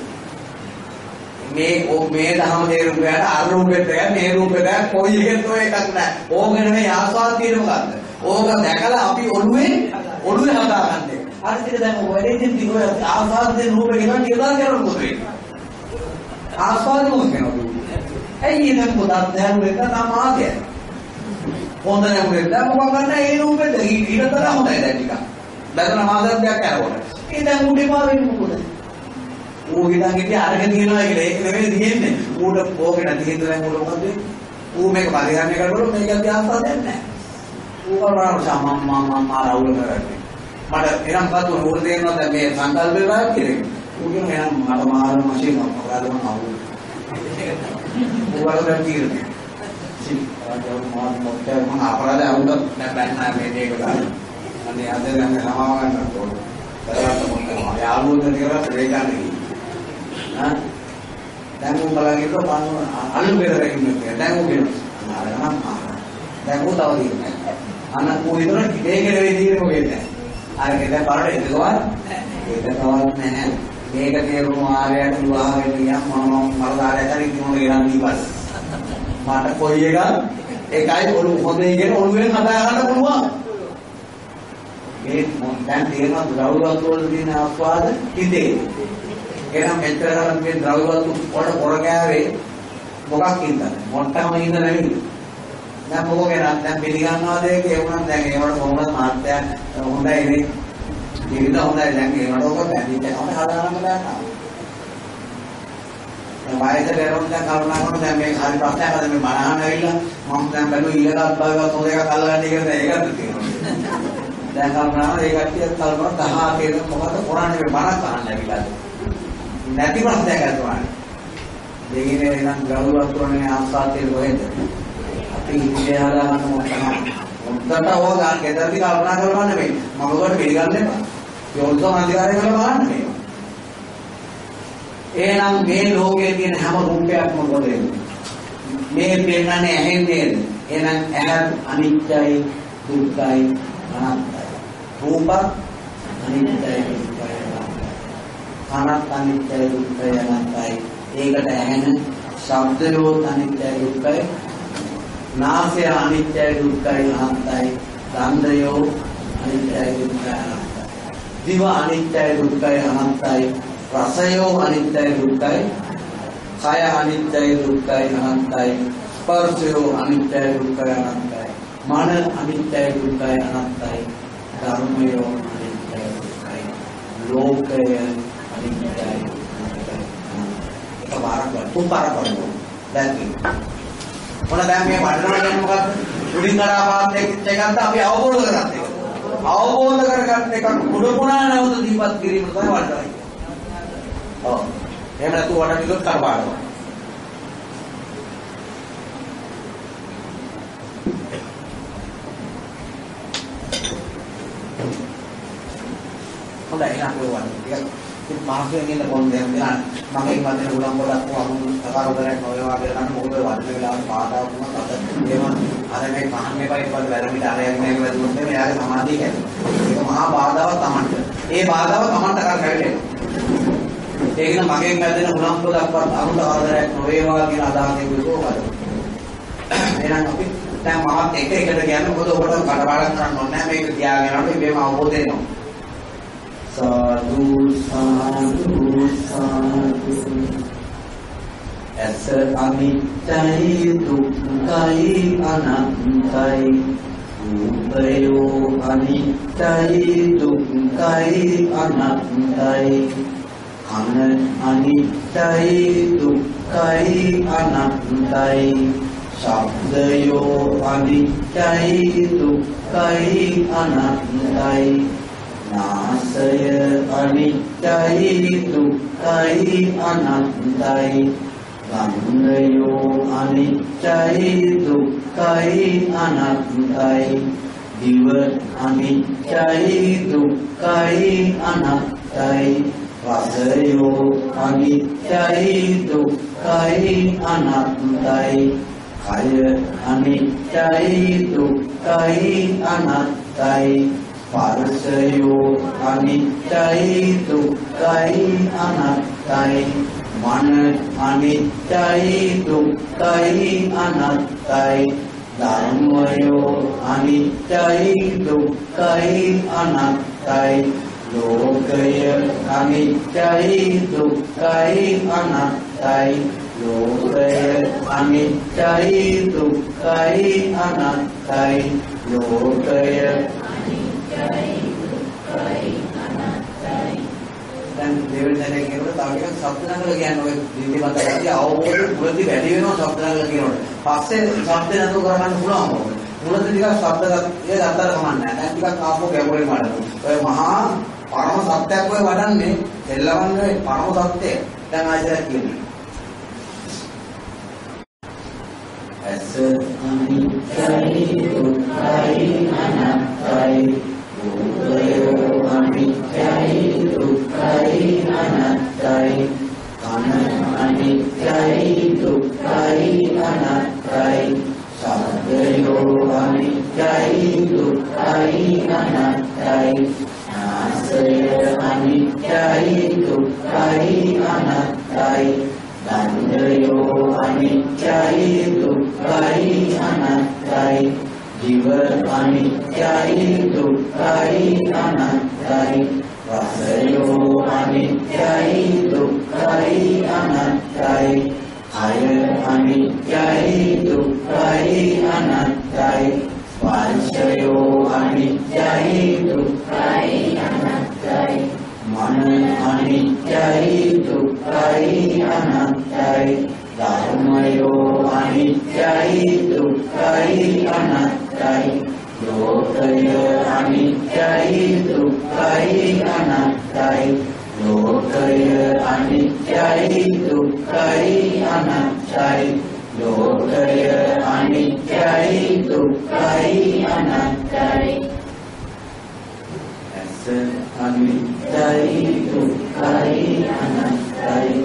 මේ මේ දහම තේරුම් ගන්න අර රූපෙත් එකයි මේ රූපෙත් එකයි කොයි එකෙත් ඔය එකක් නැහැ. ඕක නෙමෙයි ආස්වාද තියෙන මොකද්ද? ඕක දැකලා අපි ඔළුවේ ඔළුවේ හදාගන්නේ. ටික දැන් ඔය ඉතින් ටික ඔය ආස්වාද දෙන රූපේ කියන කියලා කරන මොකද? ආස්වාද මොකද? ඇයි ඉතින් පොතක් දැන් එක තමයි හොඳ නැමුනේ දැන් මොකක් ගන්න ඒ රූපෙද ඊට තරම් හොඳයි දැන් ටිකක්. දැන් මාසයක් යනකොට. ඒ දැන් උඩේ පා වෙන්නේ මොකද? ඌ හිතන් හිටිය අරගෙන තියනවා කියලා ඒක නෙමෙයි තියෙන්නේ. ඌට ඕකේ නැති හින්දා දැන් ඌට මොකද වෙන්නේ? ඌ මේක පරිහරණය කරනකොට මේක දිහා ආස්වාදයක් නැහැ. ඌ කරනවා මම මම මම රවුල කරන්නේ. මට එනම් කතු ඌට තේරෙනවා දැන් මේ සංකල්පේ රාජ කියලා. ඌ කියන එනම් මට මාර මැෂින් එකක් මොකද මම අවුල්. ඌ වල දැන් తీරන්නේ. ඉතින් ආජව මාත් මොකද මම අපරාධ අවුල් නැත්නම් මේ මේක ගන්න. අනේ අද දැන් සමාව ගන්නත් ඕනේ. කරාට මොකද යාළුවෝ කියලා ප්‍රේකන්නේ. ආ දැන් උන් බලගෙන පන්න අලු පෙරර ඉන්නේ කියලා. දැන් උන් කියනවා අරනම් දැන් උන් තව දින්නේ. අන්න උන් විතර මේක නෙවෙයි දින්නේ මොකෙද? අර කෙනෙක් බලන්න එදකවත් එදකවත් නැහැ. මේක තේරුම ආරයට විවාහ වෙන්න ගියම් මම මරදාරය හරි කිනෝන ගිරන් දීපස්. මට කොයි එක එකයි ඔලු හොඳේ කියන ඔලුවෙන් හදා ගන්න පුළුවන්. මේ දැන් තේරෙනවා ද්‍රව්‍ය වල තියෙන ආස්වාද හිතේ. එහෙනම් මෙච්චර කාලം මේ ද්‍රව්‍ය වල පොඩ පොර ගෑවේ මොකක් ඉඳන්ද? මොට්ටම ඉඳ නෙවෙයි. දැන් මොකෝ කරන්නේ? දැන් පිළිගන්නවාද ඒක ඒ වුණත් දැන් ඒවට කොහොමද මාත්‍ය හොඳයි නේ. ජීවිත හොඳයි දැන් ඒවට ඔක බැඳිච්ච අපේ හදාගන්න බෑ. දැන් වයසට එරොන් දැන් කරුණා කරන දැන් මේ හරි ප්‍රශ්නයක් අද මේ මනහන ඇවිල්ලා මම දැන් බැලුවා ඊළඟ අත්භාගයක් හොඳ එකක් අල්ලගන්න කියලා ඒකත් තියෙනවා. දැන් කල්පනා ඒ කට්ටිය කල්පනා 10 කියලා මොකද කරන්නේ මේ බණක් අහන්න ඇවිල්ලාද නැති ප්‍රශ්නයක් අහනවා දෙගිනේ එනම් ගෞරවයක් කරන්නේ ආස්වාදයේ කොහෙද අපි ඉන්නේ හදාගන්න මොකක්ද මුත්තට ඕගා ගෙදරදි කල්පනා කරනවා නෙමෙයි මම උකට පිළිගන්න එපා යෝනිසෝ අධිකාරය කරලා බලන්න මේ එහෙනම් මේ ලෝකයේ තියෙන හැම රූපයක්ම මොකද? මේ පෙන්නන්නේ ඇහෙන් නේද එහෙනම් ඇහැ අනිත්‍යයි දුක්ඛයි අනාත්මයි රූප අනිත්‍යයි දුක්ඛයි කනත් අනිත්‍යයි දුක්ඛයි අනාත්මයි ඒකට ඇහෙන ශබ්දයෝ අනිත්‍යයි දුක්ඛයි. නාසය අනිත්‍යයි දුක්ඛයි අනාත්මයි ගන්ධයෝ අනිත්‍යයි දුක්ඛයි අනාත්මයි. දිව අනිත්‍යයි දුක්ඛයි අනාත්මයි. රසයෝ අනිත්‍යයි දුක්ඛයි. කය අනිත්‍යයි දුක්ඛයි අනාත්මයි. ස්පර්ශයෝ අනිත්‍යයි දුක්ඛයි අනාත්මයි. මන අනිත්‍යයි දුක්ඛයි අනාත්මයි. ධර්මය අනිත්‍යයි දුක්ඛයි. ලෝකය අනිත්‍යයි එකපාරක් තුන්පාරක් වඩනවා දැන් ඔන්න දැන් මේ වඩනවා කියන්නේ මොකක්ද උඩින් ගලා පාත් එක්ක එකක්ද අපි අවබෝධ කරගන්න එක. අවබෝධ කරගන්න එකක් කුඩු පුනා නැවත දීපත් කිරීම තමයි වඩනවා ඔව්. එහෙම නැතු වඩන විදිහට කරපාරනවා හොඳයි එහෙනම් ඔය වඩන ටිකක් ඉතින් මාසෙන් ඉන්න කොන්දේ ගන්න මගේ වදින උලම් ගොඩක් වහමු තකාරොදරයක් නොය වගේ ගන්න. මොකද වදින වෙලාවට පාඩාව වුණත් අත ඒම අර මේ පහන්නේ පයිප් වල වැරමිට අර යන්නේ කියලා දුන්නොත් එයාගේ සමාධිය කැඩෙනවා ඒක මහා බාධාවක් Tamanට ඒ බාධාව Tamanට කර කැඩෙනවා ඒක නම් මගෙන් වැදෙන උලම් ගොඩක්වත් අරුත ආදරයක් නොවේවා කියන අදහසෙන් විසෝකද එහෙනම් අපි දැන් මමත් එක එකට කියන්නේ මොකද ඔබට කඩපාඩම් කරන්න ඕනේ. නැහැ මේක තියාගෙන යනකොට ඉබේම අවබෝධ වෙනවා. සාදු සාදු සාදු. ඇස අනිත්‍යයි දුක්ඛයි අනත්තයි රූපයෝ අනිත්‍යයි දුක්ඛයි අනත්තයි කන අනිත්‍යයි දුක්ඛයි අනත්තයි ශබ්දයෝ අනිත්‍යයි දුක්ඛයි අනත්තයි නාසය අනිත්‍යයි දුක්ඛයි අනත්තයි ගන්ධයෝ අනිත්‍යයි දුක්ඛයි අනත්තයි දිව අනිත්‍යයි දුක්ඛයි අනත්තයි රසයෝ අනිත්‍යයි දුක්ඛයි අනත්තයි කය අනිත්‍යයි දුක්ඛයි අනත්තයි ස්පර්ශයෝ අනිත්‍යයි දුක්ඛයි අනත්තයි. මන අනිත්‍යයි දුක්ඛයි අනාත්තයි. ධර්මයෝ අනිත්‍යයි දුක්ඛයි අනාත්තයි. ලෝකය අනිත්‍යයි දුක්ඛයි අනාත්තයි. ලෝකය අනිත්‍යයි දුක්ඛයි අනාත්තයි. ලෝකය අනිත්‍යයි දුක්ඛයි අනාත්තයි දැන් දෙවෙනි දැනේ කියනකොට තව ටිකක් සත්‍යනගල කියන්නේ ඔය දිවිමත ඇති අවබෝධය මුලදී වැඩි වෙනවා සත්‍යනගල කියනකොට. පස්සේ සත්‍ය නතු කරගන්න පුළුවන් මොකද? මුලදී ටිකක් ශබ්ද ගතිය ගත්තර කමන්නේ නැහැ. දැන් ටිකක් ආපහු ගැඹුරින් වඩනවා. ඔය මහා පරම සත්‍යයක් ඔය වඩන්නේ දෙල්ලවන්නේ පරම සත්‍යය. දැන් ආයෙත් කියන්නේ. ඇස අනිත්‍යයි දුක්ඛයි අනාත්තයි රූපය අනිත්‍යයි දුක්ඛයි අනාත්තයි කන අනිත්‍යයි දුක්ඛයි අනාත්තයි ශබ්දයෝ අනිත්‍යයි දුක්ඛයි අනාත්තයි නාසය අනිත්‍යයි දුක්ඛයි අනාත්තයි දන්දයෝ අනිත්‍යයි දුක්ඛයි අනාත්තයි ජීව අනිත්‍යයි දුක්ඛයි අනාත්තයි රසයෝ අනිත්‍යයි දුක්ඛයි අනාත්තයි අය අනිත්‍යයි දුක්ඛයි අනාත්තයි ස්පර්ශයෝ අනිත්‍යයි දුක්ඛයි අනාත්තයි මන අනිත්‍යයි දුක්ඛයි අනාත්තයි ධර්මයෝ අනිත්‍යයි දුක්ඛයි අනාත්තයි. ලෝකය අනිත්‍යයි දුක්ඛයි අනාත්තයි. ලෝකය අනිත්‍යයි දුක්ඛයි අනාත්තයි. ලෝකය අනිත්‍යයි දුක්ඛයි අනාත්තයි. ඇස අනිත්‍යයි දුක්ඛයි අනාත්තයි.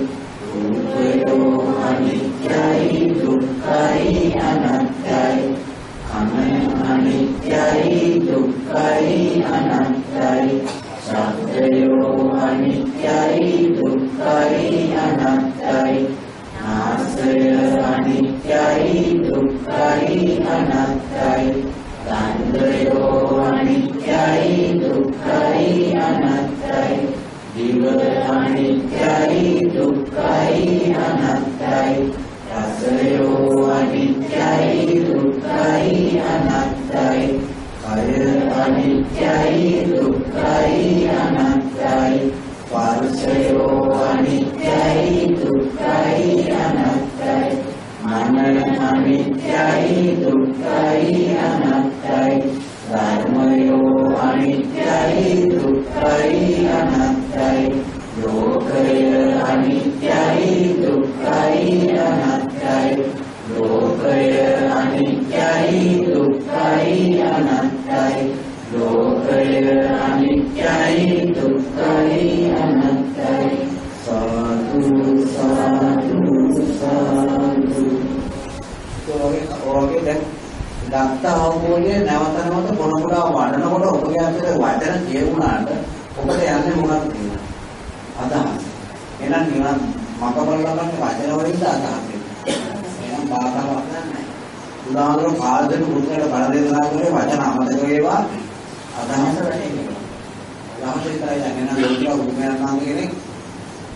රූපයෝ අනිත්‍යයි දුක්ඛයි අනාත්තයි කන අනිත්‍යයි දුක්ඛයි අනාත්තයි ශබ්දයෝ අනිත්‍යයි දුක්ඛයි අනාත්තයි නාසය අනිත්‍යයි දුක්ඛයි අනාත්තයි ගන්ධයෝ අනිත්‍යයි දුක්ඛයි අනාත්තයි දිව අනිත්‍යයි දත්ත අවබෝධය නැවත නැවත පොන පුරා වඩනකොට ඔබගේ අතට වචන කියුණාට ඔබට යන්නේ මොනවද කියලා අදහස්. එහෙනම් නිවන් මකබල ලබන්නේ වචන වලින්ද අදහස්. එහෙනම් භාෂාවක් නැහැ. උදාහරණ කාර්යන මුද්‍රයට බල දෙන්නා කරේ වචන අමතක වේවා අදහස වැටෙන්නේ. අදහස විතරයි දැන් එන ලෝකීය උපමයන් කෙනෙක්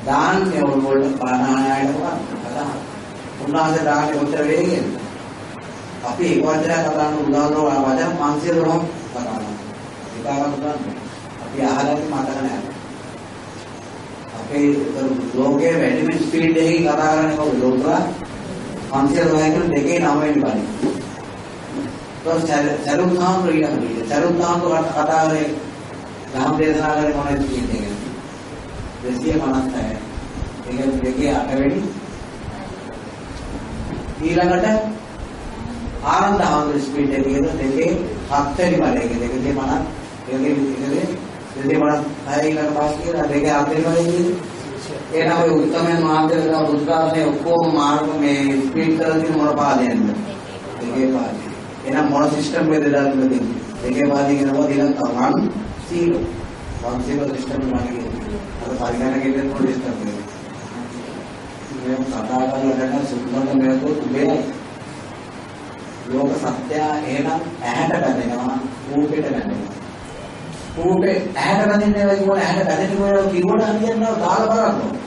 දාන්නේ ඕල් වලට පානායයට වුණා අදහස්. උන්වහන්සේ දාන්නේ කොච්චර වේගෙන්ද? අපි එක වචනයක් කතා කරන උදාහරණ වචන 500 දොරක් කතා කරනවා. හිතාගන්න පුළුවන්. අපි අහලා මතක නැහැ. අපේ ලෝකයේ වැඩිම ස්පීඩ් එකකින් කතා කරන්නේ කවුද? ලෝකලා 500 දොරකින් දෙකේ 9 වෙනි පාරේ. તો සරුත් හාමුදුරුවෝ ඊළඟට සරුත් හාමුදුරුවෝ කතා කරේ ධම්ම දේශනා කරේ මොනවද කියන්නේ? 256. ඒක දෙකේ 8 වෙනි ඊළඟට ආනන්ද හාමුදුරුවෝ ස්පීඩ් එකේ දෙකේ 7 වෙනි පාරේ දෙකේ 50 දෙකේ දෙකේ දෙකේ 50 ඊළඟ පාස් කියලා දෙකේ 8 වෙනි පාරේ කියන්නේ එහෙනම් ඔය උත්තමයන් මහන්සියලා බුද්ධාසනේ ඔක්කොම මාර්ග මේ ස්පීඩ් කරලා තියෙන මොන පාදයෙන්ද? දෙකේ පාදේ. එහෙනම් මොන සිස්ටම් එකද දාන්න තියෙන්නේ? දෙකේ පාදේ කියනවා දිනක් 1 0. 1 0 සිස්ටම් එක මාගේ. අර පරිගණක කියන්නේ මොන සිස්ටම් එකද? කතා කරලා ගන්න සුන්නත මෙලොව උඹේ ලෝක සත්‍යය එහෙනම් ඇහැට බැඳෙනවා රූපෙට බැඳෙනවා. රූපේ ඇහැට බැඳෙන්නේ නැහැ කිව්වොත් ඇහැට බැඳෙන්නේ කොහොමද කිව්වොත් හරියන්නේ දාලා බලන්න.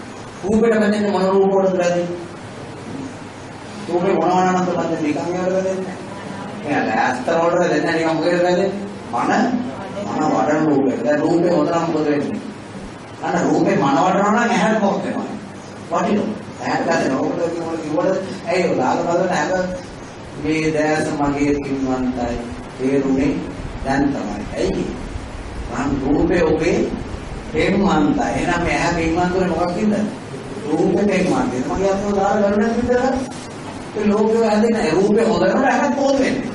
රූපෙට බැඳෙන්නේ මොන රූප වලද බැඳෙන්නේ? රූපේ මොනවානන්ද බැඳෙන්නේ? නිකන් ඒවල බැඳෙන්නේ. නැහැ එයා ඇස්තර වලට දෙන්නේ නිකන් මොකේද බැඳෙන්නේ? මන මන වඩන රූපේ දැන් රූපේ හොඳ නම් මොකද වෙන්නේ? අන්න රූපේ මන වඩනවා නම් ඇහැට මොකද වෙනවා වටිනවා. ඇහැට බැඳෙනවා. ඔකට කිව්වොත් කිව්වොත් ඇයි ඔය දාලා බලන්න හැම මේ දැස මගේ පින්වන්තයි තේරුනේ දැන් තමයි. ඇයි? මම රූපේ ඔබේ පින්වන්තයි. එහෙනම් මේ ඇහැ පින්වන්තුනේ මොකක්ද? රූපේ පින්වන්තයි. මගේ අතෝ දාලා ගන්න විතර ඒ ලෝකේ හැදෙන රූපේ හොදනකොට ඇහැ පොත වෙන්නේ.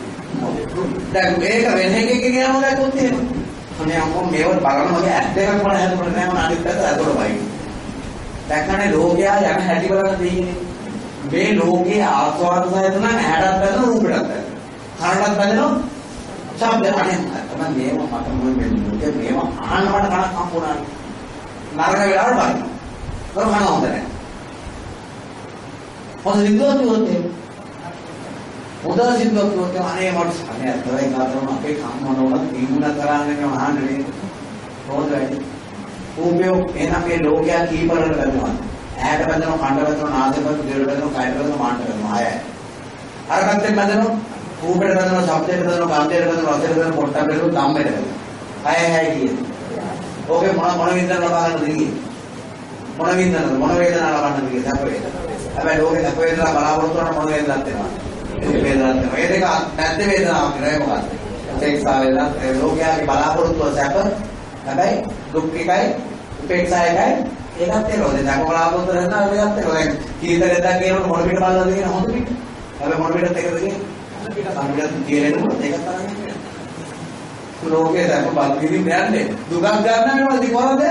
දැන් මේක වෙන එකකින් කියනවා දැක්කොත් එහෙම. අනේ අම්මෝ මේව බලන්න මගේ ඇස් දෙකක් වල හැදුණා නෑ මම අනිත් පැත්ත අතට බයි. දැක්කනේ ලෝකයා යන හැටි බලන්න තියෙන්නේ. මේ ලෝකයේ ආස්වාද සහිතන ඇහැටත් බැඳෙන රූපයටත් බැඳෙන. කනටත් බැඳෙනවා ශබ්ද අනේ තමයි මේව මට මොන වෙන්නේ මේව ආන්න මට කනක් හම්බුණා. නරක වෙලාවට බලන්න. කරමන හොඳ නැහැ. හොඳ සිද්ධාන්ත වුණේ. හොඳ සිද්ධාන්ත වුණේ අනේ මට අනේ අතරයි කාතරම අපේ කම්මනෝල තිබුණ කරන්නේ මහාන්නේ. හොඳ වැඩි. රූපය එනම් මේ ලෝකයා කීපරකට බැඳෙනවා. ඇහැට බැඳෙනවා, කනට බැඳෙනවා, නාසයට බැඳෙනවා, දිවට බැඳෙනවා, කයට බැඳෙනවා, මානට බැඳෙනවා. ආයයි. අර පැත්තෙන් බැඳෙනවා, රූපයට බැඳෙනවා, ශබ්දයට බැඳෙනවා, ගන්ධයට බැඳෙනවා, රසයට බැඳෙනවා, පොට්ටබ්බට බැඳෙනවා, ධම්මයට බැඳෙනවා. අය හැයි කියන්නේ. ඕකේ මොන මොන වින්දන ලබාගන්නද කියන්නේ? මොන වින්දනද? මොන වේදනාව ලබන්නද කියන්නේ? සැප වේදනා. හැබැයි ලෝකේ සැප වේදනා බලාපොරොත්තු වෙන මොන වේදනාවක් වෙනවා? ඒ වේදනාවක් වෙනවා. මේ දෙක නැත්te වේදනාවක් නෙවෙයි මොකක්ද? උපේක්ෂා වේදනා ලෝකයාගේ බලාපොරොත්තුව සැප. හැබැයි දුක් එකයි උපේක්ෂා එකයි ඒකත් එනවා. දැන් දක බලාපොරොත්තු වෙනවා ඒකත් එනවා. දැන් කීතරෙන් දැන් කියනකොට මොන පිට බලනද කියන හොඳ පිට. හැබැයි මොන පිටත් එකද කියන්නේ? හොඳ පිට. සම්පිටත් කියලෙනකොට ඒකත් තරන්නේ. ලෝකේ දැක බල විදිහින් යන්නේ. දුකක් ගන්න මේවලදී කොහොමද?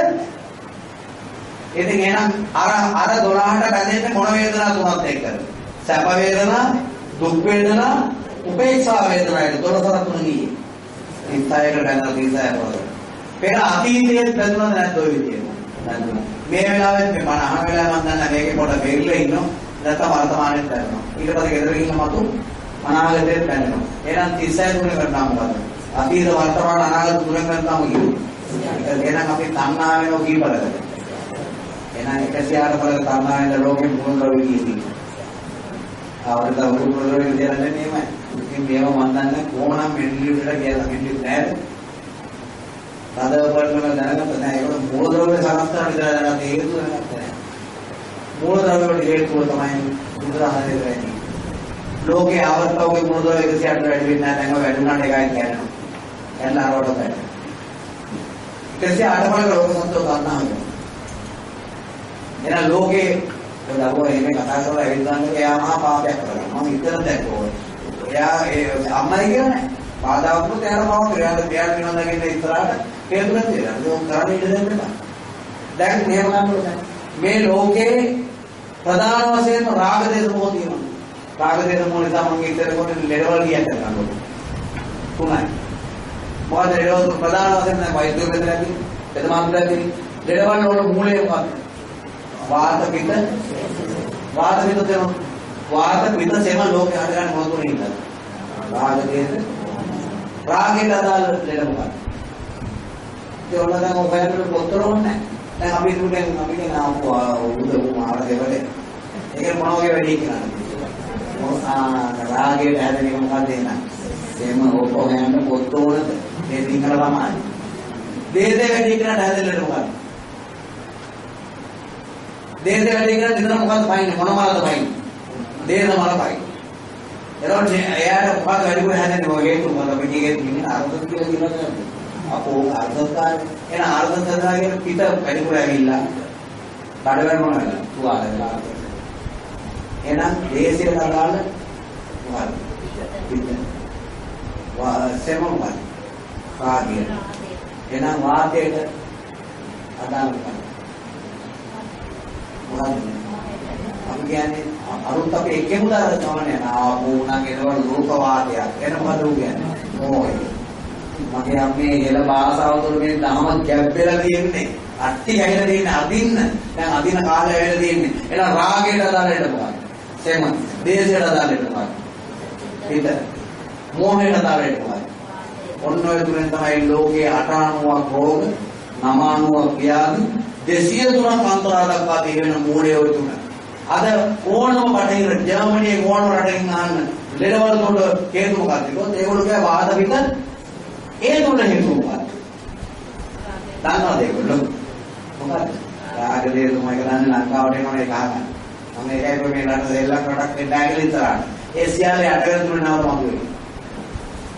ඉතින් එහෙනම් අර අර 12ට බැඳෙන්නේ මොන වේදනා තුනත් එක්කද? සැප වේදනා, දුක් වේදනා, උපේක්ෂා වේදනාට 12 තුන ගියේ. 36කට බැඳලා 36 වල. පෙර අතීතයේ බැඳුණාද නැද්ද ඔය විදියට? බැඳුණා. මේ වෙලාවෙත් මේ මන අහන වෙලාව මම දන්නා මේකේ පොඩ වෙරිලා ඉන්නවා. නැත්නම් වර්තමානෙත් බැඳෙනවා. ඊට පස්සේ ගෙදර ගිහින් මතු අනාගතේත් බැඳෙනවා. එහෙනම් 36 තුනේ කරනවා මොකද? අතීත වර්තමාන අනාගත තුනෙන් ගන්නාම කියනවා. එහෙනම් අපි තණ්හා වෙනෝ කීපලද? එහෙනම් 108 බලක තණ්හා වෙන ලෝකෙ මුල් රවි කියති. ආවරද උරු ප්‍රදෝරේ දෙන්නේ නේමයි. ඉතින් මේව මන් දන්නේ කොහොමනම් මෙන්ඩිලිවට කියලා මෙන්ඩිලි නෑද? තදව බලන්න දැනගත්ත නෑ ඒක මූලද්‍රව්‍ය සංස්ථා විතර දැනගත්ත හේතුව දැනගත්ත නෑ. මූලද්‍රව්‍ය වලට හේතුව තමයි බුදුරහමනේ වෙන්නේ. ලෝකේ ආවර්තවගේ මූලද්‍රව්‍ය 108 වැඩි වෙන්නේ නැහැ දැන් වැඩුණාට එකයි කියනවා. එන්න අරවට බෑ. 108 බලක ලෝක සත්ත්ව ගන්නවා. එහෙනම් ලෝකේ දරුවෝ එහෙම කතා කරලා ඇවිල්ලාන්නේ එයා මහා පාපයක් කරනවා. මම ඉතන දැක්කෝ. එයා ඒ අම්මයි කියන්නේ බාධාවක් වුණොත් එයාට පාව කරනවා. එයාට දෙයක් වෙනවා නැගින්න ඉස්සරහට හේතුවක් තියෙනවා. ඒක කරන්නේ ඉඳ දෙන්න බෑ. දැන් මෙහෙම ගන්නකොට මේ ලෝකේ ප්‍රධාන වශයෙන්ම රාග දේශ මොහ තියෙනවා. රාග දේශ මොහ නිසා මම ඉතර කොට ලෙඩවල ගියක් කරනවා. තුනයි. මොකද ලෙඩවල ප්‍රධාන වශයෙන් නම් වෛද්‍ය බෙදලා තියෙන්නේ. එතමාන්තරදී ලෙඩවල වල මූලය මොකක්ද? වාත පිත වාත පිත තේම වාත පිත සේම ලෝකේ හටගන්න මොන තුනේ ඉන්නද රාගයේද රාගයට අදාළ ලෙඩ මොකක්ද ඒ වල දැන් ඔය පැත්තට පොතර ඕනේ දැන් අපි දුන්නේ අපි කියන උද මාර දෙවලේ ඒක මොන වගේ වැඩි කියලා රාගයට හැදෙන්නේ මොකක්ද එන එහෙම ඔපෝ යන පොත් ඕනද මේ සිංහල තමයි දේදේ වැඩි කරලා හැදෙන්නේ මොකක්ද දේද වැඩි කරලා දෙතන මොකද්ද පයින්නේ මොන මලද පයින්නේ දේද මල පයින්නේ එතකොට එයාට මොකක්ද වැඩි කර හැදෙන්නේ ඔය හේතු මොකද අපි කියගෙන ඉන්නේ අර්ථ කියලා කියනවා අපෝ අර්ථකාර එන අර්ථ සදාගෙන පිට වැඩි කර ඇවිල්ලා බඩවැල් මොනවද තුවාල වෙලා එහෙනම් දේශයට අදාළ මොකද්ද? පිට වාසෙම මොකද්ද? කාගිය එහෙනම් වාතයට අදාළ මොකද්ද? අපි කියන්නේ අරුත් අපි එකම දාර ගමන යන ආපෝණන් එනවල රූප වාදයක්. එන මොකද කියන්නේ? මොයි මගේ අම්මේ හෙළ භාෂාව තුළ මේ දහම ගැබ්බෙලා තියෙන්නේ අට්ටි ගහලා තියෙන්නේ අදින්න. දැන් අදින කාලය වෙලා තියෙන්නේ. එහෙනම් රාගයට අදාළ වෙන්න මොකක්ද? සේම. දේශයට අදාළ වෙන්න මොකක්ද? හිත. මෝහයට අදාළ වෙන්න මොකක්ද? ඔන්න ඔය තුනෙන් තමයි ලෝකයේ 89ක් රෝග, 99ක් ව්‍යාධි, 203ක් අන්තරා දක්වා තියෙන මූලය ඔය තුන. අද ඕනම බටහිර ජර්මනියේ ඕනම රටකින් අහන්න ලෙඩවල උඩ හේතු මොකක්ද? ඒකත් ඒගොල්ලෝ කිය වාද පිට ඒ තුන හේතුපාද. දන්නවද ඒගොල්ලෝ? මොකද්ද? රාගදේ තමයි කරන්නේ ලංකාවට එනවා ඒක අහන්න. මම ඒකයි මේ රට දෙල්ලක් රටක් දෙන්නාගෙන ඉතරන්න. ඒ සියල්ල යටගෙන තුන නම පහුවේ.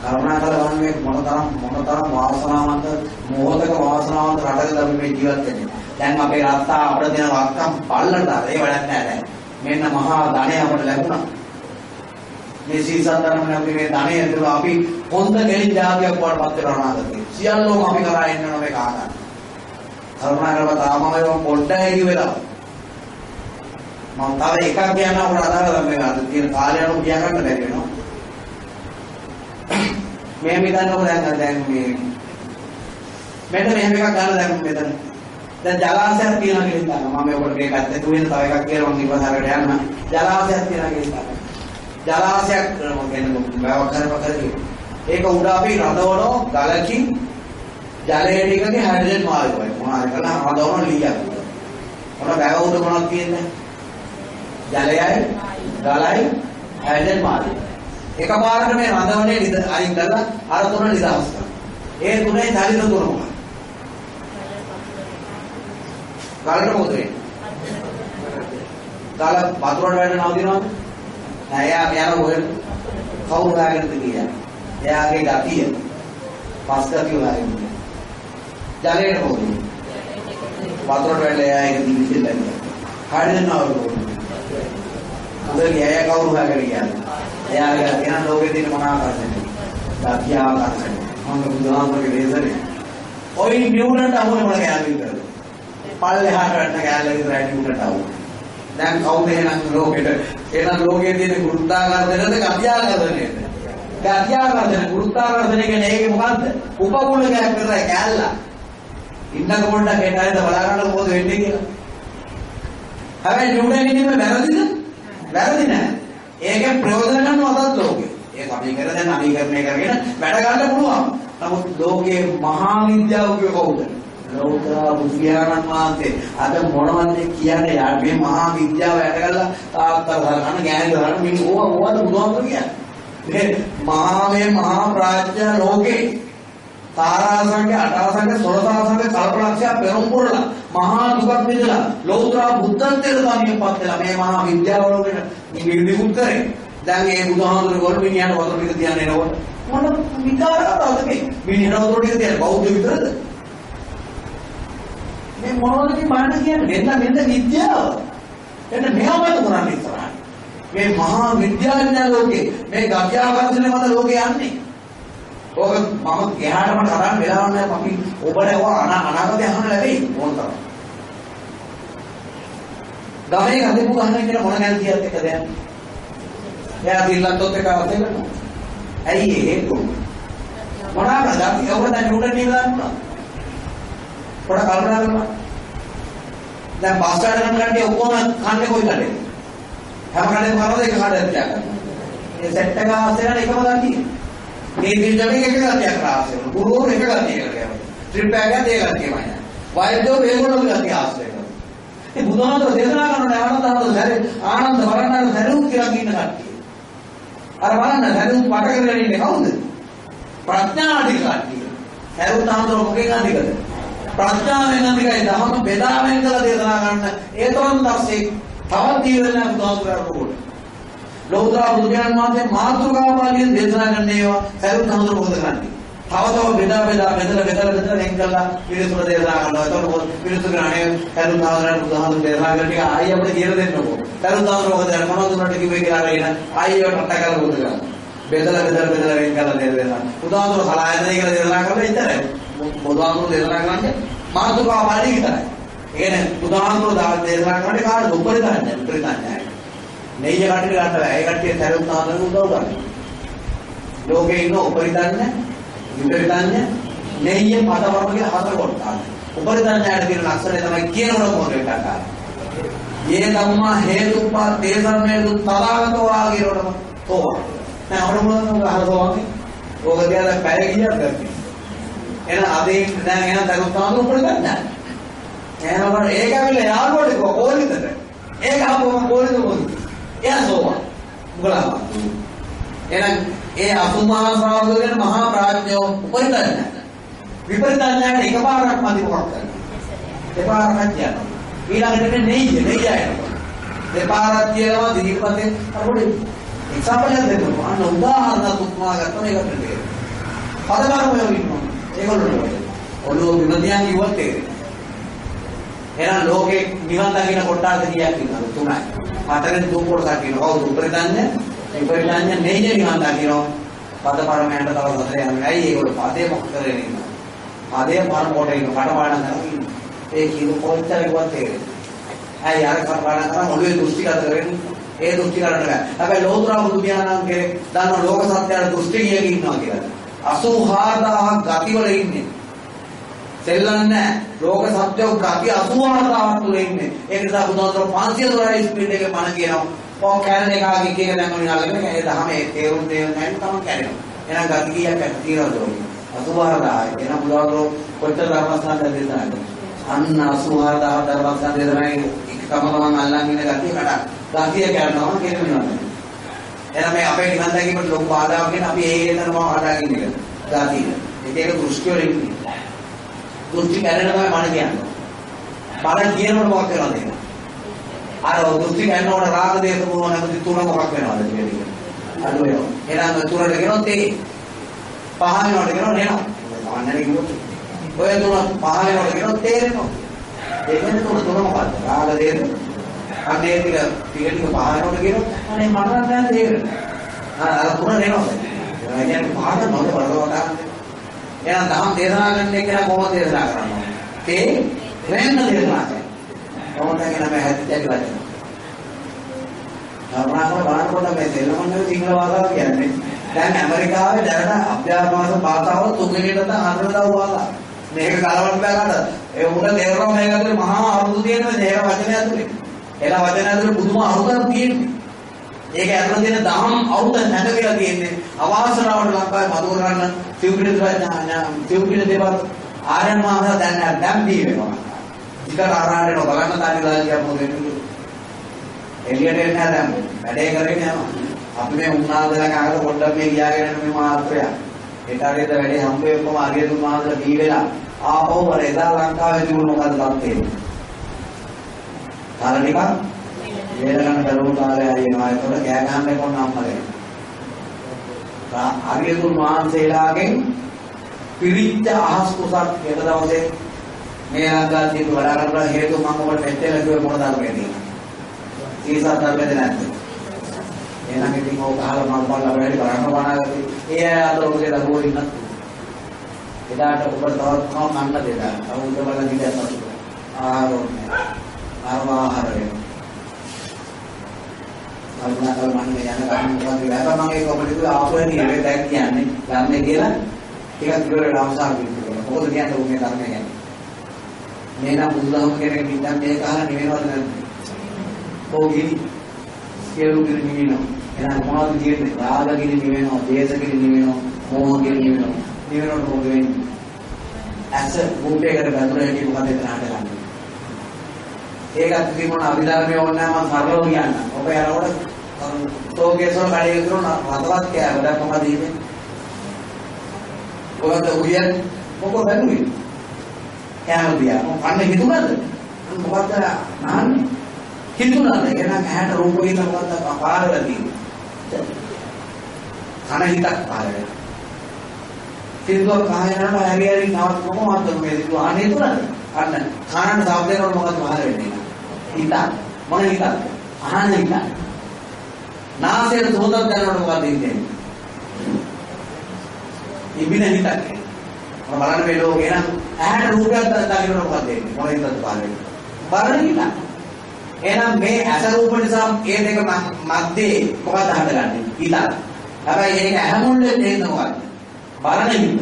කරුණාකර වන්නේ මොනතරම් මොනතරම් වාසනාවන්ත මොහොතක වාසනාවන්ත රටකද අපි මේ ජීවත් වෙන්නේ. දැන් අපේ රස්තා අපිට දෙන වක්කම් පල්ලට ඒ වැඩක් නැහැ දැන්. මෙන්න මහා ධනය අපිට ලැබුණා. මේ සීසන්තරම අපි මේ ධනය ඇතුළ අපි හොඳ ගෙලින් ජාතියක් වඩපත් වෙනවා අනාගතේ. සියල්ලම අපි කරා එන්න ඕන මේක ආගන්න. කරුණාකරව තාමම පොඩ්ඩයි කිව්වලා. මම තව එකක් කියන්න අපට අදාළ මේ අද තියෙන කාලය අනුව කියා ගන්න බැරි වෙනවා. මෙහෙම හිතන්නකො දැන් දැන් මේ මෙන්න මෙහෙම එකක් ගන්න දැන් මෙතන. දැන් ජලාශයක් තියෙනවා කියලා හිතන්න. මම ඔකට මේ පැත්තේ තුවෙන් තව එකක් කියලා මම ඉවසාරට යන්න. ජලාශයක් තියෙනවා කියලා හිතන්න. ජලාශයක් කියන්නේ බව කරව කරේ. ඒක උඩ අපි රඳවන ගලකින් ජලය ටිකගේ හයිඩ්‍රජන් මාළුවයි. මොනවාද කරලා රඳවන ලීයක්. මොන බව උඩ මොනවද තියෙන්නේ? ජලයයි ගලයි හයිඩ්‍රජන් මාළුවයි. එකපාරට මේ රඳවනේ අයින් කරලා අර තුන නිදහස් කරනවා. ඒ තුනේ චලිත තුන මොකක්ද? ගලට මොකද වෙන්නේ? ගල වතුරට වැටෙන නවතිනවද? නෑ එයා යන ඔය කවුරු හොයාගෙනද කියන්නේ? එයාගේ ගතිය පස් ගතිය හොයාගෙන. ජලයට මොකද? වතුරට වැටලා එයා ඒක දිවිසෙල් ලැබෙනවා. හරියනවද? උදේ එයා කවුරු හොයාගෙන කියන්නේ? එයාගේ තියෙන ලෝකේ තියෙන මොනාකරන්නේ? ගතිය ආකර්ෂණය. මම බුදුහාමරගේ දේශනේ. ඔය නියුටන්ට අහුනේ දැන් කවුද එහෙනම් ලෝකෙට? එහෙනම් ලෝකයේ තියෙන ගුරුත්වාකර්ෂණයද ගතියාකර්ෂණයද? ගතියාකර්ෂණ ගුරුත්වාකර්ෂණය කියන්නේ ඒකේ මොකද්ද? උපකුලකයක් විතරයි කෑල්ල. ඉන්නක පොඩ්ඩක් ඒටයිද බලා ගන්න මොකද වෙන්නේ කියලා. හැබැයි නියුටන් ඉන්නේ වැරදිද? වැරදි නෑ. ඒකෙන් ප්‍රයෝජන ගන්නවද ලෝකේ? ඒ සමීකරණ දැන් නවීකරණය කරගෙන වැඩ ගන්න පුළුවන්. නමුත් ලෝකයේ මහා විද්‍යාව කිය කවුද? ලෞතර බුද්ධියාණන් වහන්සේ අද මොනවද කියන්නේ යාර මේ මහා විද්‍යාව වැඩ කරලා තාත්තර හරන ගෑනි හරන මින් ඕවා ඕවාද බුදුහාමුදුරු කියන්නේ. මේ මහා මේ මහා ප්‍රඥා ලෝකේ තාරාසංගේ අටාසංගේ සොරතාසංගේ කල්පලක්ෂය පෙරම්පුරලා මහා දුකක් විඳලා ලෞතර බුද්ධත්වයට තනියපත් වෙලා මේ මහා විද්‍යාව වලට නිවිදිකුත් කරේ. දැන් මේ බුදුහාමුදුරු ගොල් මිනිහට වතුර ටික තියන්න එනකොට මොන විකාර කතාවද මේ? මිනිහට වතුර ටික තියන්න බෞද්ධ විතරද? මේ මොනවද මේ මාන කියන්නේ? මෙන්න මෙන්න විද්‍යාව. එන්න මෙහාමද කරන්නේ ඉස්සරහට. මේ මහා විද්‍යාඥයා ලෝකේ මේ ගත්‍යාකර්ෂණය මත ලෝකේ යන්නේ. ඕක මම එහාට මට කරන් වෙලාවක් නැහැ අපි ඔබට ඔය අනාගතය අහන්න ලැබෙයි මොන තරම්. ගමේ හදපු ගහන කියන මොන ගැන්තියත් එක දැන්. එයා දිල්ලන්තොත් එක අවශ්‍ය කරනවා. ඇයි ඒ හේතුව? මොනවාද? ඔබ දැන් උඩ නිවලා පොඩ කල්පනා කරනවා. දැන් බස් ස්ටෑන්ඩ් යන කට්ටිය ඔක්කොම කන්නේ කොයි කඩේද? හැම කඩේම කරනද එක කඩේද කියලා. ඒ සෙට් එක ආසෙ යන එකම ගතිය. මේ දිල්ලනේ එක ගතියක් ආසෙ වෙනවා. ගුරුවරු එක ගතියකට යනවා. ට්‍රිප් එකක් ගියා ඒ ගතියමයි. වෛද්‍යෝ මේගොල්ලෝ ගතිය ආසෙ වෙනවා. ඒ බුදුහාමර දේශනා කරන ආනන්ද ආනන්ද ආනන්ද වරණාර සරුත් කියලා කියන කට්ටිය. අර බලන්න සරුත් වට කරගෙන ඉන්නේ කවුද? ප්‍රඥා අධික කට්ටිය. සරුත් ආනන්ද මොකෙන් අධිකද? ප්‍රඥාවෙන් අධිකයි ධර්ම බෙදාවෙන් කළ දේශනා ගන්න ඒ තරම් දැස්සේ තවත් දීවලා බුදුහාමුදුරුවෝ ලෝතර බුදුන් වහන්සේ මාතෘකාව පාළියෙන් දේශනා කරන ඒවා සරුත් ආනන්ද මොකද කරන්නේ? තව තව බෙදා බෙදා බෙදලා බෙදලා බෙදලා වෙන් කළා පිරිසුම දේශනා කරනවා. එතකොට පිරිසු ගානේ කරුණ ආවරණ බුදුහාමුදුරු දේශනා කරන ටික ආයෙ අපිට කියලා දෙන්නකෝ. කරුණ ආවරණ මොකද මොනවද උනට කිව්වේ කියලා අරගෙන ආයෙ වට කරලා බුදු ගන්න. බෙදලා බෙදලා බෙදලා වෙන් කළා දේශනා. බුදුහාමුදුරු සලායතනය කියලා දේශනා කරලා ඉතරයි. පොදානුර දේශනා කරන්නේ මාතුකා පාඩේ විතරයි. ඒ කියන්නේ පුදානුර දේශනා කරන්නේ කාට උඩරි දාන්නේ උඩරි දාන්නේ. නෙయ్య කටට ගන්න බෑ. ඒ කට්ටිය සැලුම් තානන උදව් ගන්න. ලෝකේ ඉන්න උඩරි දාන්නේ උඩරි දාන්නේ නෙయ్య පදවර්ගයේ හතර කොටස. උඩරි දාන්නට තියෙන ලක්ෂණය තමයි කියනකොට මොකද කරන්නේ. ඒ ධම්මා හේතුපා තේසම් හේතු තරාගතෝ ආගිරොඩම තෝවා. දැන් අරමුණ මොකද හරවන්නේ? ඕක කියලා පැය ගියක් දැක්කේ. එහෙනම් අදින් දැන් එහෙනම් දරුවෝ තාම උඩ ගන්න. එහෙනම් ඒක ඇවිල්ලා යාළුවට කෝ කොහොමද? ඒක හම්බවම කොහොමද මොකද? එයා සෝවා. මුගලාවා. එහෙනම් ඒ අසුමහා ශ්‍රාවකයන් මහා ප්‍රඥෝ උපරිතන්න. විපරිතන්නට එකපාරක් මදි මොකක්ද? දෙපාරක් කියනවා. ඊළඟට නෙයි නෙයි යනවා. දෙපාරක් කියනවා දිගපතේ අපොඩි. එක්සම්පල් එකක් දෙනවා. අන්න උදාහරණයක් උපමා ගන්න එක පිළිගන්න. පදමාරම වෙනවා. ඒගොල්ලෝ ඔළුව විමදියන් කිව්වත් තේරෙනවා. එහෙනම් ලෝකේ නිවන් දකින්න කොටාද කීයක් ඉන්නවද? තුනයි. හතරෙන් තුන් කොටසක් ඉන්නවා. කවුද උපරිතඥ? විපරිතඥ නෙయ్య නිවන් දකින්න. පදපරමයන්ට තව සතර යන්නේ. ඇයි ඒගොල්ලෝ පදේ මොකද කරන්නේ ඉන්නවා? පදේ පරම කොට ඉන්න කටපාඩම් කරලා ඉන්නවා. ඒ කියන කොච්චර කිව්වත් තේරෙන්නේ. ඇයි අර කටපාඩම් කරා ඔළුවේ දෘෂ්ටිගත කරගෙන ඒ දෘෂ්ටි කරන්න බෑ. හැබැයි ලෝතර බුදු පියාණන් කෙනෙක් දන්න ලෝක සත්‍යයට දෘෂ්ටි කියක ඉන්නවා කියලා. 84000 ගති වල ඉන්නේ. සෙල්ලන්නේ ලෝක සත්‍යෝ ගති 84000 තුල ඉන්නේ. ඒක නිසා බුදුහාමර 512 ස්පීඩ් එකේ මන කියනවා. ඔව් කැරණ එකගේ එක දැන් මොන නාලගෙන ඒ දහමේ තේරුම් තේරුම් නැත්නම් තමයි කැරෙනවා. එහෙනම් ගති කීයක් තියෙනවද ඔය? 84000. එහෙනම් බුදුහාමර කොච්චර ධර්මස්ථාන දෙන්නද? අන්න 84000 ධර්මස්ථාන දෙන්නයි එකම තමන් අල්ලන් ඉන්න ගතිය කඩක්. ගතිය කරනවා කියන වෙනවා. එහෙනම් මේ අපේ නිවන් දැකීමට ලොකු බාධාවක් කියන අපි ඒ හේතන මම හදාගෙන ඉන්නේ. ගතිය. ඒක ඒක දෘෂ්ටි වල ඉන්නේ. දෘෂ්ටි කැරෙන තමයි මම කියන්නේ. බල කියනකොට මොකක් වෙනවද ඒක? අර දෘෂ්ටි කැරෙනකොට රාග දේශ මොන නැමති තුන මොකක් වෙනවද කියන්නේ. අඩු වෙනවා. එහෙනම් තුනට කියනොත් ඒ පහ වෙනවට කියනොත් එනවා. අන්නනේ කිව්වොත්. ඔය තුන පහ වෙනවට කියනොත් තේරෙනවා. ඒකෙන් තුන තුන මොකක්ද? රාග දේශ අනේ ටික ටික ටික පහනකොට කියනවා අනේ මට නම් දැන් තේරෙන්නේ. අර තුන නේනවා. ඒ කියන්නේ පහන නොද බලවට එහෙනම් දහම් දේශනා කරන්න කියලා කොහොමද දේශනා කරන්නේ? ඒ වෙන්න දේශනා කරනවා. කොහොමද කියන මේ හැදිච්ච වචන. කරුණාකර බලනකොට මේ තෙලමන්නේ සිංහල භාෂාව කියන්නේ දැන් ඇමරිකාවේ දැනට අභ්‍යාස භාෂාව තුන්වෙනියට තමයි හතරදව භාෂාව. මේක කලවන්න බෑ ඒ උඩ තේරෙනවා මේක ඇතුලේ මහා අරුදු තියෙනවා මේක වචනය ඇතුලේ. එලා වචනය ඇතුලේ පුදුම අරුතක් තියෙනවා. ඒක ඇතුළේ තියෙන දහම් අවුත නැගවිලා තියෙන්නේ අවාසනාවට ලංකාවේ මధుර කරන්න සිව්පිට සිව්පිට දේවල් ආර්යයන් වහන්සේ දැන් දැන් දී වෙනවා. ඉතල ආරාණ්ඩේ නෝ බලන්න තාලි දාලා කියපු දෙන්නේ. එළියට එන්නේ නැහැ දැන්. වැඩේ කරගෙන යනවා. අපි මේ උන්නාදලා කාකට පොඩ්ඩක් මේ ගියාගෙන යන මේ මාත්‍රය. ඒට හරියට වැඩේ හම්බ වෙපම අරියතුන් වහන්සේ දී වෙලා ආපහු වර එදා ලංකාවේ තිබුණ මොකද්ද තත්ත්වය? කාල ටිකක් වේදගන්න දරුවෝ කාලේ හරියනවා. ඒතකොට කෑ ගහන්න කොන්න අම්මලේ. ආර්යතුන් වහන්සේලාගෙන් පිරිච්ච අහස් කුසක් හෙට දවසේ මේ ආගාදී වඩා කරලා හේතු මම ඔබට මෙච්චර කිව්වේ මොන ධර්මයේද? සීසත් ධර්මයේද නැද්ද? එහෙනම් ඉතින් ඕක අහලා මම බලලා වැඩි කරන්න වනාගත්තේ. ඒ අය අතර ඔබගේ දරුවෝ ඉන්නත්. එදාට ඔබ තවත් කම කන්න දෙලා. අවුරුද්ද බලලා ගිහින් ආරෝණය. ආවාහරය. කල්පනා කරලා මම යන ගමන් මොකද වෙලා මම ඒක ඔබට කිව්වා ආපුවෙන් ඉන්නේ දැන් කියන්නේ ගන්නේ කියලා ටිකක් ඉවර වෙලා අවසාන කිව්වා. මොකද කියන්නේ උන්නේ ධර්මය කියන්නේ. මේ නම් බුදුදහම කෙනෙක් ඉඳන් මේක අහලා නිවෙනවද නැද්ද? ඕගිනි සියලු ගිනි නිවෙනවා. එහෙනම් මොනවද කියන්නේ? රාග ගිනි නිවෙනවා, දේශ ගිනි නිවෙනවා, මෝහ ගිනි නිවෙනවා. නිවෙනකොට මොකද වෙන්නේ? ඇස මුට්ටේකට බඳුන හැටි මොකද එතන හදගන්නේ? ඒකත් තිබුණ අභිධර්මයේ ඕනෑ මම සරලව කියන්න. ඔබ යනකොට තෝකේසෝ කඩේ කරන රතවත් කෑ වැඩක් මොකද ඉන්නේ? ඔබට උයන් මොකද බැලුවේ? කෑම දියා. මොකක් කන්න හිතුණාද? මොකද්ද නාන්නේ? හිතුණාද? එන කෑට රූප විඳ මොකද්ද පාරවල තියෙන්නේ? කන හිතක් පාරවල. සින්දුවක් කායනම හැරි හැරි නවත් කොහොමද මේ සින්දුව අනේ තුනද? අන්න කනට ශබ්ද කරනකොට මොකද්ද පහළ වෙන්නේ? හිත. මොන හිතද? අහන්න හිත. නාසයට සුවඳක් දැනනකොට මොකද ඉන්නේ? ඉබින හිතක්. මම බලන්න මේ ලෝකේ නම් ඇහැට රූපයක් දකින්නකොට මොකද වෙන්නේ? මොන හිතද පහළ වෙන්නේ? බලන හිත. එහෙනම් මේ ඇස රූප නිසා ඒ දෙක මැද්දේ මොකද හටගන්නේ? හිත. හැබැයි ඒක ඇහැ මුල්ලේ තේරෙන මොකද්ද? බලන හිත.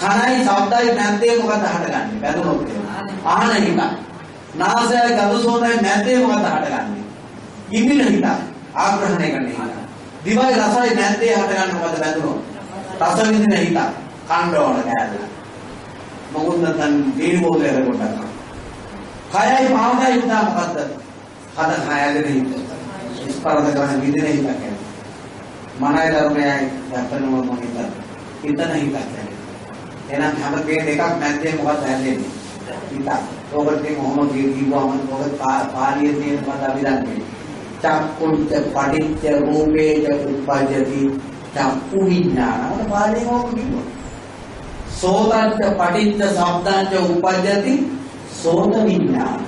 කනයි ශබ්දයි මැද්දේ මොකද හටගන්නේ? වැදුනොත් ආහන හිත. නාසයයි ගඳ සුවඳයි මැද්දේ මොකද හටගන්නේ? ඉන්දින හිත. ආග්‍රහණය කරන හිත. දිවයි රසයි මැද්දේ හටගන්න මොකද වැදුනොත්? රස විඳින හිත. කණ්ඩෝන කෑල්ල. මොකුත් නැත්නම් දීනි බෝලේ රකොටක්. කයයි පාදයි හිත මොකද්ද? හද කයගෙන හිත. ස්පර්ශ කරන විදින හිතක් කියන්නේ. මනයි ධර්මයයි යත්තනම මොනිට. හිතන හිතක් කියන්නේ. එහෙනම් හැම දේ දෙකක් මැද්දේ මොකක්ද හැදෙන්නේ? හිත. ඔබට මේ මොහොම කිව්වම ඔබ පාළියේ තියෙන මත අභිධර්මයේ. චක්කුච්ච පටිච්ච රූපේච උප්පජ්ජති චක්කු විඥාන. ඔබ පාළියෙන් ඔබ කිව්වා. සෝතංච පටිච්ච සබ්දංච උප්පජ්ජති සෝත විඥාන.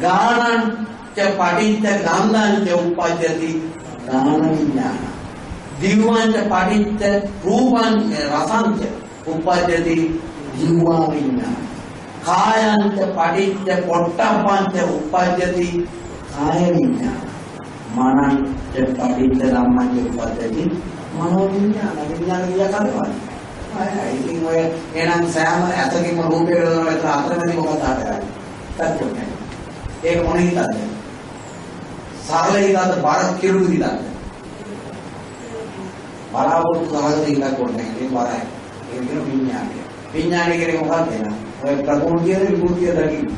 ගානංච පටිච්ච ගන්ධංච උප්පජ්ජති ගාන විඥාන. දිව්වංච පටිච්ච රූපං රසංච උපජ්ජති ජීවා විඥාන කායංච පටිච්ච පොට්ටප්පංච උපජ්ජති. කාය විඥාන මනංච පටිච්ච ධම්මංච උපජ්ජති. මනෝ විඥාන විඥාන කියලා කරනවා ඉතින් ඔය එනම් සෑම ඇතකින්ම රූපේ වල විතර අතරමැදි මොකක්ද හටගන්නේ සත්‍යොත් ඒක මොන හිතද සරල හිතද බර කිරුළු හිතද බලාපොරොත්තු සහගත හිතක් ඕනේ ඒක බරයි. ඒක කියන විඥානය. විඥානය කියන්නේ මොකක්ද? එන? ඔය ප්‍රකෘතිය විකෘතිය දකින්න.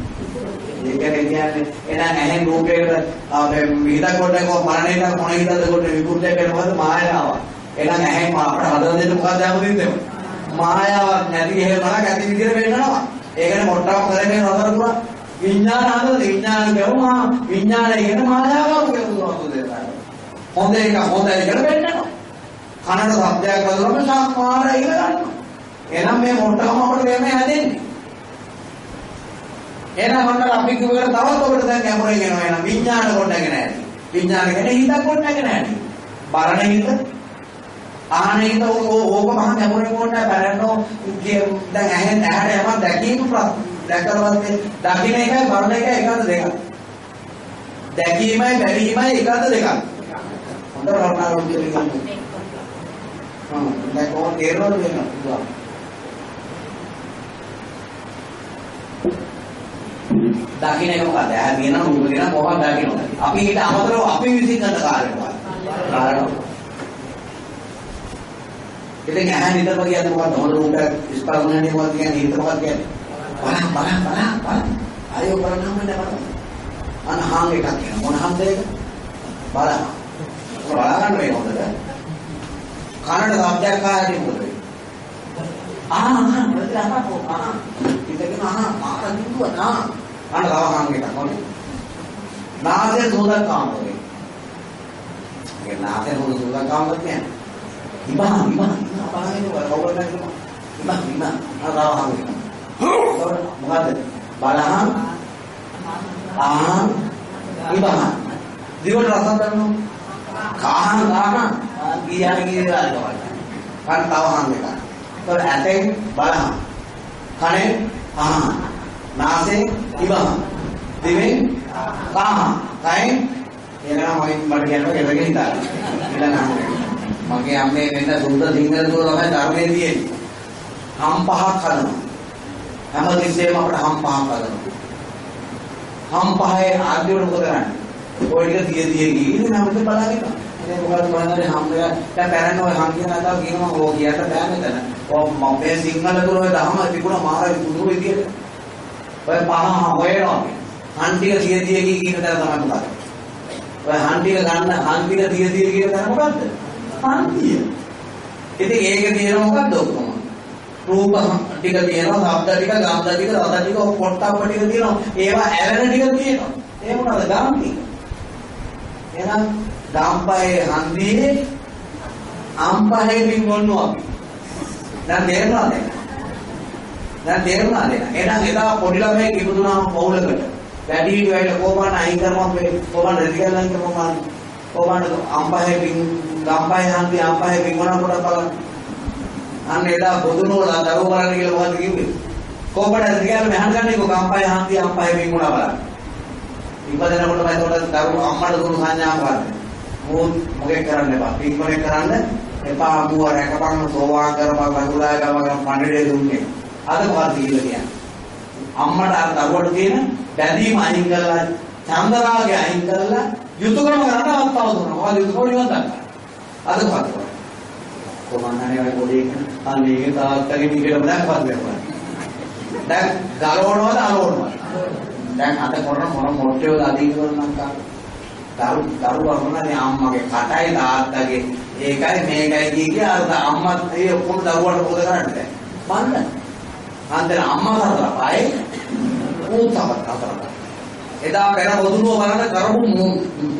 ඒ කියන්නේ කියන්නේ එහෙනම් ඇහෙන් රූපයකට විහිදක් කොටක මරණයට මොන හිතද කොට විකෘතිය කියන මොකද මායාව. එහෙනම් ඇහෙන් අපට හදලා දෙන්න මොකක්ද හැමදෙන්නේම? මායාවක් නැති හේමනක් ඇති විදිහට වෙන්නනවා. ඒකනේ මොට්ටක් කරගෙන රතර පුරා විඥාන හදලා විඥාන කියවම විඥානය කියන මායාවක් කියලා දුන්නා. හොඳ එක හොඳයි කියලා වෙන්නනවා. කනට ශබ්දයක් වදුනම සම්මාරය කියලා ගන්නවා. එහෙනම් මේ මොට්ටකම අපිට දෙන්නේ හැදෙන්නේ. එහෙනම් මන්ට අපි කියවල තවත් ඔබට දැන් ගැඹුරින් යනවා. එහෙනම් විඥාන කොටගෙන ඇති. විඥාන කියන්නේ හිතක් කොටගෙන ඇති. බරණ හිත ආහන හිත ඕක මහා ගැඹුරින් කොටන බැලනෝ දැන් ඇහෙන් ඇහැට යමක් දැකීම දැකලවත් දකින්න එකයි බරණ එකයි එකද දෙකක්. දැකීමයි බැලීමයි එකද දෙකක්. හොඳ කියලා කියන්න. හ්ම් දැන් කොහොමද තේරෙනවද දකින්න එක මොකද? ඇහැ තියෙනවා රූප තියෙනවා කොහොමද දකින්න? අපි ඊට අමතරව අපි විසින් කරන කාර්යයක්. කාරණා. ඉතින් ඇහැ නිතරම කියන්නේ මොකක්ද? හොඳ රූපයක් ස්පර්ශනන්නේ මොකක්ද කියන්නේ? හිත මොකක්ද කියන්නේ? බලන්න බලන්න බලන්න බලන්න. අයෝ බලන්න නෑ බලන්න. අන හාම් එකක් කියන මොන හාම්ද ඒක? බලන්න. බලන්න මේ හොඳද? කනට ශබ්දයක් ආයෙත් මොකද? ආ ආ මොකද අහපෝ ආ. ඉතින් ආ ආ කිව්වා නා අන්න තව හංගෙට හොනේ. නාසයෙන් සෝදක් කාමරේ. ඒ නාසයෙන් හොද සෝදක් කාමරේ නෑ. ඉබා ඉබා ඉබා බලන්නේ කවුරුද නැතිව. ඉබා ඉබා අර තව හංගෙට. මොකද බලහන් ආහන් ඉබා දිවට රස ගන්නවා. කාහන් කාහන් ගියාන ගියා ගානවා. කන් තව හංගෙට. ඒතකොට ඇතෙන් බලහන්. කනේ ආහන් නාසයෙන් ඉබහා දිවෙන් කාහා කයෙන් එනවා මම මට කියනවා එළගෙන හිතා ඊළඟ මගේ අම්මේ වෙන සුන්දර සිංහල දුව තමයි ධර්මයේ තියෙන්නේ. හම් පහක් හදනවා. හැම තිස්සෙම අපිට හම් පහක් හදනවා. හම් පහේ ආද්‍යවල මොකද කරන්නේ? ඔය ටික තිය තිය ගිහින් නම් අපිට බලාගෙන ඉතින් මොකද බලන්නේ හම් එක දැන් පැරණ ඔය හම් කියන අදාව කියනවා. ඕ කියට බෑ මෙතන. ඔය මම මේ සිංහල දුව දහම තිබුණා මාර පුදුම විදියට. ඔය පහ හොයනවා. හන්ටික 100 100 කියන තැන තමයි මොකක්ද? ඔය හන්ටික ගන්න හන්ටික 100 100 කියන තැන මොකද්ද? හන්ටිය. ඉතින් ඒක තියෙන මොකද්ද ඔක්කොම? රූප ටික තියෙනවා, ශබ්ද ටික, ගන්ධ ටික, රස ටික, පොට්ටබ්බ ටික තියෙනවා. ඒවා ඇලෙන ටික තියෙනවා. ඒ මොනවද? ගම් ටික. එහෙනම් ගම්පහේ හන්දියේ අම්පහේ පින්ගොන්නු අපි. දැන් තේරෙනවද? දැන් තේරුණාද එහෙනම් එදා පොඩි ළමයෙක් ඉපදුනාම පවුලකට. වැඩි හිටියෝ ඇවිල්ලා කොහොමද අයින් කරමු මේ කොහොමද රෙදිගල්ලන් කොහොමද කොහොමද අම්පහේ පින් ගම්පහේ හන්දි අම්පහේ පින් වුණා පොඩක් බලන්න. අන්න එදා බොදුනෝලා දරුවෝ බලන්න කියලා මොකද කිව්වේ? කොහොමද රෙදිගල්ල මෙහන් ගන්නේ කො ගම්පහේ හන්දි අම්පහේ පින් වුණා බලන්න. ඉපදෙනකොට මම ඒකට දරුවෝ අම්මට දුන්නු සංඥා කරන්නේ මොකද මොකෙක් කරන්න එපා. පින් කොනෙක් කරන්න? එපා අමුව රැකපන් සෝවාන් කරපන් වගුලා ගමගෙන පණිඩේ දුන්නේ. අද මොකක්ද කියලා කියන්නේ? අම්මට අර දරුවට තියෙන බැඳීම අයින් කරලා චන්දරාගය අයින් කරලා යුතුයකම කරන්න අවස්ථාව දුන්නා. මොකද යුතුයකම නිවන් දක්වා. අද මොකද කරන්නේ? කොමන්නනේ ඔය පොඩි එක අනේ තාත්තගේ නිකලම දැන් පස් වෙනවා. දැන් ගලවනවද අලවනවද? දැන් අද කරන මොන මොට්ටියෝද අදින් කරනම් කාට? දරු දරුවා මොනවානේ අම්මගේ කටයි තාත්තගේ ඒකයි මේකයි කිය කිය අර අම්මා ඒ ඔක්කොම දරුවාට පොද කරන්නේ. මන්න. අන්තර අම්මා කරලා පායේ ඌතවත් අතරට. එදා පෙර බොදුනුව බලන කරමු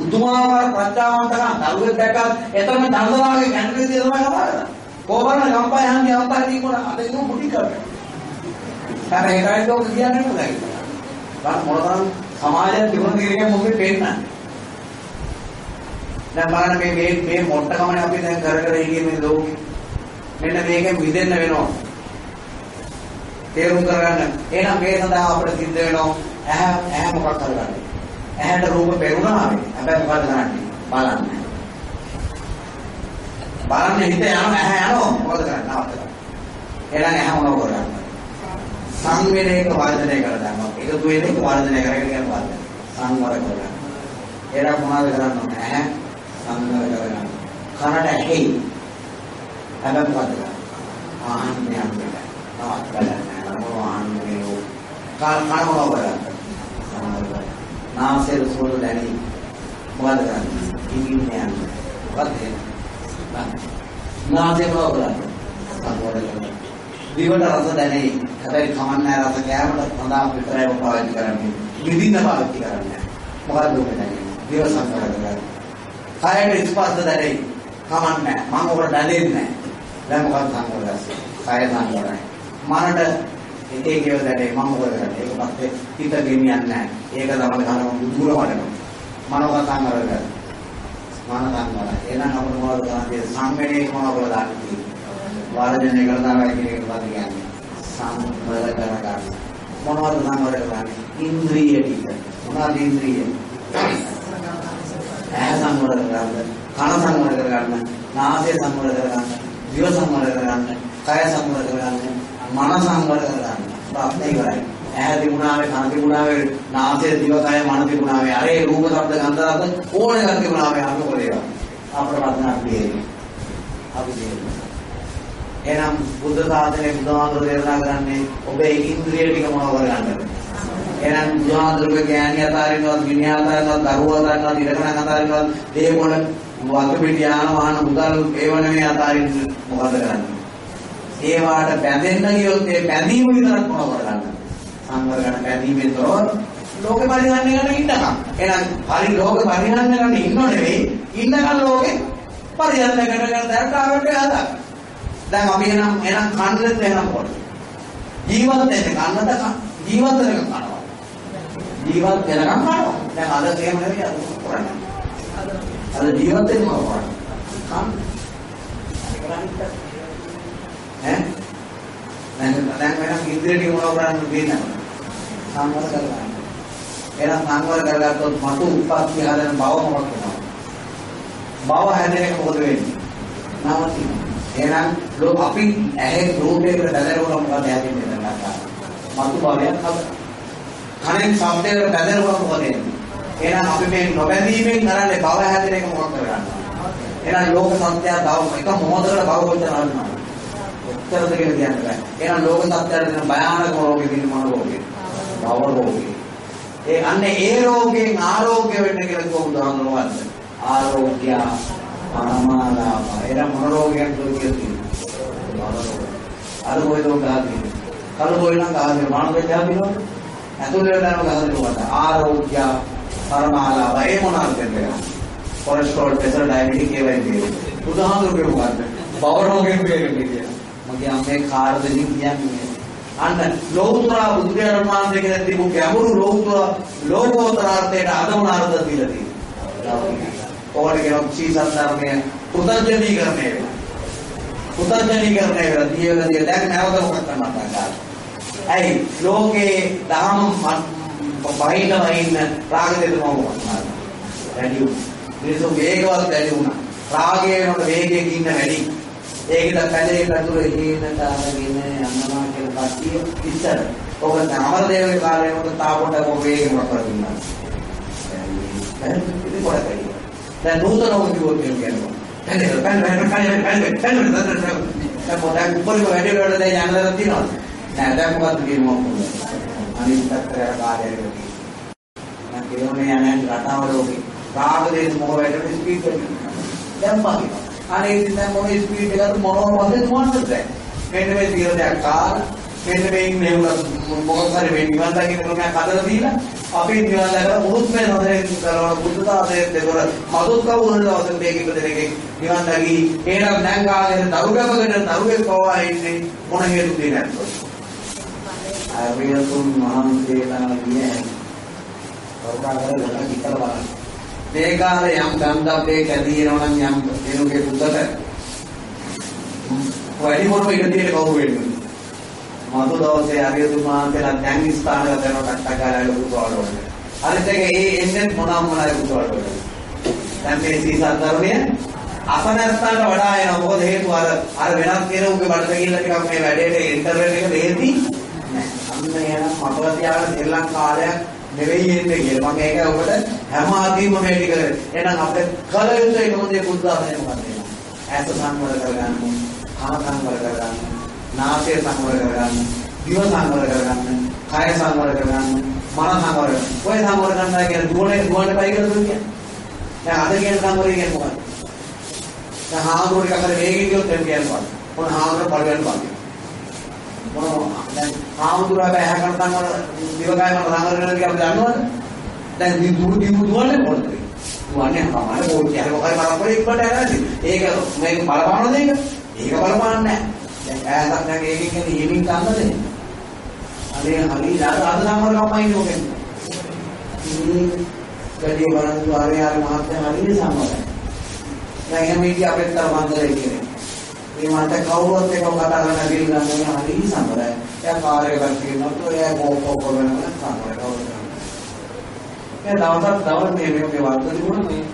උතුමාකාර ප්‍රඥාවන්තකම් දරුවෙක් දැක්කත් එතන දන්දලාගේ කැන්ඩිඩේට් තමයි කතාවද කොහොමද ගම්පා යන්නේ අවතාරී මොන අද ඉන්න පුටි කරන්නේ අර ඒකයි તો කියන්නේ මොකද බලන්න මොනතරම් සමාජයේ තිබුණ දේක මොකද පේන්නේ? දැන් බලන්න මේ මේ මේ මොට්ටකමනේ අපි දැන් කර කර ඉන්නේ මේ ලෝකෙ. මෙන්න මේකෙන් මිදෙන්න වෙනවා. තේරුම් කරගන්න. එහෙනම් මේ සඳහා අපිට සිද්ධ වෙනවා ඇහැ ඇහැ මොකක් කරගන්නේ? ඇහැට රූප පෙරුණා හැබැයි මොකද කරන්නේ? බලන්න. බලන්න හිත යනවා ඇහැ යනවා. මොකද කරන්නේ? නවත්තලා එහෙනම් ඇහැ මොනව කරන්නේ? සංවේදයක වර්ධනය කර දානවා එකතු වෙන එක වර්ධනය කරගෙන යන වර්ධනය. සංවර කරගන්න එහෙනම් මොනවද කරන්න? ඕනේ ඇහැ සංවර කරගන්න කනට ඇහි හැබැයි මොකද කරන්නේ? ආහන්නේ අපිට නවත් බලන්න ආහන්නේ කන කන මොනව කරන්නේ නාසයේ සුවඳ දැනි මොකද කරන්නේ ඉංගින්නේ යන්නේ මොකද නාසයේ මොනව කරන්නේ සංවර කරගන්න දිවට රස දැනේ. හැබැයි කමන්නේ රස කෑමට සඳහා විතරයි පාවිච්චි කරන්නේ. විඳින්න පාවිච්චි කරන්නේ. මොකද්ද ඔබ දැනෙන්නේ? දිව සංවර කරගන්න. කයට ස්පර්ශ දැනේ. කමන්නේ. මම ඔබට දැනෙන්නේ නැහැ. දැන් මොකක්ද සංවරය? කය සංවරයි. මනට හිතේ කියව දැනේ මම මොකද කරන්නේ? ඒක පස්සේ හිත ගෙනියන්නේ නැහැ. ඒක තමයි කන දුර වඩනවා. මනෝක සංවර කරගන්න. මන සංවරයි. එහෙනම් අපේ මොනවද කරන්නේ? සංවේදී මොනවද දාන්නේ? වර්ධනය කරනවා කියන එක තමයි කියන්නේ. සම්වර කරගන්න. මොනවද සම්වර කරන්නේ? ඉන්ද්‍රිය ටික. මොනවද ඉන්ද්‍රිය? ඇහැ සම්වර කරගන්න, කන සම්වර කරගන්න, නාසය සම්වර කරගන්න, දිව සම්වර කරගන්න, කය සම්වර කරගන්න, මන සම්වර කරගන්න. ප්‍රාප්තය කරයි. ඇහැ තිබුණාවේ, කන තිබුණාවේ, නාසය, දිව, කය, මන තිබුණාවේ, අරේ රූප, ශබ්ද, ගන්ධ, රස ඕන එකක් තිබුණාවේ අපේ කොලේවා. අපේ වර්ධනක් පිළිගන්නේ. අපි කියන්නේ එහෙනම් බුද්ධ ශාසනයේ බුදුහාමුදුරුවෝ දේශනා කරන්නේ ඔබේ ඉන්ද්‍රිය ටික මොනව කරගන්නද? එහෙනම් බුදුහාමුදුරුවෝ කියන්නේ අතාරිනවත්, මිනිහ අතාරිනවත්, දරුවෝ අතාරිනවත්, ඉරකණ අතාරිනවත්, දේපොළ වතු පිටි යාන වාහන මුදල් ඒව නෙමෙයි අතාරින්නේ මොකද කරන්නේ? ඒ වාට බැඳෙන්න ගියොත් ඒ බැඳීම විතරක් මොනව කරගන්නද? සංවර ගන්න බැඳීමෙන් තොරව ලෝකෙ පරිහරණය කරන්න ඉන්නකම්. එහෙනම් පරි ලෝකෙ පරිහරණය කරන්න ඉන්නව නෙවෙයි, ඉන්නකම් ලෝකෙ පරිහරණය කරගෙන දැන් ආවට හදා. දැන් අපි එනම් එනම් කන්නත් එහෙනම් පොඩ. ජීවත් වෙන්න කන්නද ජීවත් වෙනකම් කනවා. ජීවත් වෙනකම් කනවා. දැන් අද තේම නෙවෙයි අද කරන්නේ. අද ජීවත් වෙන්න මොකද කරන්නේ? කන්න. ඈ? දැන් දැන් වෙනම ඉන්ද්‍රිය මොනව කරන්නේ දෙන්නේ සංවර කරගන්න. එහෙනම් සංවර කරගත්තොත් මතු උප්පත්ති හදන බව මොකක්ද? බව හැදෙන එක මොකද වෙන්නේ? නවතිනවා. එහෙනම් ලෝක අපි ඇහෙන් රූපයකට බැඳෙනකොට මොකද හැදෙන්නේ නැත්නම් මතු භවයක් හද කනෙන් ශබ්දයකට බැඳෙනකොට මොකද වෙන්නේ එහෙනම් අපි මේ නොබැඳීමෙන් කරන්නේ භව හැදෙන එක මොකක් කරගන්නවා එහෙනම් ලෝක සත්‍යය තව එක මොහොතකට භව කොච්චර හදනවා ඔච්චරද කියලා කියන්න බෑ. එහෙනම් ලෝක සත්‍යයට දෙන භයානක රෝගෙ දින මොන රෝගෙ භව රෝගෙ ඒ අන්නේ ඒ රෝගයෙන් ආරෝග්‍ය වෙන්න කියලා කොහොමද හඳුනවන්නේ ආරෝග්‍ය පරමාලාප. එන මොන රෝගයක් දුරු කියලා අර කොයි රෝග ගහන්නේ කල කොයි නම් ගහන්නේ මානව ජාතිනෝ ඇතුළේ යනම ගහන්නේ වට. ආරෝග්‍ය පරමාලාප. ඒ මොනවාද කියන්නේ? කොලෙස්ටරෝල් ප්‍රෙෂර් ඩයබටික් ඒවා කියන්නේ උදාහරණ මොකක්ද බව රෝගයෙන් කියන්නේ කියලා මගේ අම්මේ කාර්යදෙනින් කියන්නේ අන්න ලෝතර බුදුරජාණන් වහන්සේ කියන තිබු ගැඹුරු ලෝතර ලෝකෝත්තරාර්ථයට අදවන අර්ථ දීලා තියෙනවා ඕකට කියනවා සීසත් ධර්මය පුතඥීකරණය වෙනවා. පුතඥීකරණය වෙලා දියවල දිය දැන් නැවත මොකක්ද කරන්න ඇයි ලෝකේ දහම බහිනව ඉන්න රාග දෙක මොකක්ද වැඩි වුණා. මිනිස්සු වේගවත් වැඩි වුණා. රාගය වෙනකොට වේගයෙන් ඉන්න වැඩි. ඒකද පැලේ පැතුර හේනට අරගෙන යනවා කියලා කට්ටිය ඉස්සර. ඔබ අමරදේවගේ කාලේ වුණත් තාපොට ඔබ වේගෙන් වපරදිනවා. ඉතින් පොඩක් දැන් නූතන ඔබ කිව්වොත් කියනවා. පැලේ පැලේ පැලේ පැලේ පැලේ දැන් පොඩක් උඩට වැඩි වල දැන් යන්නලා තියෙනවා. නෑ දැන් මොකද්ද කියනවා අනිත් පැත්තට කාර්යයක් මම කියෝනේ යන්නේ රටාවල ඔගේ රාග දේශ මොහ වැඩි ස්පීඩ් එක දැන් පාකිනවා අනේ ඉතින් දැන් මොන ස්පීඩ් එකකට මොනවද වගේ දුවන්නද දැන්? මෙන්න මේ තියෙන දෙයක් කාල මෙන්න මේ ඉන්නේ මොකක් හරි මේ නිවන් දකින්න ක්‍රමයක් හදලා දීලා අපි නිවන් දැකලා මුරුත් මේ නොදේ කරන බුද්ධතාවයේ දෙතොර මදුත් කවුරුද දවස් දෙකකින් දෙකකින් නිවන් දකි එහෙනම් දැන් කාලේ දරුගමකට දරුවෙක් පවා ඉන්නේ මොන හේතුද නැත්නම් අරියතුන් මහන්සියලා කියන්නේ කරුණාකර වෙන විතර බලන්න. මේ කාලේ යම් ගන්ධබ්බේ කැදීනවා නම් යම් කෙනෙකුගේ පුතට වැඩි මොනම ඉඩ තියෙන කවුරු වෙන්නේ. මතු දවසේ අරියතුන් මහන්සියලා දැන් ස්ථානගත වෙනවා කට්ටකාරය ලොකු තෝරවල. අනිත් එක ඒ එන්නේ මොනවා මොනවා පුතවල. දැන් මේ සීසන් දරුණිය අසනස්ථානට වඩා එනවා. මොකද හේතුව අර අර වෙනත් කෙනෙකුගේ බඩට ගිහිල්ලා ටිකක් මේ වැඩේට ඉන්ටර්වෙල් එක දෙහෙති අන්න එන මතක තියාගන්න ශ්‍රී ලංකාවලයක් නෙවෙයි එන්නේ කියලා. මම ඒක ඔබට හැම අදීම මේ ටික එහෙනම් අපිට කල යුතු එක මොකද බුද්ධාගමේ මොකද ඇස සංවර කරගන්න, කන සංවර කරගන්න, නාසය සංවර කරගන්න, දිව සංවර කරගන්න, කය සංවර කරගන්න, මන සංවර කරගන්න. ඔය සංවර කරනවා කියන්නේ දුවනේ දුවන්න බයි කියලා දුන්නේ. දැන් අද කියන සංවරය කියන්නේ මොකක්ද? දැන් හාමුදුරුවෝ ටිකක් හරි වේගෙන් ගියොත් එන්න කියනවා. මොන හාමුදුරුවෝ පරිගන්න බලන්න. මොනවා දැන් ආමුදුරා බෑ හැකරතන් වල දිවගාය වල රාගර වෙනවා කියලා අපි දන්නවද? දැන් දි දුරු දිමු දුවන්නේ මොකද? දුවන්නේ අපමාන පොඩි අර මොකයි බලපොරේ ඉක්මනට යනවා. ඒක මේක බලපානද ඒක? ඒක බලපාන්නේ නැහැ. දැන් ඈතක් දැන් ඒකෙන් කියන්නේ ඊමින් ගන්නද? අනේ හරි දාත අද සම්මර කම්මයි නෝකෙන්. ඉතින් කඩේ බලන් දුආරේ ආර මහත්ය හරිය සම්මරයි. දැන් එහෙම ඉති අපිට තර මන්දරේ කියන්නේ. මේ මට කවුරුත් එක්ක කතා කරන්න ගිහින් නම් හරි සම්බරයි. එයා කාර් එකක් තියෙනවා එයා කෝකෝ කරන සම්බරයි කවුරුත්. ඒ දවසක් දවස් මේ මේ මේ වර්ධ තිබුණා මේ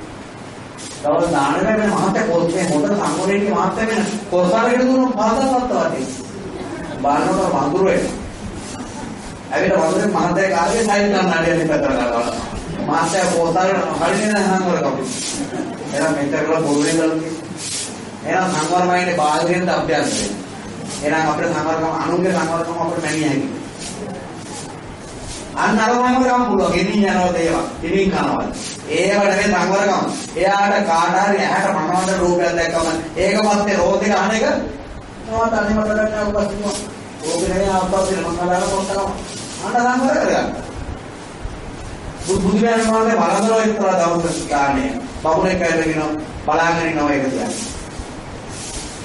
දවස් දාන බෑ මහත්ය පොත් මේ හොඳ සංගෝලයේ මහත්ය වෙන කොරසාරේට දුන්නු පාදපත්ත වටේ. බානකට වඳුර වෙනවා. ඇවිත් වඳුරේ මහත්ය කාර්යය සයින් ගන්න හරියට ඉපතර කරනවා. මහත්ය කොරසාරේ හරියට හංගවල කපු. එයා මෙතන කරලා පොරුවේ ගලන්නේ. එහෙනම් සංවර්මයිනේ බාහිරින්ද අභ්‍යන්තරයෙන්. එහෙනම් අපේ සංවර්ගම අනුන්ගේ සංවර්ගම අපිට මැනිය හැකියි. අන්න අර සංවර්ගම පුළුවන්. ගෙනින් යනවා දේවා. ගෙනින් කනවා. ඒවට නෙමෙයි සංවර්ගම. එයාට කාට හරි ඇහැට මනවන්ත රූපයක් දැක්කම ඒකමත් ඒ රෝදේ අහන එක තවත් අනිම කරන්න උපස්තිනවා. ඕකේ නෙමෙයි ආපස්සට මංගලාර කොටනවා. අන්න සංවර කරගන්න. බුදු බුදුරජාණන් වහන්සේ වරදලා ඉස්සරහ දවස් ගානේ බබුණෙක් ඇවිල්ලා බලාගෙන ඉනවා ඒක කියන්නේ.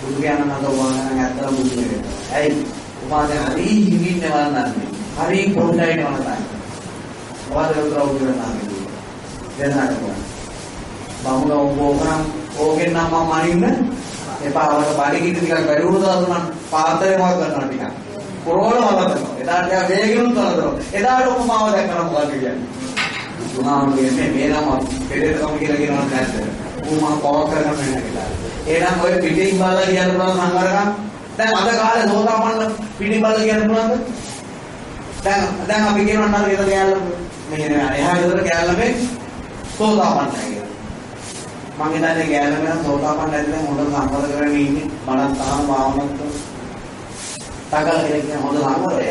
බුදු කියන්න මත උපාදාන ඇත්තම බුදු වෙනවා. ඇයි? උපාදාන හරි හිමින්නේ වරන්නන්නේ. හරි පොඩ්ඩයි නවනතයි. මොකද උතර උදේ නැහැ. දෙන්නාට කොහොමද? බමුණ ඕකනම් ඕකෙන් නම් මම මනින්න එපා වල බඩගිනි ටිකක් වැඩි වුණු දාලා නම් පාත්‍රේ මොකක් කරනවා ටිකක්. කොරෝන වලදනවා. එදාට යා වේගෙනුත් වලදනවා. එදාට උපමාව දැක්කම මොකද කියන්නේ? උනාම කියන්නේ මේ නම පෙරේතකම කියලා කියනවා නැද්ද? ඌ මම පවක් කරගෙන වෙන කියලා. එහෙනම් ඔය පිටින් බලලා කියන්න පුළුවන් සංවරකම්. දැන් අද කාලේ සෝතාපන්න පිටින් බලලා කියන්න පුළුවන්ද? දැන් දැන් අපි කියනවා නම් ඒක ගෑල්ල මේ එහා ගෙදර ගෑල්ල මේ සෝතාපන්නයි කියලා. මම හිතන්නේ ගෑල්ල වෙන සෝතාපන්න නැතිනම් හොඳ සංවර කරගෙන ඉන්නේ. බලන් තාම භාවනාවක් තකල කියන හොඳ සංවරය.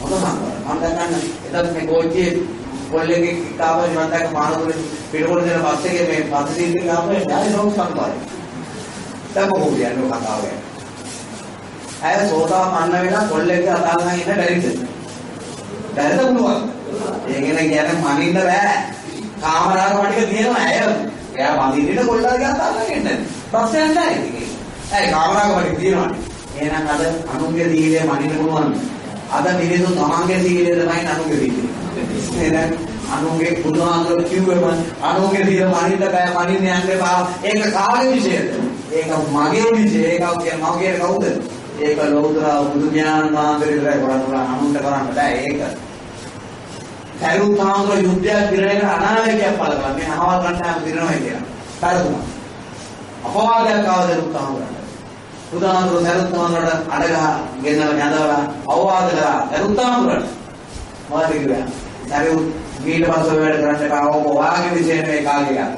හොඳ සංවරය. මම දැන් එදත් මේ කෝච්චියේ කොල්ලෙක්ගේ කාපේ මම දැක්ක මානවලේ පිටකොල දෙන බස් එකේ මේ බස් සීට් එක ආපේ ඩාලි රෝක් සංකාරය. දැන් මොකද කියන්නේ කතාව ගැන. ඇය සෝතාපන්න වෙලා කොල්ලෙක්ගේ අතාලගෙන ඉන්න බැරිද? බැරිද පුළුවන්. ඒ කියන්නේ කියන්නේ මනින්න බෑ. කාමරාග වටික තියෙනවා ඇය. එයා වඳින්න කොල්ලාගේ අතාලගෙන ඉන්නේ. බස් යන්නේ නැහැ ඉතින්. ඇයි කාමරාග වටික තියෙනවනේ. එහෙනම් අද අනුන්ගේ දීලේ මනින්න පුළුවන්. අද මිනිස්සු තමන්ගේ දීලේ තමයි අනුන්ගේ දීලේ. එහෙනම් අනුන්ගේ බුදුහාමුදුරු කිව්වම අනුන්ගේ දීල මනින්න බෑ මනින්න යන්න එපා. ඒක කාගේ විශේෂද? ඒක මගේ විශේෂ. ඒක මගේ කවුද? ඒක ලෞතර බුදු ඥාන මාර්ගය විතරයි කරන්න අනුන්ට කරන්න බෑ ඒක. කරුණාවක යුද්ධයක් පිරෙන අනාවැකියක් පළ කරන්නේ අහවල් කණ්ඩායම දිනනවා කියලා. පරිදුනා. අපවාදයක් ආවද උත්සාහවරට. බුදුහාමුදුරුවෝ සරුත්තුමානට අඩගහ ගෙන්නලා නැදවලා අවවාද කරා සරුත්තුමානට. මොකද කිව්වා? සරුත් ඊට පස්සේ වැඩ කරන්න කාවෝ වාගේ විශේෂ මේ කාගේ ගන්න.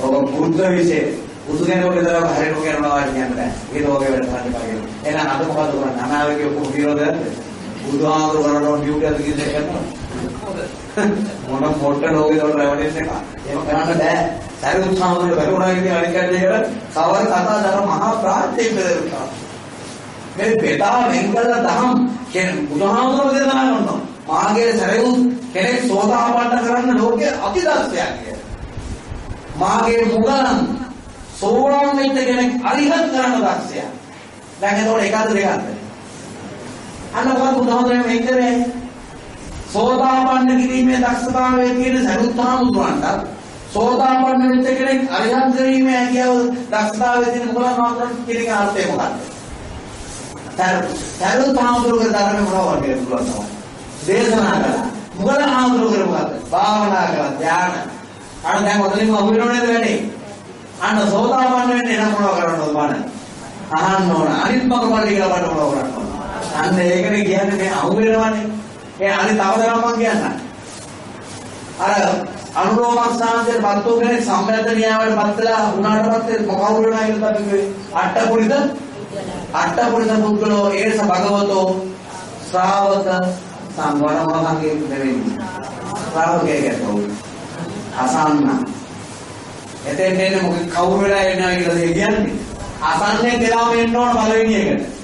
ඔබ බුද්ධ විශේෂ බුදු කෙනෙකුට විතරක් හරියට කියනවා කියන්න බෑ. ඒක ඔගේ වැඩ කරන්න පාගෙන. එහෙනම් අද මොකද කරන්නේ? අනාවගේ ඔක්කොම විරෝධයක්ද? බුදුහාමුදුරුවෝ කරනවා ඩියුටි එක කිව්ද කරනවා. මොන මොට්ට ලෝකේ වල රැවටෙන්න එක. එහෙම කරන්න බෑ. සරියුත් සාමුදුරුවෝ වැරුණා කියන අනිත් කඩේකට කවර කතා කරන මහා ප්‍රාර්ථනෙ පෙරේරුවා. මේ බෙදා වෙන්කල දහම් කියන බුදුහාමුදුරුවෝ දේශනා කරනවා. මාගේ සරියුත් කෙනෙක් සෝතාපන්න කරන්න ලෝකයේ අතිදස්සයක් කියලා. මාගේ මුගලන් සෝවාන් වෙච්ච කෙනෙක් අරිහත් කරන්න දක්ෂයා. දැන් එතකොට එකද දෙකද? අන්න මොකද බුදුහාමුදුරුවෝ මේ කරේ? සෝතාපන්න කිරීමේ දක්ෂතාවය තියෙන සරුත්හාමුදුරන්ට සෝතාපන්න වෙච්ච කෙනෙක් අරිහත් කිරීමේ හැකියාව දක්ෂතාවය තියෙන මොකක්ද මාත්‍රම් කියන අර්ථය මොකක්ද? සරුත්හාමුදුරුගේ ධර්මය මොනවා වගේ පුළුවන් තමයි. දේශනා කළා. මොකද හාමුදුරුවෝ මොකද්ද? භාවනා කළා ධ්‍යාන. අන්න දැන් ඔතනින්ම අහු වෙනව නේද වැඩේ? අන්න සෝතාපන්න වෙන්නේ නම් මොනව කරන්නද බලන්න. අහන්න ඕන. අනිත් මග පල්ලි කියලා බලන්න මොනව කරන්න ඕන. අන්න ඒකනේ කියන්නේ මේ අහු වෙනවනේ. ඒ අනිත් තව දෙයක් මම කියන්නම්. අර අනුරෝමස්සාන්තේ පත්තු කෙනෙක් සම්බන්ධනියාවට පත්ලා උනාට පස්සේ මොකවුරු වෙනා කියලා අපි කිව්වේ අට්ඨපුරිත අට්ඨපුරිත පුද්ගලෝ ඒස භගවතෝ ශ්‍රාවක සංවරමහංගේ දෙවෙනි ශ්‍රාවකයෙක් ගැතෝ අසන්න එතෙන් එන්නේ මොකද කවුරු වෙලා එනවා කියලා කියන්නේ අසන්නේ දෙලාම එන්න ඕන පළවෙනි එකට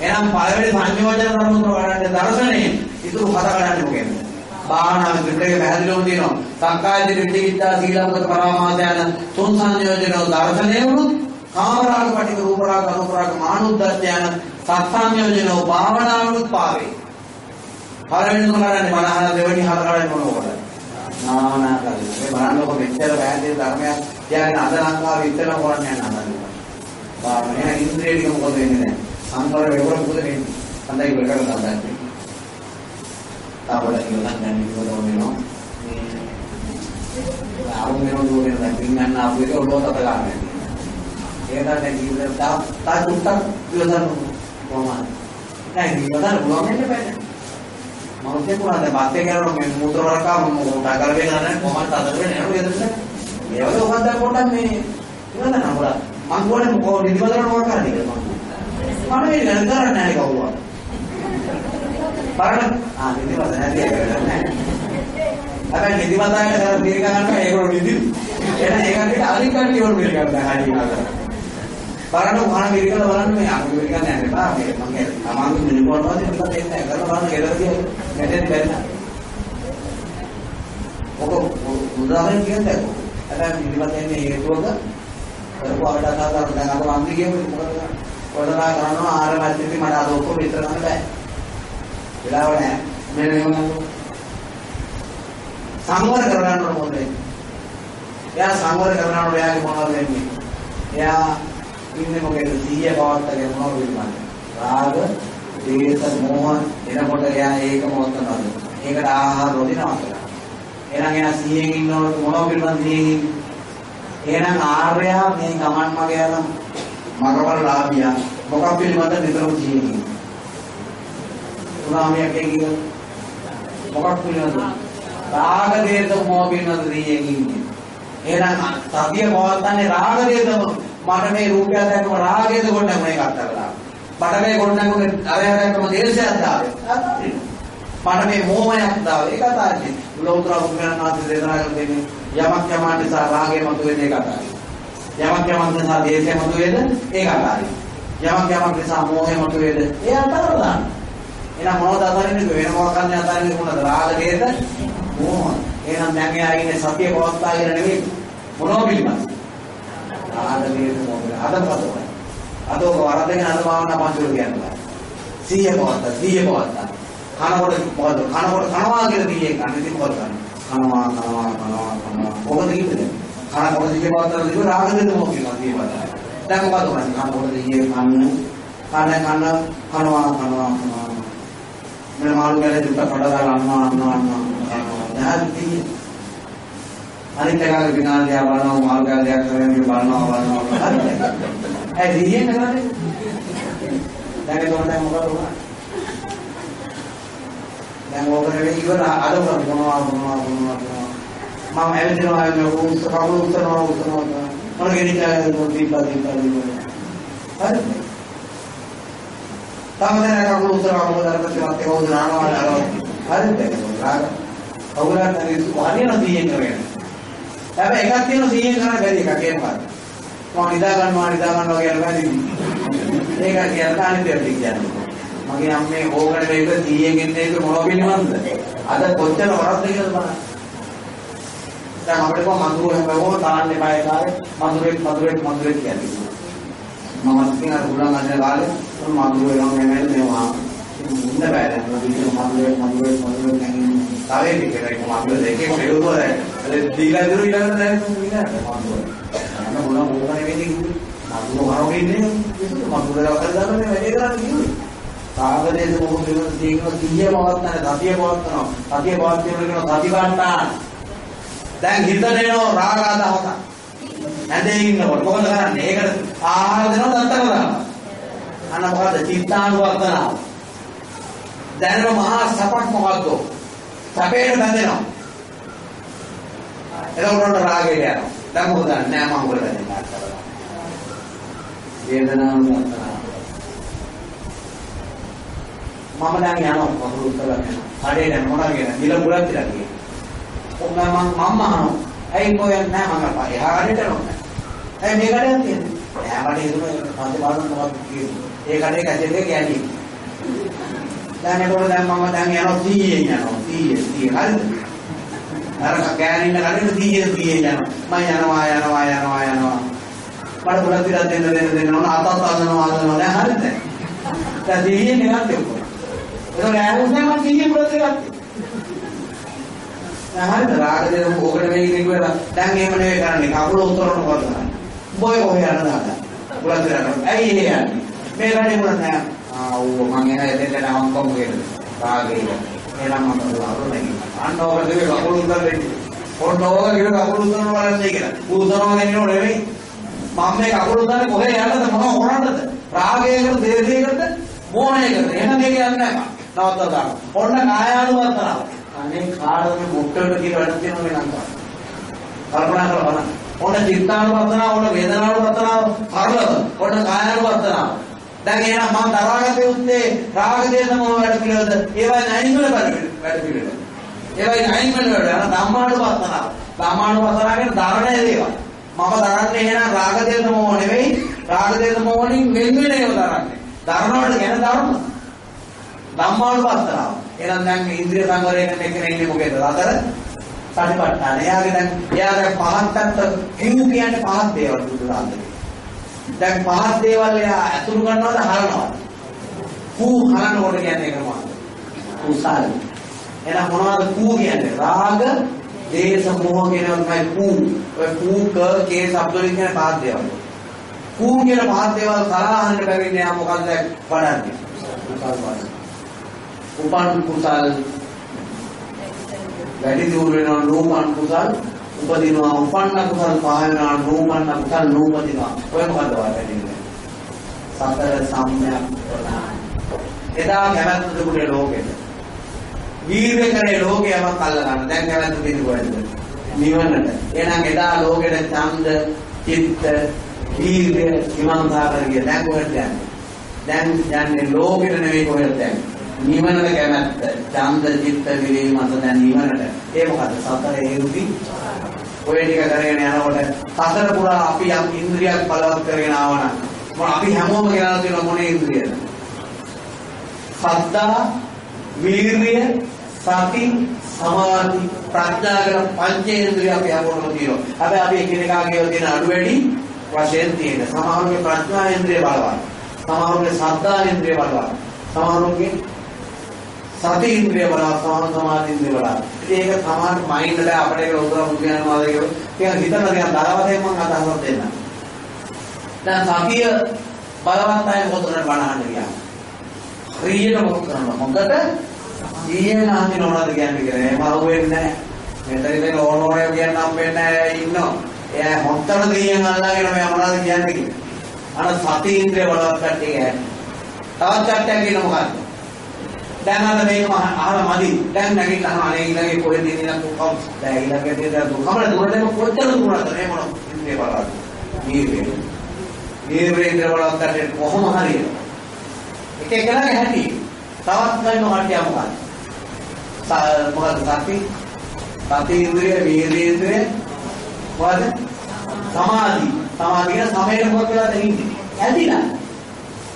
එහෙනම් පළවෙනි සංයෝජන ධර්ම වලට දර්ශනේ ඉතුරු හත ගන්න මොකෙන්ද? භාවනා ත්‍රිපිටකේ පැහැදිලිවම තියෙනවා. සංකාය දිට්ඨිවිද්‍යා සීලබ්බත පරමාර්ථ යන තුන් සංයෝජන දර්ශනේ වුණත් කාමරාග පටික රූපරාග අනුපරාග මානුද්දත්‍ය යන සත් සංයෝජන භාවනාවුත් පාවේ. පළවෙනි කරන්නේ මනහන දෙවෙනි හත ගන්න මොනවද? නානා කරන්නේ. මේ බලන්නකො මෙච්චර පැහැදිලි ධර්මයක් කියන්නේ අද ලංකාවේ ඉතන කරන්නේ නැහැ. භාවනාවේ ඉන්ද්‍රිය ටික මොකද වෙන්නේ නැහැ. සංවර වෙවර මොකද වෙන්නේ? හඳයි වෙකට ගන්නවා. තාවල කියලා දැන් ඉවර වෙනවා. මේ ආරුම් වෙනවා දුරේ දැන් පින්නන්න ආපු එක ඔළුව තත ගන්න. ඒක දැන් ඉවර තා තා තුට්ටක් ඉවරන කොහොමද? දැන් ඉවරන පුළුවන් වෙන්නේ බෑ. මම කියනවා දැන් බත් එක යනවා මේ මුද්‍ර වරකා මම උටා කරගෙන යනවා කොහොමද තද වෙන්නේ නේද? ඒවල උහඳ පොඩ්ඩක් මේ ඉවරන නමුලා මං කියන්නේ මොකෝ නිදිමතට මොකක් කරන්නේ කියලා මම. මම මේ ගණන් කරන්නේ නැහැ කවුරුවත්. බලන්න ආ නිදිමත නැති එක නෑ. හැබැයි නිදිමතයට කර දීර්ඝ ගන්නවා ඒගොල්ලෝ නිදි. එහෙනම් ඒකට අනිත් කට්ටිය වල මිල ගන්න හරිය නේද? බලන්න උහාන මිරිකල බලන්න මේ අපි මිරිකල නැහැ නේද? මේ මම කියන්නේ අමාරු මිරිකලවත් නිදිමත එන්නේ. කරලා බලන්න ගෙදරදී නැටෙන්න බැහැ. ඔක උදාහරණ කියන්නේ හැබැයි නිදිමත එන්නේ හේතුවක කරපු අවඩාකාරව දැන් අර වන්දි කියමු මොකද කොටලා කරනවා ආර මැදින්දි මට අද ඔක්කොම විතර ගන්න බෑ. වෙලාව නැහැ. මෙන්න එහෙම නෝ. සංවර කරගන්න ඕන? එයා සංවර ඕන එයාගේ මොනවද වෙන්නේ? එයා ඉන්නේ මොකේද? සීය පවත්තගේ මොනවද වෙන්නේ? රාග, දේශ, මෝහ එනකොට එයා ඒක මොකක්ද? ඒකට ආහාර රොදිනවා කියලා. එහෙනම් එයා සීයෙන් ඉන්නකොට මොනව පිළිබඳ සීයෙන් එහෙනම් ආර්යයා මේ ගමන් මග යන මගවල ලාභියා මොකක් පිළිබඳ නිතරම කියන්නේ. උනාමියක් කියන මොකක් පිළිබඳ රාග දේශ මොහ පිළිබඳ දෙන්නේ. එහෙනම් සතිය පවත්තන්නේ රාග දේශ මට මේ රූපය දැක්කම රාගයද කොට මේක අත්හැරලා. මට මේ කොට නැගුනේ අරය දැක්කම දේශයක් දාවේ. මට මේ මෝහයක් දාවේ. ඒක අතාරින්නේ. ලෝතර බුදුරණාහි දේශනා කරන දෙන්නේ යමක් යමක් නිසා රාගය මතුවෙන එක අතාරින්නේ. යමක් යමක් නිසා දේශය මතුවේද ඒක අතාරින්න. යමක් යමක් නිසා මෝහය මතුවේද ඒ අතාරලා දාන්න. එහෙනම් මොනවද අතාරින්නේ වෙන මොකක් ගන්න අතාරින්නේ මොනවද රාග දේශ මෝහ. එහෙනම් දැන් එයා ඉන්නේ සතිය පවත්වාගෙන නෙවෙයි මොනව පිළිබඳ. රාග දේශ මෝහ. අද පදවයි. අද ඔක වරදගෙන අද භාවනා පන්තිවල කියනවා. සීය පවත්තා සීය පවත්තා. කනකොට මොකද කනකොට කනවා කියලා දීයේ ගන්න ඉතින් මොකද කරන්නේ? කනවා කනවා කනවා කනවා. කොහොමද කියන්නේ? කන කොට දිගේ පවත්තන දිග රාග දෙන්න මොකද කියනවා දිගේ පවත්තන. දැන් මොකද කරන්නේ? කන කොට දිගේ කන්න කන කන කනවා කනවා කනවා. මම මාළු ගැලේ දුක කඩ දාලා අම්මා අම්මා අම්මා. දැන් අනිත් එකාගේ විනාඩි දිහා බලනවා මාළු කෑල්ලයක් කරගෙන බලනවා බලනවා හරිද? ඒ සිහියෙන් කරන්නේ. දැන් ඒක තමයි මොකද උනා? දැන් ඕක නෙවෙයි ඉවර අද කරනවා මොනවා මොනවා මොනවා මම ඇවිදිනවා ඇවිදිනවා උස්ස කවුරු උස්සනවා උස්සනවා මොන ගෙනිච්චා දීපා දීපා දීපා හරි. තමදෙන කවුරු උස්සනවා කවුරු දරපති වත් කවුරු නානවා නානවා හරිද රාග. කවුරුත් හරියට සීයෙන් කරගෙන. හැබැයි එකක් තියෙනවා සීයෙන් කරන්න බැරි එකක් ඒක මොකක්ද මම නිදා ගන්නවා නිදා ගන්නවා කියන බැරි ඒක කියන අනිත් එක කියන්නේ මගේ අම්මේ ඕකට මේක 100න් එන්නේ ඒක මොන පිළිවන්ද? අද කොච්චර වරද්ද කියලා බලන්න. දැන් අපිට කොහොම මඳුරු හැමෝම තාන්න එපා ඒ කාලේ මඳුරෙක් මඳුරෙක් මඳුරෙක් කියන්නේ. මම ඉතින් අර උලන් අද කාලේ මඳුරු එනවා නෙමෙයි මේවා. ඉන්න බෑ දැන් මම මඳුරෙක් මඳුරෙක් මඳුරෙක් කියන්නේ. තාවේ පිටේ කොහොම අපිට දෙකේ පෙරුවෝ දැන්. ඒ දීලා දිරු ඊළඟට දැන් ඉන්න මඳුරු. අන්න මොන මොන නෙමෙයි මඳුරු හරෝගේ ඉන්නේ. මඳුරු වල දාන්නේ වැඩේ කරන්නේ කිව්වේ. සාගරයේ මොහොත වෙන තියෙන සිහිය පවත්තන සතිය පවත්තනවා සතිය පවත්වන කියන සතිපට්ඨාන දැන් හිතට එනවා රාග අදහස ඇඳේ ඉන්නකොට මොකද කරන්නේ ඒකට ආහාර දෙනවා දත්තක දානවා අන්න මොකද චිත්තානුවර්තනාව දැනෙන මහා සපක් මොකද්ද සැපේට බැඳෙනවා එතකොට රාගයට යනවා දැන් මොකද නෑ මම උඹට බැඳෙන්නේ වේදනානුවර්තනාව මම දැන් යනවා වතුර උත්තර ගන්න. කඩේට යන මොනවා කියන දිල බුලත් කියලා කියන. ඔන්න මම මම අහනවා. ඇයි කොහෙන් නැහැ මම අපා එහා කඩේට යනවා. ඇයි මේ කඩේට තියෙන්නේ? එහා කඩේ ඉදුම පන්ති බලන්න මොකක්ද කියන්නේ. ඒ කඩේ කැදෙන්නේ කියන්නේ. දැන් ඒකෝල දැන් මම දැන් යනවා 100ෙන් යනවා 100 100 හරිද? අර ගෑනින්න කඩේට 100 100 යනවා. මම යනවා යනවා යනවා යනවා. මට බුලත් විලා දෙන්න දෙන්න දෙන්න ඕන අතත් අදනවා අදනවා දැන් හරිද? දැන් 100 නෙවත් එක්ක. ඒක නෑවුනේ මම කීයේ පුරත් එකක්. හරිද රාග දෙන ඕකට වෙයි කිව්වලා දැන් එහෙම නෙවෙයි කරන්නේ කකුල උතරන මොකද කරන්නේ. බොය කොහේ යනද අද. පුරත් කරන්නේ. ඇයි එහෙ යන්නේ? මේ රණේ පුරත් නෑ. ආ ඌ මං එන එතෙන්ට නම් කොම් ගේද. රාගේ. එනම් මම වරුණ නැගිටිනවා. අන්න ඕක දෙවි කකුල උතර දෙන්නේ. පොඩ්ඩ ඕක කිව්ව කකුල උතරන බලන්නේ කියලා. ඌ උතරනවා නෙන්නෝ නෙවෙයි. මම මේ කකුල උතරන්නේ කොහේ යන්නද මොනව කරන්නද? රාගයකට දේශයකට මෝහයකට. එහෙනම් මේක යන්නේ නැහැ. නවත්වා ගන්න. ඔන්න කායානුවර්තනාව. අනේ කාඩම මුට්ටට කියලා වැඩ තියෙනවා මේ ලංකාව. කල්පනා කරලා බලන්න. ඔන්න චිත්තානුවර්තනාව, ඔන්න වේදනානුවර්තනාව, කරලව. ඔන්න කායානුවර්තනාව. දැන් එහෙනම් මම දරාගත්තේ උත්තේ රාග දේශ මොහ වැඩ පිළිවෙලද? ඒවයි නැයින් වල වැඩ පිළිවෙල. ඒවයි නැයින් වල වැඩ. අර ධම්මානුවර්තනාව. ධම්මානුවර්තනාව කියන්නේ ධරණය දේවා. මම දරන්නේ එහෙනම් රාග දේශ මොහ නෙවෙයි. රාග දේශ මොහ වලින් වෙන වෙන ඒවා දරන්නේ. දරනවට ගැන දරනවා. ධම්මානුපස්සනාව. එහෙනම් දැන් ඉන්ද්‍රිය සංවරයෙන් එක්කෙනෙක් ඉන්නේ මොකේද? අතර සතිපට්ඨාන. එයාගේ දැන් එයා දැන් පහත්තත් හිමු කියන්නේ පහත් දේවල් බුදුරාන්දේ. දැන් පහත් දේවල් එයා අතුරු කරනවද හරනවද? කූ හරනකොට කියන්නේ ඒක මොකක්ද? කුසල්. එහෙනම් මොනවද කූ කියන්නේ? රාග, දේශ, මොහ කියනවා තමයි කූ. ඔය කූ ක කේ શબ્ද වලින් කියන පහත් දේවල්. කූ කියන පහත් දේවල් සලහන්නට බැරිනේ යා මොකද්ද වඩන්නේ? කුසල් වඩන්නේ. උපන් කුසල් වැඩි දියුණු වෙනවා නූපන් කුසල් උපදිනවා උපන්න කුසල් පහ වෙනවා නූපන්න කුසල් නූපදිනවා. ඔය මොකද්ද වැඩින්නේ සතර සම්‍යක් ප්‍රදාන. එදා කැමැත්ත තිබුණේ ලෝකෙට. වීර්ය කරේ ලෝකයම කල්ල ගන්න දැන් කැමැත්ත තිබුණේ නිවනට. එහෙනම් එදා ලෝකෙට ඡන්ද චිත්ත වීර්ය විමර්ශනා කරගිය දැන් කොහෙද යන්නේ? දැන් යන්නේ ලෝකෙට නෙවෙයි කොහෙද යන්නේ? නිවනට කැමැත්ත ඡන්ද චිත්ත විරේ මත දැන් නිවනට. ඒ මොකද සතර හේතුති ඔය ටික කරගෙන යනකොට සතර පුරා අපි යම් ඉන්ද්‍රියක් බලවත් කරගෙන ආවනම් මොන අපි හැමෝම කියලා තියෙන මොන ඉන්ද්‍රියද? සද්දා වීර්ය සති සමාධි ප්‍රඥා කියන පංචේන්ද්‍රිය අපි හැමෝටම තියෙනවා. හැබැයි අපි එකිනෙකාගේ තියෙන අඩු වැඩි වශයෙන් තියෙන. සමහරුගේ ප්‍රඥා ඉන්ද්‍රිය බලවත් සමහරුගේ සද්දා ඉන්ද්‍රිය බලවත් සමහරුගේ සති ඉන්ද්‍රිය බලවත් සමාන සමාධි ඉන්ද්‍රිය බලවත්. ඉතින් ඒක සමාන මයින්ඩ් එක අපිට ඒක උදව් මුදියන මාද කියලා. කියන හිතන දේ දරවතෙන් මම අදහසක් දෙන්න. දැන් සතිය බලවත් අය මොකටද බණහන්න කියන්නේ. හරියට මොකද කරනවා. මොකද ඊයේ නාති නෝනද කියන්නේ කියලා. එහෙම අහුවෙන්නේ නැහැ. මෙතන ඉතින් ඕන ඕනේ අය කියන්නම් වෙන්නේ ඉන්නවා. එයා හොත්තර දෙයියන් අල්ලගෙන මම මොනවද කියන්නේ කියලා. අර සති ඉන්ද්‍රිය බලවත් කට්ටිය ගැහුවා. තවත් කට්ටියක් ඉන්න මොකද්ද? දැන් අර මේක අහල මදි. දැන් නැගිටලා අනේ ඊළඟේ කොහෙද ඉන්න දුකම්. දැන් ඊළඟේ තියෙන දුකම දුරටම කොච්චර දුරද මේ මොන ඉන්ද්‍රිය බලවත්. නීර්වේ. නීර්වේ ඉන්ද්‍රිය බලවත් කට්ටිය කොහොම හරියද? එක එකලාගේ හැටි. තවත් ගන්න කට්ටිය මොකද්ද? මොකද්ද සති? සති ඉන්ද්‍රිය, වීර්ය ඉන්ද්‍රිය මොකද්ද? සමාධි. සමාධිය කියන සමයට මොකද වෙලාද ඉන්නේ? ඇදිලා.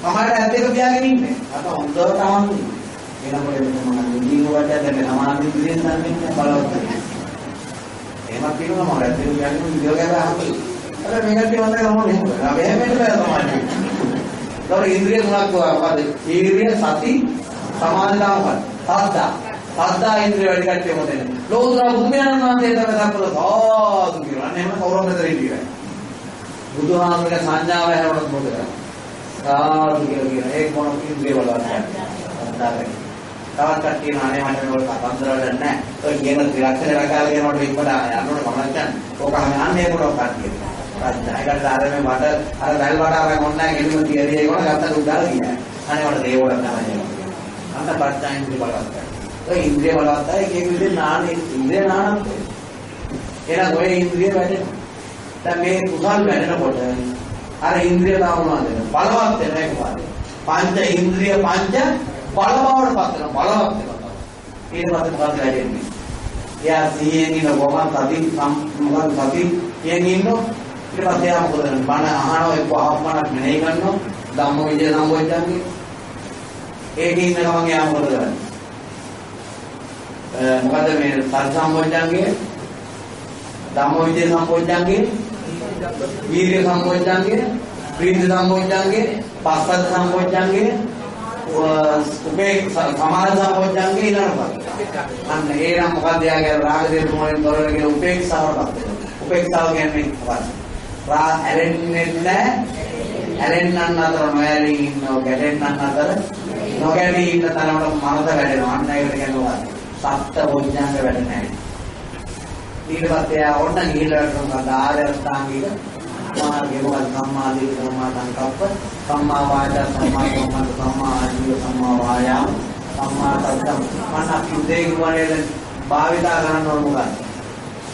සමහරට ඇද්ද එක පියාගෙන ඉන්නේ. අත හොඳට තමන් එනකොට මම නිදින් වට දැන් සමාධි ඉන්ද්‍රියෙන් දන්නේ බලවත්. එහෙමත් කියනවා මම ඇද්ද කියන්නේ විදියෝ ගැන අහන්නේ. අර මේකට වන්දේ මොනවද එහෙම. අපි එහෙම වෙන්න බෑ සමාධිය. ඒතකොට ඉන්ද්‍රිය තුනක් මොකද? වීර්ය, සති, සමාධි තමයි. සද්දා. සද්දා ඉන්ද්‍රිය වැඩි කට්ටිය මොතේ. ලෝතුරා බුදුමයන්න් වහන්සේ තමයි දක්වලා සාදු කියනවා. අන්න එහෙම කවුරුන් මෙතන ඉන්නේ. බුදුහාමරගේ සංඥාව හැරවලත් මොකද කරන්නේ? සාදු කියලා කියන ඒක මොන ඉන්ද්‍රිය වල සද්දාගේ. තවත් කට්ටිය නානේ මට මේක කතන්දර වල නැහැ. ඔය කියන ත්‍රිලක්ෂණ රකාල කියනකොට ඉක්මනට යනකොට මම කියන්නේ ඕක අහන්නේ මොකක්ද කට්ටිය. රජ්ජායකට ආරමේ මට අර වැල් වට අරන් ඔන්න ගෙලිම තියදී ඒකෝන ගත්ත උදාලා කියනවා. අනේ මට දේවල් තමයි. අන්ත පච්චායින් බලවත්. ඔය ඉන්ද්‍රිය බලවත් අය එක එක විදිහේ නාන ඉන්ද්‍රිය නානත් එහෙනම් ඔය ඉන්ද්‍රිය වැඩෙනවා දැන් මේ කුසල් වැඩෙනකොට අර ඉන්ද්‍රිය තාවුණාද බලවත් වෙන එක පාඩේ පංච ඉන්ද්‍රිය පංච බල බවට පත් වෙනවා බලවත් වෙනවා ඊට පස්සේ මොකද වැඩෙන්නේ එයා සිහියෙන් ඉන්න කොහොමද සති මොකද සති කියන ඉන්නෝ? ඊට පස්සේ එයා මොකද කරන්නේ? බණ අහනවා එක්ක ආත්මණක් මෙනෙහි කරනවා. ධම්ම විජය සම්බොජ්ජන්ගේ ඒකේ ඉන්න ගමන් එයා මොකද කරන්නේ? මොකද මේ සල් සම්බොජ්ජංගේ ධම්මවිදේ සම්බොජ්ජංගේ වීර්ය සම්බොජ්ජංගේ ප්‍රීති සම්බොජ්ජංගේ පස්සත් සම්බොජ්ජංගේ උපේ සමාන සම්බොජ්ජංගේ ඊළඟට අන්න ඒ නම් මොකද යාගේ රාග දේශ මොලෙන් තොරව කියන උපේක්ෂාවටපත් වෙනවා. උපේක්ෂාව කියන්නේ මොකක්ද රා ඇලෙන්නේ නැහැ. ඇලෙන්නන් අතර නොඇලී ඉන්නව ගැටෙන්නන් අතර නොගැටී ඉන්න තරමට මනස වැඩෙනවා. අන්න ඒකට කියනවා සත්ත බොජ්ජංග වැඩ නැහැ. ඊට පස්සේ ආ ඔන්න ගිහිල්ලා කරනවා ආරස්ථාංගික මාර්ගය මොකද සම්මා දිට්ඨි සම්මා සංකප්ප සම්මා වාචා සම්මා කම්මන්ත සම්මා ආජීව සම්මා වායාම සම්මා සද්දම් මනස කිව්දේ කියන්නේ භාවිතා කරන්න ඕන මොකක්ද?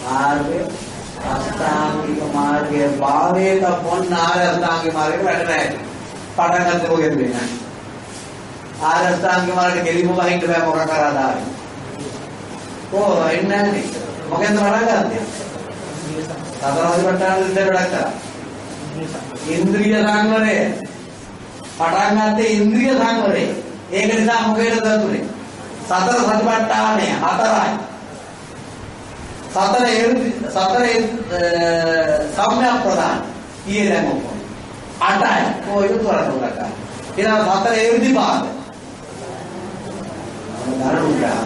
මාර්ගය අෂ්ටාංගික මාර්ගයේ භාවයට පොන්න ආරස්ථාංගික මාර්ගය වැඩ නැහැ. පටන් ගන්නකොට මොකද වෙන්නේ? ආරස්ථාංගික මාර්ගයට ගෙලිම වහින්න බෑ මොකක් කරාදාන්නේ. කොහොම එන්නේ නැන්නේ මොකෙන්ද පටන් ගත්තේ සතරාදිපට්ඨාන විද්‍යාව වැඩක් කරා ඉන්ද්‍රිය සංවරය පටන් ගත්තේ ඉන්ද්‍රිය සංවරය ඒක නිසා මොකේද දතුනේ සතර සතිපට්ඨානය හතරයි. සතර සතර සම්‍යක් ප්‍රදාන කීයේ දැන් ඔක්කොම අටයි කොයි උතරට උඩට ඊළඟ සතර ඉර්ධිපාද දරුණුලා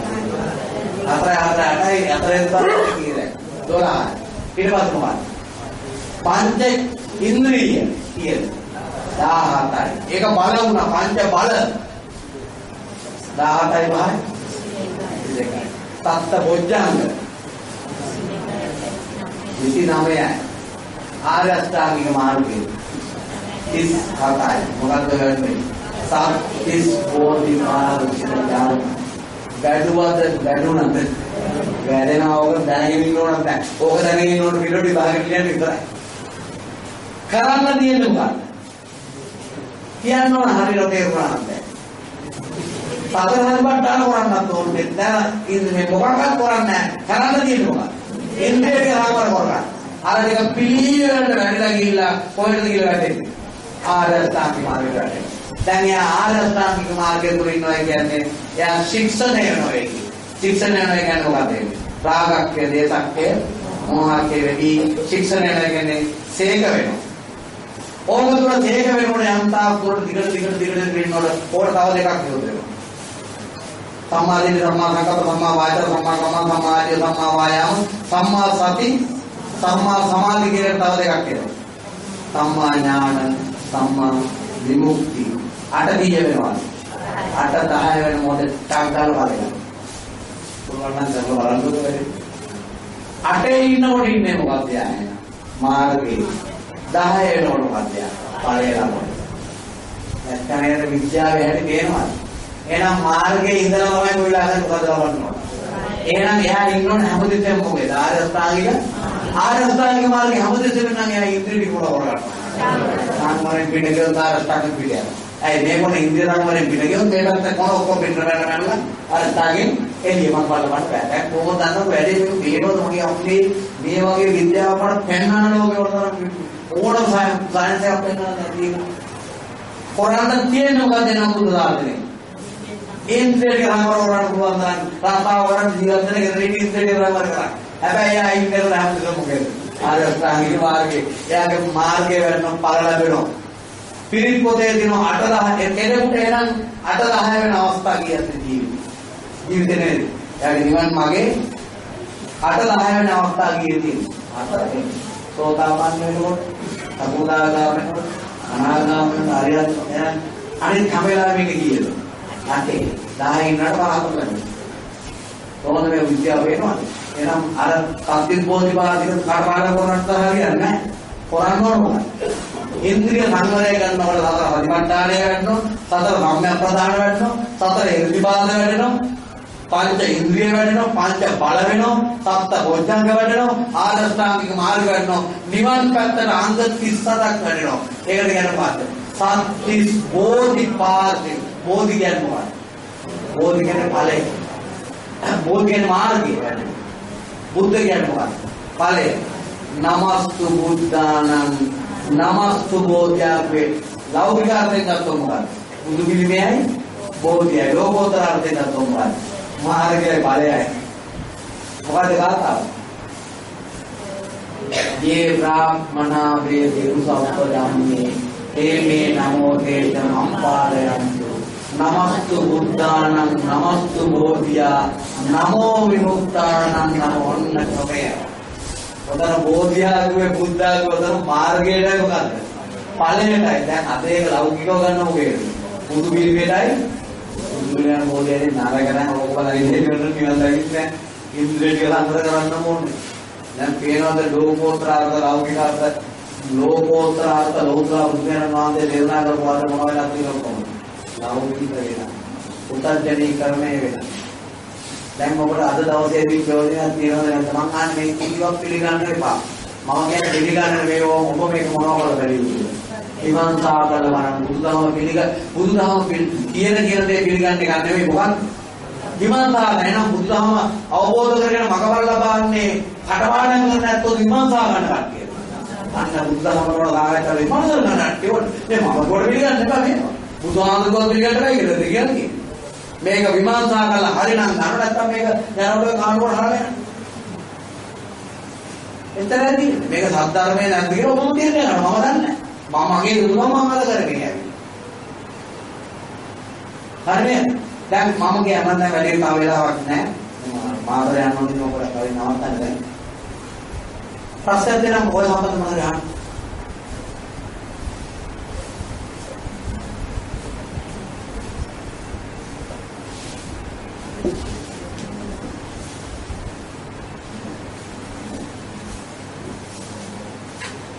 හතර හතර අටයි. හතරෙන් බලන්න කියලා. 12. ඊට පස්සේ මොකක්ද? පංච ඉන්ද්‍රිය කියන 17යි. ඒක බල වුණා පංච බල. 17යි බහයි. දෙකයි. සත්ත බොජ්ජංග. 29යි. ආර්ය අෂ්ටාංගික මාර්ගය. 37යි. මොකක්ද වෙන්නේ? සත්‍තිස් බෝධි මාර්ග කියලා වැඩුවද වැඩුණද වැඩෙනවා ඕක දැනගෙන ඉන්න ඕන නැහැ. ඕක දැනගෙන ඉන්න ඕන පිළිවෙල විභාගෙට කියන්නේ විතරයි. කරන්න තියෙන්නේ මොකක්ද? කියන්න ඕන හරියට තේරුණා නැහැ. සතර හරිපට්ටාන කරන්නත් ඕනේ. දැන් ඉන්නේ මේ මොකක්වත් කරන්නේ නැහැ. කරන්න තියෙන්නේ මොකක්ද? ඉන්ද්‍රියගේ ආවර කරගන්න. අර ටික පිළිවෙලට වැඩිලා ගිහිල්ලා කොහෙටද කියලා වැටෙන්නේ? ආරස්ථාපි මාර්ගයට වැටෙන්නේ. දැන් එයා ආරස්ථාංගික මාර්ගය තුල ඉන්නවා කියන්නේ එයා ශික්ෂණය වෙනවා ඒක. ශික්ෂණය වෙනවා කියන්නේ මොකද? රාගක්ඛය, දේසක්ඛය, මෝහක්ඛය වෙවි ශික්ෂණය වෙනවා කියන්නේ සේක වෙනවා. ඕක තුල සේක වෙනකොට යම්තාක් දුරට දිගට දිගට දිගට වෙනකොට ඕකට තව දෙකක් විරුද්ධ වෙනවා. සම්මා දිට්ඨි සම්මා සංකප්ප සම්මා වාචා සම්මා කම්ම සම්මා ආජීව සම්මා වායාම සම්මා සති සම්මා සමාධි කියන තව දෙකක් එනවා. සම්මා ඥාන සම්මා විමුක්ති අට දීය වෙනවා. අට 10 වෙන මොහොතේ ටක් ගාලා බලන්න. පුළුවන් නම් දැන් බලන්නකෝ වැඩි. අටේ ඉන්නකොට ඉන්නේ මොකක්ද යායන? මාර්ගේ. 10 වෙනකොට මොකක්ද යා? ඵලය ලබනවා. නැත්නම් ඒකට විද්‍යාවේ හැටි තේරෙනවද? එහෙනම් මාර්ගයේ ඉඳලා තමයි කොයිලා හදන්න මොකද ලබන්න ඕන. එහෙනම් එයා ඉන්න ඕනේ හැමදෙස්සෙම මොකද? ආර්ය අෂ්ටාංගික ආර්ය අෂ්ටාංගික මාර්ගයේ හැමදෙස්සෙම නම් එයා ඉන්ද්‍රිය ටික උඩ කරගන්නවා. සාමාන්‍යයෙන් පිටකේ තාර අෂ්ටාංගික පිළියන. ඇයි මේ මොන ඉන්ද්‍රිය සංවරයෙන් පිට ගියොත් මේ පැත්ත කොන ඔක්කොම පිට කරන්න ගන්නලා අර තාගෙන් එළිය මම බලන්න බෑ. දැන් කොහොමද දන්නව වැඩි මේක මේනොත් මගේ අපේ මේ වගේ විද්‍යාව අපට පෙන්වන්න ලෝකේ වල ඕන සයන්ස් එකක් පෙන්වන්න නැති කොරන්න තියෙන මොකද නම් බුදු දාර්ශනේ. ඉන්ද්‍රිය රාමවරණ පුළුවන් නම් රාසාවරණ ජීවිතේ ගෙදරින් ඉන්ද්‍රිය රාමවර කරා. හැබැයි ආ ඉන්ද්‍රිය රාමවර මොකද? ආර ස්ථානික මාර්ගේ. එයාගේ මාර්ගය වෙනම පළ ලැබෙනවා. පිරිත් පොතේ දින 8 10 කෙනෙකුට එනම් 8 10 වෙන අවස්ථා කියත් ජීවිතේ. ජීවිතේ නේද? එයාගේ නිවන් මාගේ 8 10 වෙන අවස්ථා කියදී. අතරේ සෝතාපන්න වෙනකොට සබුදාගාම වෙනකොට අනාගාමන ආර්යයන් යන අනිත් හැම වෙලාවෙම මේක කියද? අටේ 10 ඉන්නට පහක් කරනවා කොහොමද මේ විද්‍යාව වෙනවද? එහෙනම් අර සත්‍ය බෝධිපාදික කඩපාඩම් කරන්නත් හරියන්නේ නැහැ. කරන්න ඕන මොකක්ද? ඉන්ද්‍රිය සංවරය කරනකොට සතර පරිමණ්ඩාණය වැඩනවා සතර සම්‍යක් ප්‍රදාන වැඩනවා සතර ඉර්ධිපාද වැඩනවා පංච ඉන්ද්‍රිය වැඩෙනවා පංච බල වෙනවා සප්ත බොජ්ජංග වැඩෙනවා ආදර්ශාංගික මාර්ග වැඩෙනවා. නිවන් පැත්තට අංග 37ක් වැඩෙනවා. ඒකට කියන පාඩ සත්‍තිස් බෝධිපාදේ බෝධි කියන්නේ මොකක්ද? බෝධි කියන්නේ ඵලය. බෝධි කියන්නේ මාර්ගය. බුද්ධ කියන්නේ මොකක්ද? ඵලය. නමස්තු බුද්ධානං. නමස්තු බෝධ්‍යාපේ. ලෞකික අර්ථයෙන් ගත්තොත් මොකක්ද? බුදු පිළිමයයි බෝධියයි. ලෝකෝත්තර අර්ථයෙන් ගත්තොත් මොකක්ද? මාර්ගයේ ඵලයයි. මොකද ගාතාව? යේ බ්‍රාහ්මනා වේදේ උසප්පදම්මේ තේමේ නමෝ තේත අම්පාරයන්තු නමස්තු බුද්ධානං නමස්තු බෝධියා නමෝ විමුක්තානං නමෝ ඔන්නකමය. ඔතන බෝධියාගේ බුද්ධාගේ ඔතන මාර්ගයටයි මොකද්ද? ඵලයටයි. දැන් අද ඒක ලෞකිකව ගන්න මොකේද? බුදු පිළිවෙලයි ඉන්ද්‍රියයන් මොලේ නරගෙන ඕක බලලා ඉන්නේ නිවන් දකින්නේ ඉන්ද්‍රිය ටික අන්තර කරන්න ඕනේ. දැන් පේනවද ලෝකෝත්තර අර්ථ ලෞකික අර්ථ ලෝකෝත්තර අර්ථ ලෞකික බුද්ධයන් වහන්සේ දේශනා කරපු අර මොන වෙලාද තියෙනවද කොහොමද? ලෞකික වෙන. උත්තරජනීකරණය වෙන. දැන් ඔබට අද දවසේදී ප්‍රයෝජනයක් තියෙනවද නැත්නම් මම අහන්නේ මේ කිසිවක් පිළිගන්න එපා. මම කියන්නේ පිළිගන්න මේ ඔබ මේක මොනවද බැරි නිවන් සාකල වරන් බුදුදහම පිළිග බුදුදහම කියන කියන දේ පිළිගන්න එක නෙවෙයි මොකක්ද? නිවන් සාකල එනම් බුදුදහම අවබෝධ කරගෙන මගවල් ලබන්නේ කටපාඩම් කරන්නේ නැත්නම් නිවන් සාකල කට්ටිය. අන්න බුදුදහම වල සාකච්ඡා වෙයි මොනවද නට්ටිය මේ මම කොට පිළිගන්න එපා මේ. බුදුහාමුදුරුවෝ පිළිගන්න බෑ කියලා කියන්නේ. මේක විමර්ශනා කරලා හරිනම් ගන්න නැත්නම් මේක යනකොට කානුවට හරලා යනවා. එතරම්දී මේක සද්ධර්මයේ නැද්ද කියලා මොකද කියන්නේ මම දන්නේ නැහැ. මම මගේ දුන්නා මම අද කරගෙන යන්නේ. හරිද? දැන් මම කියන්න දැන් වැඩේ තව වෙලාවක් නැහැ. මාතර යන්න ඕනේ මොකද කලින් නවත්තන්න දැන්. ප්‍රශ්න දෙනම් ඔය සම්බන්ධ මොනවද අහන්න?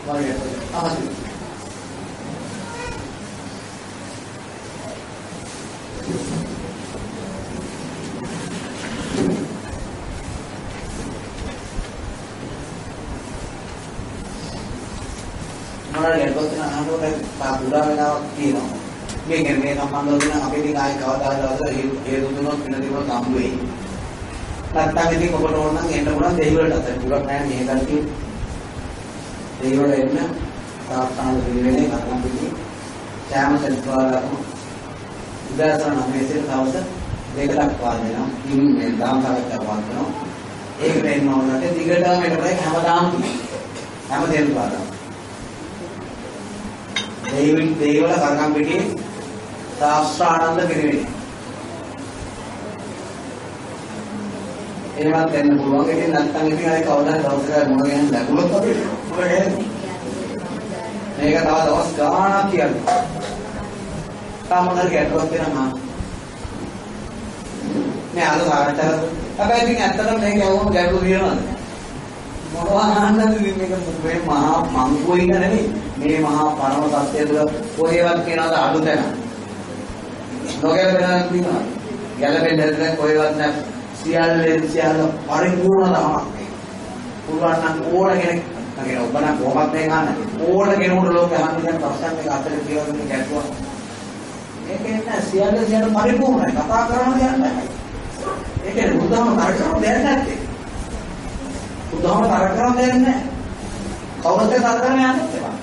වගේ අහන්න. පුරා වෙලාවක් තියෙනවා. මේක මේ සම්බන්ධව නම් අපි ඉතින් ආයේ කවදාද හේතු දුන්නොත් වෙන දේවල් හම්බ වෙයි. නැත්තම් ඉතින් ඔබට ඕන නම් එන්න පුළුවන් දෙහිවලට අත. පුරක් නැහැ මේ කල්ටි. දෙහිවල එන්න තාත්තාන පිළිවෙලේ කරනම් පිටි. කැම සෙන්ට්‍රාලකම. උදෑසන 9 සිට දවස් දෙකක් වාදනවා. ඉතින් මේ දාම් සාකච්ඡා වාදනවා. ඒකට එන්න ඕනට දිගටම එකට හැමදාම හැම දෙයක් වාදනවා. දේවින් දේවල සංගම් පිටියේ ශාස්ත්‍රානන්ද පිරිවෙනේ. එහෙමත් වෙන්න පුළුවන්. ඉතින් නැත්තම් ඉතින් ආයේ කවදා දවසක මොන ගැන ලැබුණොත් අපි මොකද මේක තව දවස් ගාණක් කියන්නේ. තාමනර ගැටලුවක් වෙනවා. මේ අද සාකච්ඡා කරලා හැබැයි ඉතින් ඇත්තටම මේක යවුවම ගැටලු තියෙනවද? මොනවා අහන්නද මේක මේ මහා මංගුව ඉන්න නෙමෙයි මේ මහා පරම සත්‍ය තුළ කොහෙවත් කියනවාද අඩු තැන නොගැලපෙනවා කියනවා ගැලපෙන්නේ නැත්නම් කොහෙවත් නැත්. සියල්ලෙන් සියල්ල පරිපූර්ණ තමයි පුළුවන් නම් ඕන කෙනෙක් නගෙන ඔබ නම් කොහොමද මේ ගන්න. ඕන කෙනෙකුට ලෝකෙ අහන්න කියන ප්‍රශ්න එක අතර කියලා දෙන්න ගැටුවා. මේකේ නෑ සියල්ල සියල්ල පරිපූර්ණයි. කතා කරන්න දෙයක් නැහැ ඒකේ බුදුහාම තර්ක කරන දෙයක් නැත්තේ. බුදුහාම තර්ක කරන දෙයක් නැහැ. කවුරුත් තර්ක කරන්න යන්නේ නැහැ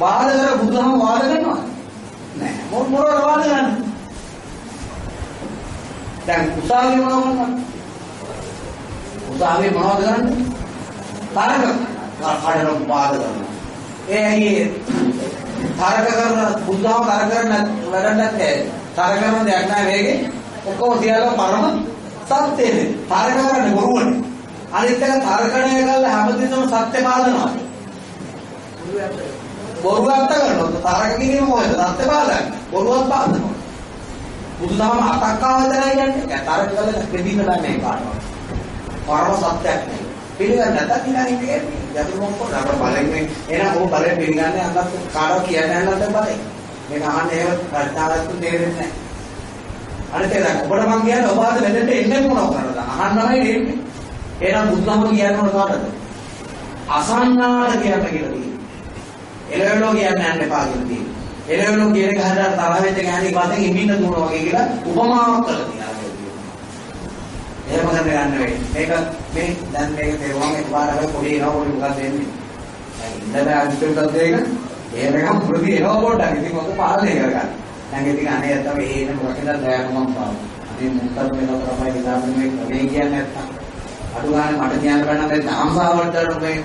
වාද කර බුදුහාම වාද කරනවා. නෑ. මොන මොනවද වාද කරන්නේ? දැන් උසාවිය මොනවද කරන්නේ උසාවිය මොනවද කරන්නේ තරක කඩන වාද කරනවා ඒ ඇයි තරක කරන බුද්ධාව තරක කරන වැඩක් නැහැ තරක කරන දෙයක් නැහැ වේගේ ඔක්කොම සියල්ල පරම සත්‍යනේ තරක කරන්නේ බොරුවනේ අනිත් එක තර්කණය කරලා හැමතිස්සම සත්‍ය පාදනවා. බොරුව අත්ත කරනවා. තරක කිරීම මොකද? සත්‍ය පාදන්නේ බොරුවක් පාදනවා. බුදුදහම අතක්කාවතරයි කියන්නේ? තරක කරලා දෙදින්න දන්නේ කාටවත් පරම සත්‍යයක් නේ පිළිගන්න නැත්නම් නිකන් ඉන්නේ යතුරු මොකද අපර බලන්නේ එහෙනම් ඔබ බලේ පිළිගන්නේ අන්නත් කාටවත් කියන්නේ නැත්නම් බලේ මේක අහන්නේ ඒව ප්‍රඥාවත් තේරෙන්නේ නැහැ. අනිත් එක දැන් ඔබට මම කියන්නේ ඔබ අද මෙතෙන්ට එන්නේ මොනව කරන්නද අහන්නමයි දෙන්නේ එහෙනම් බුදුහම කියන්නේ මොන කාටද අසන්නාට කියන්න කියලා තියෙන්නේ එළවෙලෝ කියන්නේ යන්න එපා කියලා තියෙන්නේ එළවෙලෝ කියන එක හරියට තරහ වෙච්ච ගෑණි පස්සේ ඉමින්න දුවනවා වගේ කියලා උපමාවක් කරලා තියෙනවා එහෙම කරන්න යන්න වෙයි. මේක මේ දැන් මේක තේරුම් එකපාරට පොඩි එනවා පොඩි මොකක්ද එන්නේ. දැන් ඉඳලා අන්තිමට දෙක එහෙම එකක් පුරුදු එනවා පොඩ්ඩක්. ඉතින් මොකද පාලනය කරගන්න. දැන් ඉතින් අනේ අතම එහෙම මොකක්ද දැන් මම පාව. අනේ මුත්තර වෙනවා තමයි ඉඳන් මේ මේ කියන්නේ නැත්තම්. අඩු ගන්න මට කියන්න බෑ නම් දැන් ආම්සාවට මේ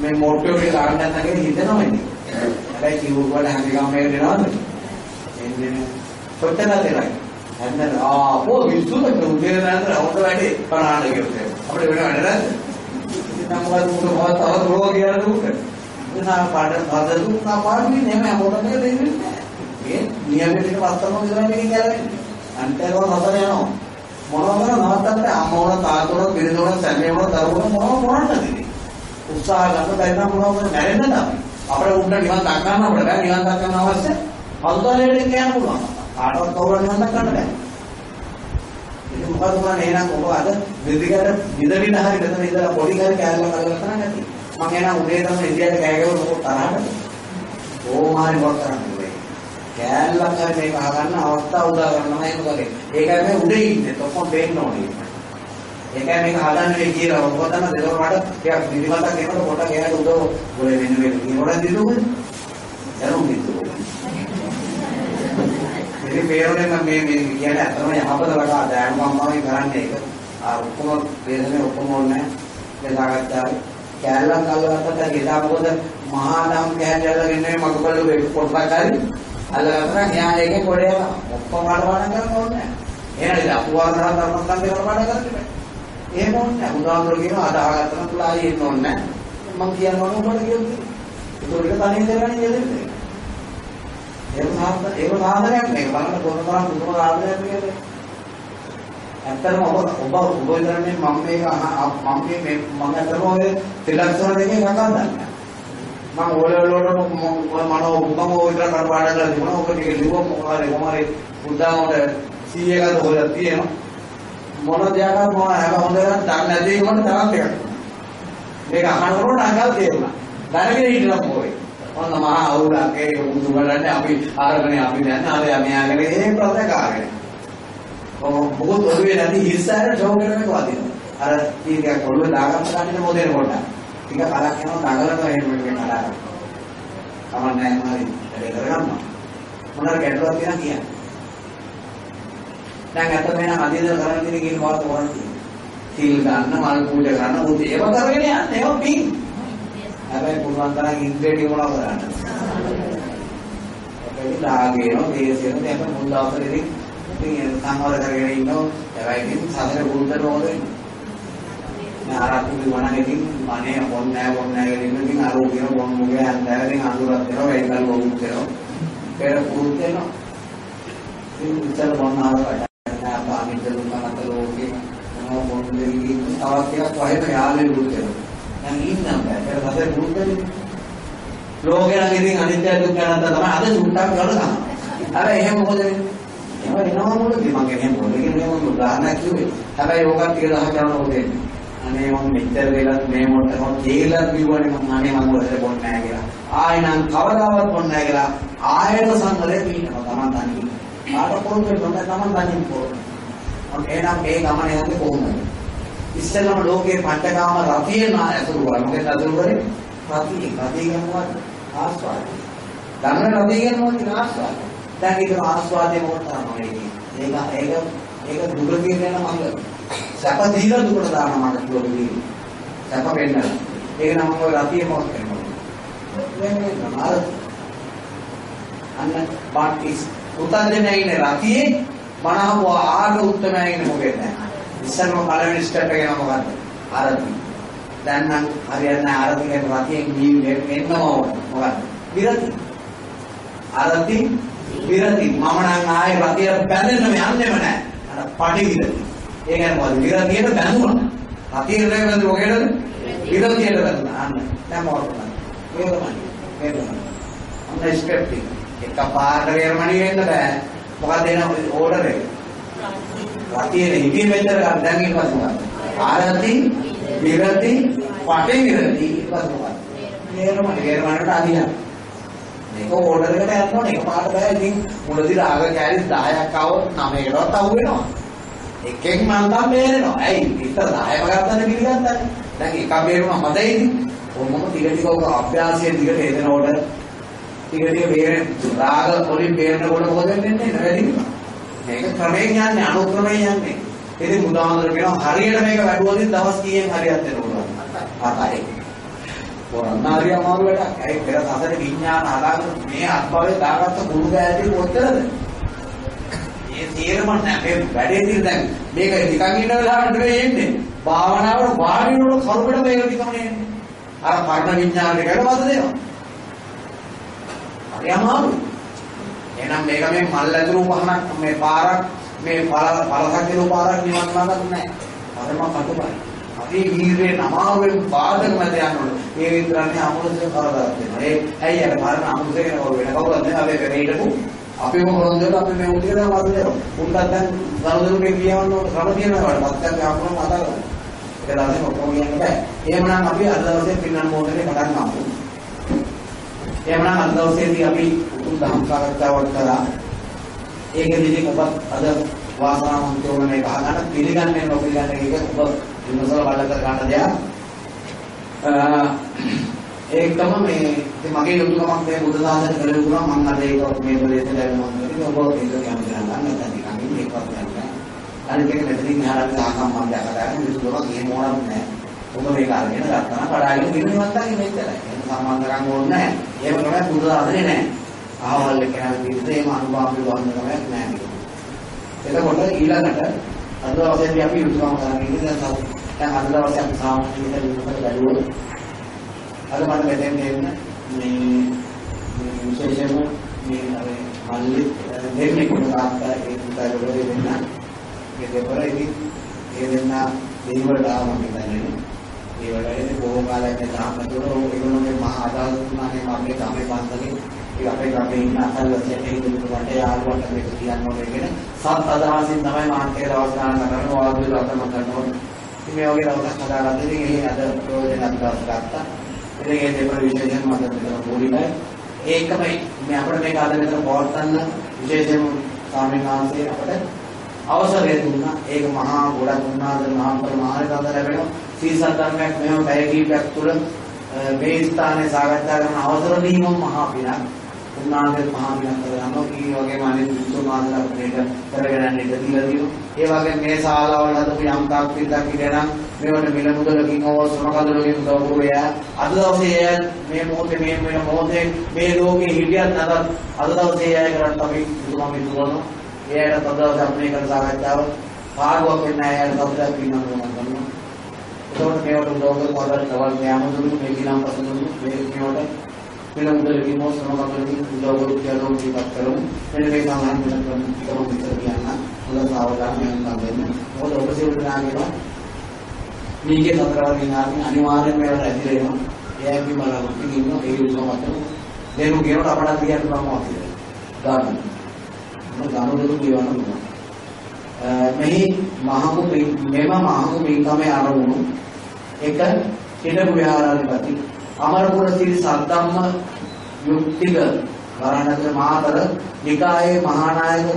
මේ මොට්ටෝ එක ගන්න නැත්නම් ඒක හිතනවා ඉන්නේ. හැබැයි කිව්ව වල හැම එකම මේ දෙනවද? එන්නේ කොච්චරද දෙනවද? හැන්දර ආපෝ විසුම උදේ නේද හොඳ වැඩි පනාන කියලා. අපිට වෙන වැඩ නැද්ද? ඉතින් නම් මොකද උඩ මොකද තව රෝග කියලා දුක. ඉතින් පාඩ හදලු කපාඩුවේ නෙමෙයි මොකටද දෙන්නේ නැහැ. මේ නියමෙට පස්සම විතරයි මේක ගැලවෙන්නේ. අන්තරව හතර යනවා. මොනවද නවත්තන්න අම්මවන තාත්තවන පිරිනවන සැමියවන දරුවන මොනව කරන්නද ඉතින්. උත්සාහ ගන්න බැරි නම් මොනවද නැරෙන්න තමයි. අපිට උන්ට නිවන් දක්වන්න අපිට බෑ නිවන් දක්වන්න අවශ්‍ය. හල්දාලේට කියන්න පුළුවන්. කාටවත් කවුරුන් නිවන් දක්වන්න බෑ. ඒක මොකද කරන්නේ එහෙනම් ඔබ අද විදිකට විදවින හරි මෙතන ඉඳලා පොඩි හරි කෑල්ලක් අල්ලලා කරන්නේ නැති. මම එනවා උදේ තමයි ඉන්දියාවට කෑ ගැවුව මොකක් තරහට. ඕමාරි මොකක් කරන්නේ. කෑල්ලක් හරි මේක අහගන්න අවස්ථාව උදා කරනවා ඒක මොකද? ඒකයි මේ උඩේ ඉන්නේ. තොප්පම් පේන්න ඕනේ. ඒකයි මේක හදන්නේ කියලා ඔබ තමයි දෙවර මට ටිකක් නිදිමතක් එනකොට පොඩක් එයාට උදව් ගොඩේ මෙන්න මේ කියනකොට දිනුවද? දැනුම් දිනුවද? ඉතින් මේවනේ මම මේ මේ කියන්නේ අතම යහපත වඩා දැන් මම මම කරන්නේ ඒක. ආ ඔක්කොම වේදනේ ඔක්කොම ඕනේ දෙදාගත්තා. කැලලක් අල්ලගත්තට එදා මොකද මහා නම් කැලලගෙන මගපල්ලු වෙක් පොඩ්ඩක් හරි අල්ලගත්තා න්යාය එකේ පොඩේම ඔක්කොම වඩවණ කරන්න ඕනේ. එහෙනම් ඉතින් අපුවාරතර ධර්මස්කන්ධය කරපාඩ කරන්න බෑ. එහෙම ඕනේ. උදාහරණ කියනවා අදාහගත්තම තුලායි එන්න ඕනේ. මම කියනවා මොකටද කියන්නේ? ඒක තනියෙන් කරගන්නේ නේද? ඒක සාධන ඒක සාධනයක් නේ බලන්න කොන තරම් පුදුම සාධනයක් කියන්නේ ඇත්තටම ඔබ ඔබ ඔබ ඉදරන්නේ මම මේක මම මේ මම ඇත්තටම ඔය ත්‍රිලක්ෂණ දෙකේ කතා දන්නේ මම ඕලෙවල් වලට මනෝ මුගම ඔය විතර කරපාඩ කරලා තිබුණා ඔබ ටික ලිව්ව මොකද මොමාරේ බුද්ධාමෝට 100 එකකට හොයලා තියෙනවා මොන දෙයක්වත් මොන හැම හොඳ එකක් දන්නේ නැති එකට තරක් එකක් මේක අහනකොට අඟල් තේරුණා දැනගෙන හිටිනම් මොකේ ඔන්න මහා අවුලක් ඒක උදු බලන්නේ අපි ආරගෙන අපි දැන් ආරය මෙයාගෙන ඒ ප්‍රත්‍යකාරය. ඔව් මොකද ඔළුවේ නැති හිස්සාරට ජෝ කරනක වදිනවා. අර ටිකක් ඔළුවේ දාගන්න කන්නේ මොදේන කොට. ටික කලක් යනවා නගලනවා එහෙම මේක කඩා. කමන්නේ නැහැ හරි ඒක කරගන්න. මොනවා ගැටලුවක් තියෙනවා කියන්නේ. දැන් අත වෙන අදීද කරන්න තියෙන කියන වාත මොනවද? සීල් ගන්න මල් පූජා කරන්න උත් ඒව කරගෙන යන්න. ඒව පින්. හැබැයි පුළුවන් තරම් ඉන්ද්‍රිය මොනව කරන්නේ? ඒකේ රාගේනෝ දේශේනෝ දැන් මුල් දවසේදී ඉතින් සංවර කරගෙන ඉන්නෝ හැබැයි ඉතින් සතර බුද්ධ රෝදේ ආරක්කු විවණගෙන් මනේ මොන්නේ මොන්නේ කියන ඉතින් ආරෝග්‍ය මොන මොගේ හන්දෑරින් අඳුරක් දෙනවා වේකල් වොමුත් දෙනවා පෙර පුරුත් දෙනවා ඉතින් විතර මොන ආරකට පාමිට දුන්නත් ලෝකේ මොන මොන දෙවි තවත් ටිකක් වහේම යාලේ දුක් දෙනවා දැන් ඉන්නම් බෑ. ඒක රසෙ පුරුද්දනේ. ලෝකයෙන් ඉතින් අනිත්‍ය දුක්ඛ අනාත්ම තමයි අද සුට්ටක් කරලා ගන්න. අර එහෙම මොකද වෙන්නේ? එහෙම එනවා මොකද? මම කියන්නේ මොකද කියන්නේ මම උදාහරණයක් කිව්වේ. හැබැයි ඕකත් ටික දහස් කරන මොකද වෙන්නේ? අනේ මම මෙච්චර වෙලත් මේ මොකට මම කියලා කිව්වනේ මම අනේ මම ඔතන බොන්නේ නැහැ කියලා. ආයෙ නම් කවදාවත් බොන්නේ නැහැ කියලා ආයෙත් සංගලේ පිටනවා Taman තනියෙන්. ආට පොන්නේ බොන්නේ Taman තනියෙන් පොන්නේ. මම එනම් මේ ගමන යන්නේ කොහොමද? ඉස්සෙල්ලාම ලෝකේ පංචකාම රතිය නා ඇතුළු කරා. මොකද ඇතුළු කරේ? රතිය. රතිය කියන්නේ මොකක්ද? ආස්වාදය. ධර්ම රතිය කියන්නේ මොකක්ද? ආස්වාදය. දැන් ඒක ආස්වාදයේ මොකක්ද තමයි ඒක ඒක ඒක දුක කියන මඟ. සැප දීලා දුකට දාන මඟ දුක දීලා. සැප වෙන්න. ඒක නම් ඔය රතිය මොකක්ද කරනවා. මේ මේ අර අන්න පාටිස් උතන්දනේ ඉන්නේ රතියේ මනහව ආග උත්තමයි ඉන්නේ මොකෙද නැහැ. ඉස්සරම පළවෙනි ස්ටෙප් එක නම මොකද්ද? ආරති. දැන් නම් හරියන්නේ නැහැ ආරති කියන රතියෙන් ජීවිතේ එන්නම ඕන. මොකද්ද? විරති. ආරති විරති. මම නම් ආයේ රතියට බැඳෙන්නම යන්නෙම නැහැ. අර පටි විරති. ඒ කියන්නේ මොකද්ද? විරතියට බැඳුණා. රතියට නෙවෙයි බැඳු මොකේද? විරතියට බැඳුණා. අන්න. දැන් මොකද? වේදමණි. වේදමණි. අන්න ස්ටෙප් එක. එකපාරට වේරමණි වෙන්න බෑ. මොකක්ද එන ඕඩර් එක? රතියේ හිතින් මෙච්චර ගන්න දැන් ඊට පස්සේ මොකක්ද? ආරති, විරති, පටි විරති ඊට පස්සේ මොකක්ද? වේරමණි වේරමණිට අදිනවා. මේක ඕඩර් එකට යන්න ඕනේ. එකපාරට බෑ. ඉතින් මුලදී රාග කැලි 10ක් આવොත් 9කටවත් අහු වෙනවා. එකෙන් මම නම් බේරෙනවා. ඇයි? ඉතින් 10ම ගත්තනේ පිළිගත්තනේ. දැන් එකක් බේරුණා මතයිද? ඔන්නම ටික ටික ඔක අභ්‍යාසයෙන් දිගට එදෙනකොට ටික ටික බේරෙන රාග වලින් බේරෙනකොට මොකද වෙන්නේ? වැඩි වෙනවා. මේක ක්‍රමයෙන් යන්නේ අනුක්‍රමයෙන් යන්නේ. ඉතින් උදාහරණ කියනවා හරියට මේක වැඩුවොත් දවස් කීයෙන් හරියට වෙනවා. හතයි. වරණාරිය අමාරු වැඩක්. ඒ පෙර සසර විඥාන හදාගෙන මේ අත්භවයේ දාගත්ත කුණු ගෑටි කොච්චරද? මේ තේරම නැහැ. මේ වැඩේ තියෙන දැන් මේක නිකන් ඉන්න වෙලාවට නෙවෙයි එන්නේ. භාවනාවට වාඩි වෙනකොට කරුබඩ මේක නිකන් එන්නේ. අර පරණ විඥානෙට ගැටවද දෙනවා. හරි අමාරුයි. එහෙනම් මේක මේ මල් ඇතුළු පහනක් මේ පාරක් මේ පළ පළසක් දිනු පාරක් නිවන් මාර්ගයක් නැහැ. අරම කටුපයි. අපි වීරේ නමාවෙන් බාධක මැද යනකොට ඒ විතරන්නේ අමුලසේ කරදාක් වෙනවා. ඒ ඇයි අර මරණ අමුලසේ කෙනෙක් වෙන කවුරුත් නැහැ අපි වෙරේටපු අපිම හොරොන්දේට අපි මේ උටියට වදිනවා. උන්ටත් දැන් ගනුදෙනුගේ කියවන්න ඕන ක්‍රම තියෙනවා වල පස්සෙන් ආපුවම කතා කරනවා. ඒක දැන් ඔක්කොම කියන්න බෑ. එහෙමනම් අපි අද දවසේ පින්නන් මොහොතේ පටන් ගමු. එහෙමනම් අද දවසේදී අපි උතුම් දහම් සාකච්ඡාවක් කරා. ඒකෙදී ඔබ අද වාසනාවන්ත වුණ මේක අහගන්න පිළිගන්නේ නොපිළිගන්නේ එක ඔබ විමසලා බලලා කර ගන්න දෙයක්. ඒක තමයි මේ ඉතින් මගේ යුතුයකමක් මේ බුද්ධ දාසන කළ යුතුම මම අද ඒක මේ ප්‍රදේශයට ඇවිල්ලා මම කිව්වා ඔබ ඒක යම් ගන්න ගන්න නැත්නම් නිකන් ඉන්නේ ඒකවත් නැහැ. අනිත් එක මෙතනින් එහාට ආකම් මම දැකලා යුතුයකමක් එහෙම ඕනක් නැහැ. ඔබ මේක අරගෙන ගත්තා කඩාගෙන ඉන්නේ නැත්නම් මෙච්චරයි. ඒක සම්බන්ධකම් ඕනේ නැහැ. එහෙම තමයි බුද්ධ දාසනේ නැහැ. ආවල් කියන විදිහට එහෙම අනුභව පිළිබඳව කමක් නැහැ. එතකොට ඊළඟට අද දවසේදී අපි යුතුයකම් කරන්නේ දැන් දැන් අද දවසේ අපි සාමාන්‍ය විදිහට බැලුවොත් අද මට මෙතෙන් දෙන්න මේ විශේෂයෙන්ම මේ අර මල්ලි දෙන්නේ කොහොමද ඒ පුතාගේ දෙන්න මේ දෙපර ඉතින් ඒ දෙන්න දෙවිවල ආවම කියන්නේ ඒ වලදී බොහෝ කාලයක් තාමතොර ඒගොල්ලෝගේ මහා අදාළ තුනනේ මගේ තමයි පන්සලේ. ඒ අපේ ගමේ ඉන්න අසල්වැසියන් හේතුවට වට යාළුවට මේක කියන්න ඕනේ කියන සත් අදහසින් තමයි මාන්කේ දවස් ගන්න කරන්නේ වාදුවේ රතම කරනවා ඉතින් මේ වගේ දවසක් හදාගත්තා. ඉතින් ඒ අද ප්‍රයෝජනක් දවස් ගත්තා. ඉතින් ඒ දෙපළ විශේෂයෙන්ම මම මෙතන පොඩිමයි ඒකමයි මේ අපිට මේක අද මෙතන පවත්වන්න විශේෂයෙන්ම ස්වාමීන් වහන්සේ අපට අවසරය දුන්නා. ඒක මහා ගොඩක් උන්නාද මහා ප්‍රමාණය කඳ ලැබෙනවා. සීසත් ධර්මයක් මෙහෙම පැය කීපයක් තුළ මේ ස්ථානයේ සාකච්ඡා කරන අවසර දීම මහා පිනක්. උන්නාගේ මහා පිනක් කරනවා කී වගේම අනිත් විසුමාදලා මේක කරගෙන යන්න ඉඩ දීලා තියෙනවා. ඒ වගේ මේ ශාලාවල හදපු යම් තාක් පිටක් ඉඳලා මේවට මිල මුදලකින් හෝ සමකදලකින් උදව් කරේ අද දවසේ මේ මොහොතේ මේ වෙන මොහොතේ මේ ලෝකේ හිටියත් නැතත් අද දවසේ අය කරත් අපි බුදුමම විදුවනවා එයාට තදවස අපේ කරන සාකච්ඡාව. පාඩුවක් වෙන්න එයාට තවදුරටත් පින්නන්න ඕන කරනවා එතකොට මේවට උදව් කරපු අදට තවල් යාම දුන්නු මේ කිනම් පසු දුන්නු මේ මේවට මිල මුදලකින් හෝ සමකදලකින් උදව් කරු කියලා උපිපත් කරමු මෙන්න මේ සාමාන්‍ය වෙන ක්‍රම ටිකම විතර කියන්න හොඳ සාවධානයෙන් නම් වෙන්න මොකද ඔබ සියලු දෙනාගේම මේකේ සතරවරින් ආන්නේ අනිවාර්යයෙන්ම ඒවට ඇදිලා එනවා. එයාගේ බලාපොරොත්තු ඉන්න ඒ උසමතන දෙනු කියනකොට අපට කියන්න පුළුවන් කියලා. ගන්න. මොන ගනුදෙනු කියවන්න පුළුවන්. මෙහි මහඟු මෙම මහඟු පින්කමේ ආරමුණු එක හිටපු විහාරාධිපති අමරපුර සිරි සද්දම්ම යුක්තික වරණක මාතර නිකායේ මහානායක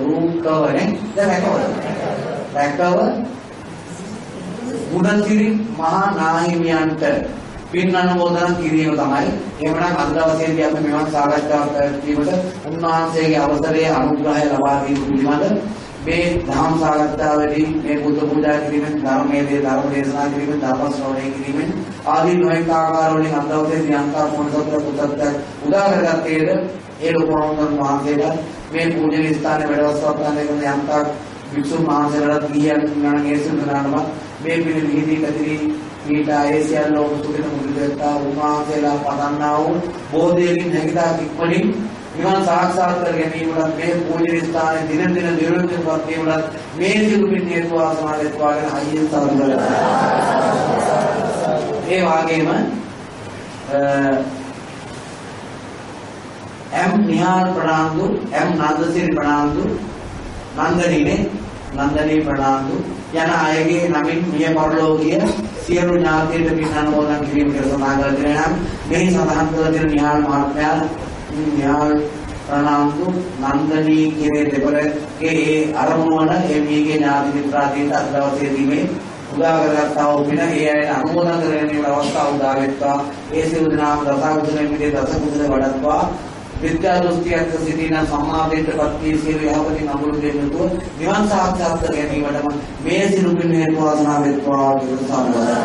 රූපකවනේ දැන් රැකව රැකව. ගුණසිරි මහා නාහිමියන්ට පින් අනුමෝදන් කිරීම තමයි. එහෙමනම් අද දවසේදී අපි මෙවන් සාකච්ඡාවක් පැවැත්වීමට උන්වහන්සේගේ අවසරයේ අනුග්‍රහය ලබා දීම පිළිබඳ මේ ධම් සාකච්ඡාවේදී මේ බුද්ධ පූජා කිරීමෙන් ධර්මයේ ධර්ම දේශනා කිරීමෙන් ධර්ම ශ්‍රවණය කිරීමෙන් ආදී නොයෙක් ආකාරවලින් අද දවසේදී අන්තා මොනසත් පුතත් උදා කරගත්තේද ඒ ලෝකෝත්තර මහත්මයාට මේ පූජනීය ස්ථානයේ වැඩවස්වත්තානේ කරන යන්තා වික්ෂුන් වහන්සේලාට ගියන් ගණන් ඒ සුදුනානම මේ පිළි විහිදී කතිරි ඊට ආයසියන් ලෝක සුඛිත මුදිතා උන්වහන්සේලා පදන්නා වූ බෝධියකින් නැගිටා ඉක්මනින් නිවන් සාක්ෂාත් කර ගැනීමට මේ පූජනීය ස්ථානයේ දින දින නිරෝධවත් වීමට මේ සිදු පින් හේතු වාසනා ලැබවාගෙන හයියෙන් සාදු ඒ වගේම එම් නිහාල් ප්‍රනාන්දු එම් නන්දසිරි ප්‍රනාන්දු නන්දනීනේ නන්දනී ප්‍රනාන්දු යන අයගේ නමින් මිය පරලෝකීය සියලු ඥාතීන් පින් අනුමෝදන් කිරීම කියලා සඳහන් කර තිබෙනවා මෙහි සඳහන් කර තිබෙන නිහාල් මහත්මයා නිහාල් ප්‍රනාන්දු නන්දනී කියන දෙපළගේ ඒ අරමුණ වන ඒ මීගේ ඥාති මිත්‍රාදීන්ට අද දවසේදී මේ උදා කරගත්තා වූ පින ඒ අයට අනුමෝදන් කරගැනීමේ අවස්ථාව උදා වෙත්වා ඒ සියලු දෙනාම දසකුසලෙන් මිදේ දසකුසල වඩත්වා විද්‍යා දෘෂ්ටියක් සිටින සම්මාදයටපත් වී සියලු යහපතින් අමුරු දෙන්නතුව නිවන් සාක්ෂාත් කර ගැනීමටම මේ සියලු පින් හේතු වාසනා වෙත්වා කියලා සාදුවා.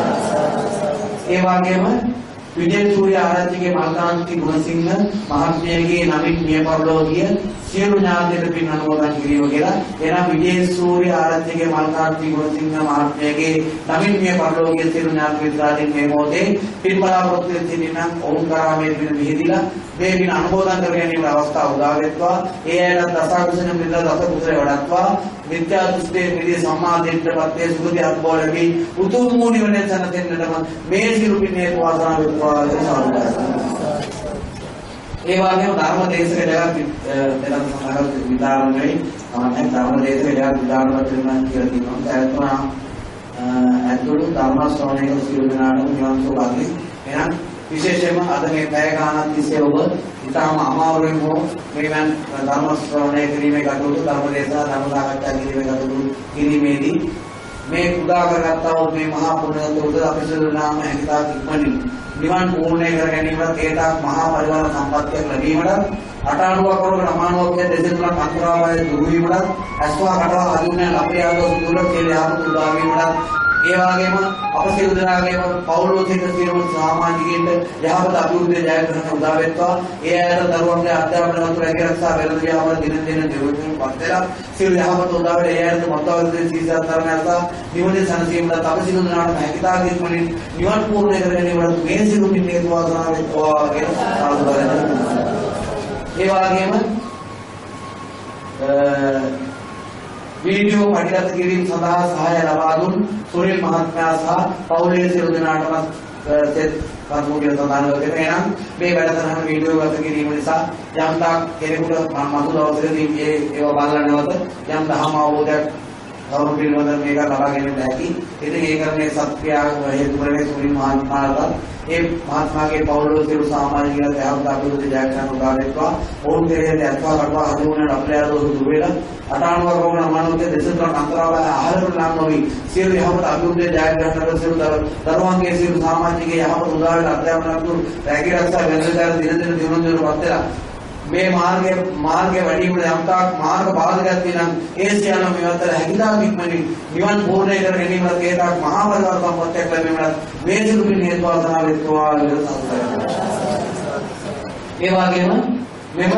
ඒ වගේම විජේ සූර්ය ආරච්චිගේ මල්කාන්ති ගුණසිංහ මහත්මයාගේ නමින් මිය පරලෝකීය සියලු ඥාතීන් පින් අනුමෝදන් කිරීම කියලා එනම් විජේ සූර්ය ආරච්චිගේ මල්කාන්ති ගුණසිංහ මහත්මයාගේ නමින් මිය පරලෝකීය සියලු ඥාතීන් විද්‍රාදීන් මේ මොහොතේ පින් බලාපොරොත්තු වෙන ඔවුන් කරා මේ පින් විහිදිලා මේ පින් අනුමෝදන් කර ගැනීමේ අවස්ථාව උදා වෙත්වා. ඒ අයට දසකුසල මිල දස කුසල වඩත්වා. විද්‍යා දෘෂ්ටියේ මිදී සම්මාදිට්ඨපත් වේ සුගති අත්බෝ ලැබී උතුම් මූණි වෙන සැනසෙන්නටම මේ සිරු පින්නේ වාසනා වෙත්වා ඒ වගේම ධර්ම දේශකයට දෙලක් සමහරව විදාරණයි තමයි ධර්ම දේශකයට විදාරණ කරනවා කියලා කියනවා ඒත්ම ඇතුළු ධර්ම ශ්‍රවණය සියලු දෙනාටම නිවන් සුව ලබයි එහෙනම් විශේෂයෙන්ම අද මේ පැය ගානක් තිස්සේ ඔබ ඉතාම අමාරුවෙන් හෝ මේවන් ධර්ම ශ්‍රවණය කිරීමේ කටයුතු ධර්ම දේශනා ධර්ම සාකච්ඡා කිරීමේ කටයුතු කිරීමේදී මේ උදා කරගත්තා වූ මේ මහා පුණ්‍ය උදද අපිරිසුදු නාම හැකිතාක් ඉක්මනින් නිවන් පූර්ණය කර ගැනීමට ඒතාක් මහා පරිවාර සම්පත්තියක් ලැබීමට අටාණුවක් වරක නමාණුවක් කියන දෙසෙන් තුනක් අන්තරාවය දුරු වීමට අස්වා කටවා අදුන්නේ අපේ ආදෝ සුදුල කියලා යාපු උදා වීමට ඒ වගේම අප සියලු දෙනාගේම පෞලෝසික සියලු සාමාජිකයින්ට යහපත අභිවෘද්ධිය ජයග්‍රහණ උදා වෙත්වා. ඒ අයට දරුවන්ගේ අධ්‍යාපන වතුර රැකරක්ෂා වෙළඳ ව්‍යාපාර දින දින දියුණුවීම පත් වෙලා සියලු යහපත උදා වෙලා ඒ අයට මතවලදී සීසත් තරණයල්ලා නිවනේ සනසීමට අප සියලු දෙනාට හැකිතාගෙන් වලින් නිවන් පූර්ණ කරගැනීමට මේ සියලු පින්නේ වාසනාව වෙත්වා කියන සාදුකාරය. ඒ වගේම වීඩියෝ පටිගත කිරීම සඳහා සහාය ලබා දුන් සුනිල් මහත්මයා සහ පවුලේ සියලු දෙනාටම සෙත් කර්මෝගිය සඳහන් කරගෙන එනම් මේ වැඩසටහන වීඩියෝ ගත කිරීම නිසා යම් තාක් කෙනෙකුට මතු දවසේදී මේ ඒවා බලලා නැවත යම් දහම අවබෝධයක් කවුරු පිළිබඳව මේක ලබා ගැනීමට හැකි. ඉතින් ඒ කරන්නේ සත්‍ය හේතු කරන්නේ සුනිල් මහත්මයාට ඒ මහත්මාගේ පවුලේ සියලු සාමාජිකයන්ට හැම අභිවෘද්ධි ජයග්‍රහණ උදා වෙත්වා. ඔවුන් කෙරෙහි ඇත්වා කඩවා හඳුන්වන අපේ දෝෂ දුර වේලා. අටාණුව රෝගන මනෝකේ දෙසතර අන්තරාව ආහාර නම් නොවි. සියලු යහපත අභිවෘද්ධි ජයග්‍රහණ කර සියලු දරුවන්ගේ සියලු සාමාජිකයේ යහපත උදා වෙලා අධ්‍යාපන අතුරු රැකී ආරක්ෂා වෙනදාර දින දින දිනුම් දිනුම් පත් වෙලා මේ මාර්ගය මාර්ගය වැඩි වුණ යම්තාක් මාර්ග බාධකයක් තියෙනම් ඒ සියල්ල මේ අතර හැකියාව ඉක්මනින් නිවන් පූර්ණය කර ගැනීමට ඒතාක් මහා පරිවාර සම්පත්තියක් ලැබීමට මේ සිදු පින් හේතු වාසනා වෙත්වා කියලා සතුටුයි. ඒ වගේම මෙම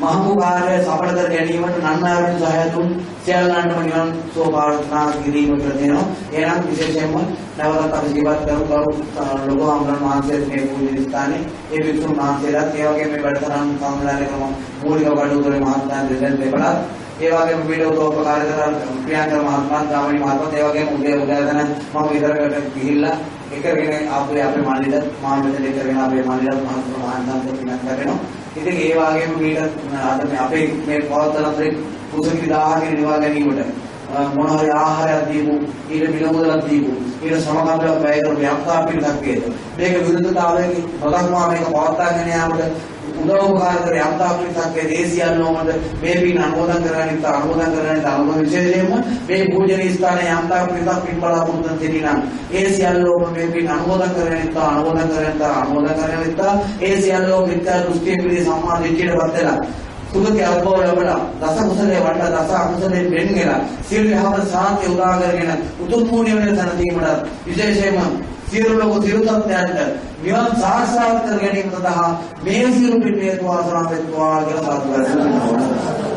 මහඟු කාර්යය සඵල කර ගැනීමට නන්නාරුන් සහායතුන් සියල්ලන්ටම නිවන් සුව ප්‍රාර්ථනා කිරීම කියලා තියෙනවා. එහෙනම් විශේෂයෙන්ම නැවතත් අපි ජීවත් කරමු කරු ලොකු අම්රන් මහන්සිය මේ පූජ්‍ය ස්ථානයේ ඒ විසුණු මහන්සියලාත් ඒ වගේම මේ වැඩසටහන් සංවිධානය කරන මූලික කටයුතු කරන මහත්මයන් දෙදෙන දෙපළත් ඒ වගේම මීට උපකාර කරන ප්‍රියංකර මහත්මයා ගාමිණී මහත්මයා ඒ වගේම උදේ උදෑසන මම විතරකට ගිහිල්ලා එකගෙන ආපුවේ අපේ මල්ලිද මාමෙන් එකගෙන අපේ මල්ලිද මහත්මයා මහන්සන්ත පිනක් කරනවා. ඉතින් ඒ වගේම මීට අද මේ අපේ මේ පවත්තන අපේ කුසකි 1000 නිවා ගැනීමට මොන හරි ආහාරයක් දීපු ඊට මිල මුදලක් දීපු ඊට සමගතව වැය කරපු යම්තා පිටක් වේද? මේක විරුද්ධතාවයකින් නොදක්වා මේක පවත්වාගෙන යාමට උදව් උපකාර කර යම්තා පිටක් වේ දේශියල්ලෝමද මේ පින් අනුමෝදන් කරගනිත් අනුමෝදන් කරගනිත් අනුමෝදන් විශේෂයෙන්ම මේ පූජනීය ස්ථානයේ යම්තා පිටක් පින් බලාපොරොත්තු දෙන්නේ නම් ඒ සියල්ලෝම මේ පින් අනුමෝදන් කරගනිත් අනුමෝදන් කරගනිත් අනුමෝදන් කරගනිත් ඒ සියල්ලෝ මිත්‍යා දෘෂ්ටි පිළි සම්මා දිට්ඨියටපත් වෙලා සුගති අවබෝධ ලැබලා දස කුසලයේ වඩලා දස අකුසලයේ වෙන්ගෙන සියලු යහපත සාන්තිය උදා කරගෙන උතුම් වූ නිවන සැනසීමට විශේෂයෙන්ම සියලු ලෝක තිරුතත්යන්ට නිවන් සාක්ෂාත් කර ගැනීම සඳහා මේ සියලු පින් හේතු වාසනා වෙත්වා කියලා සාදු කරනවා.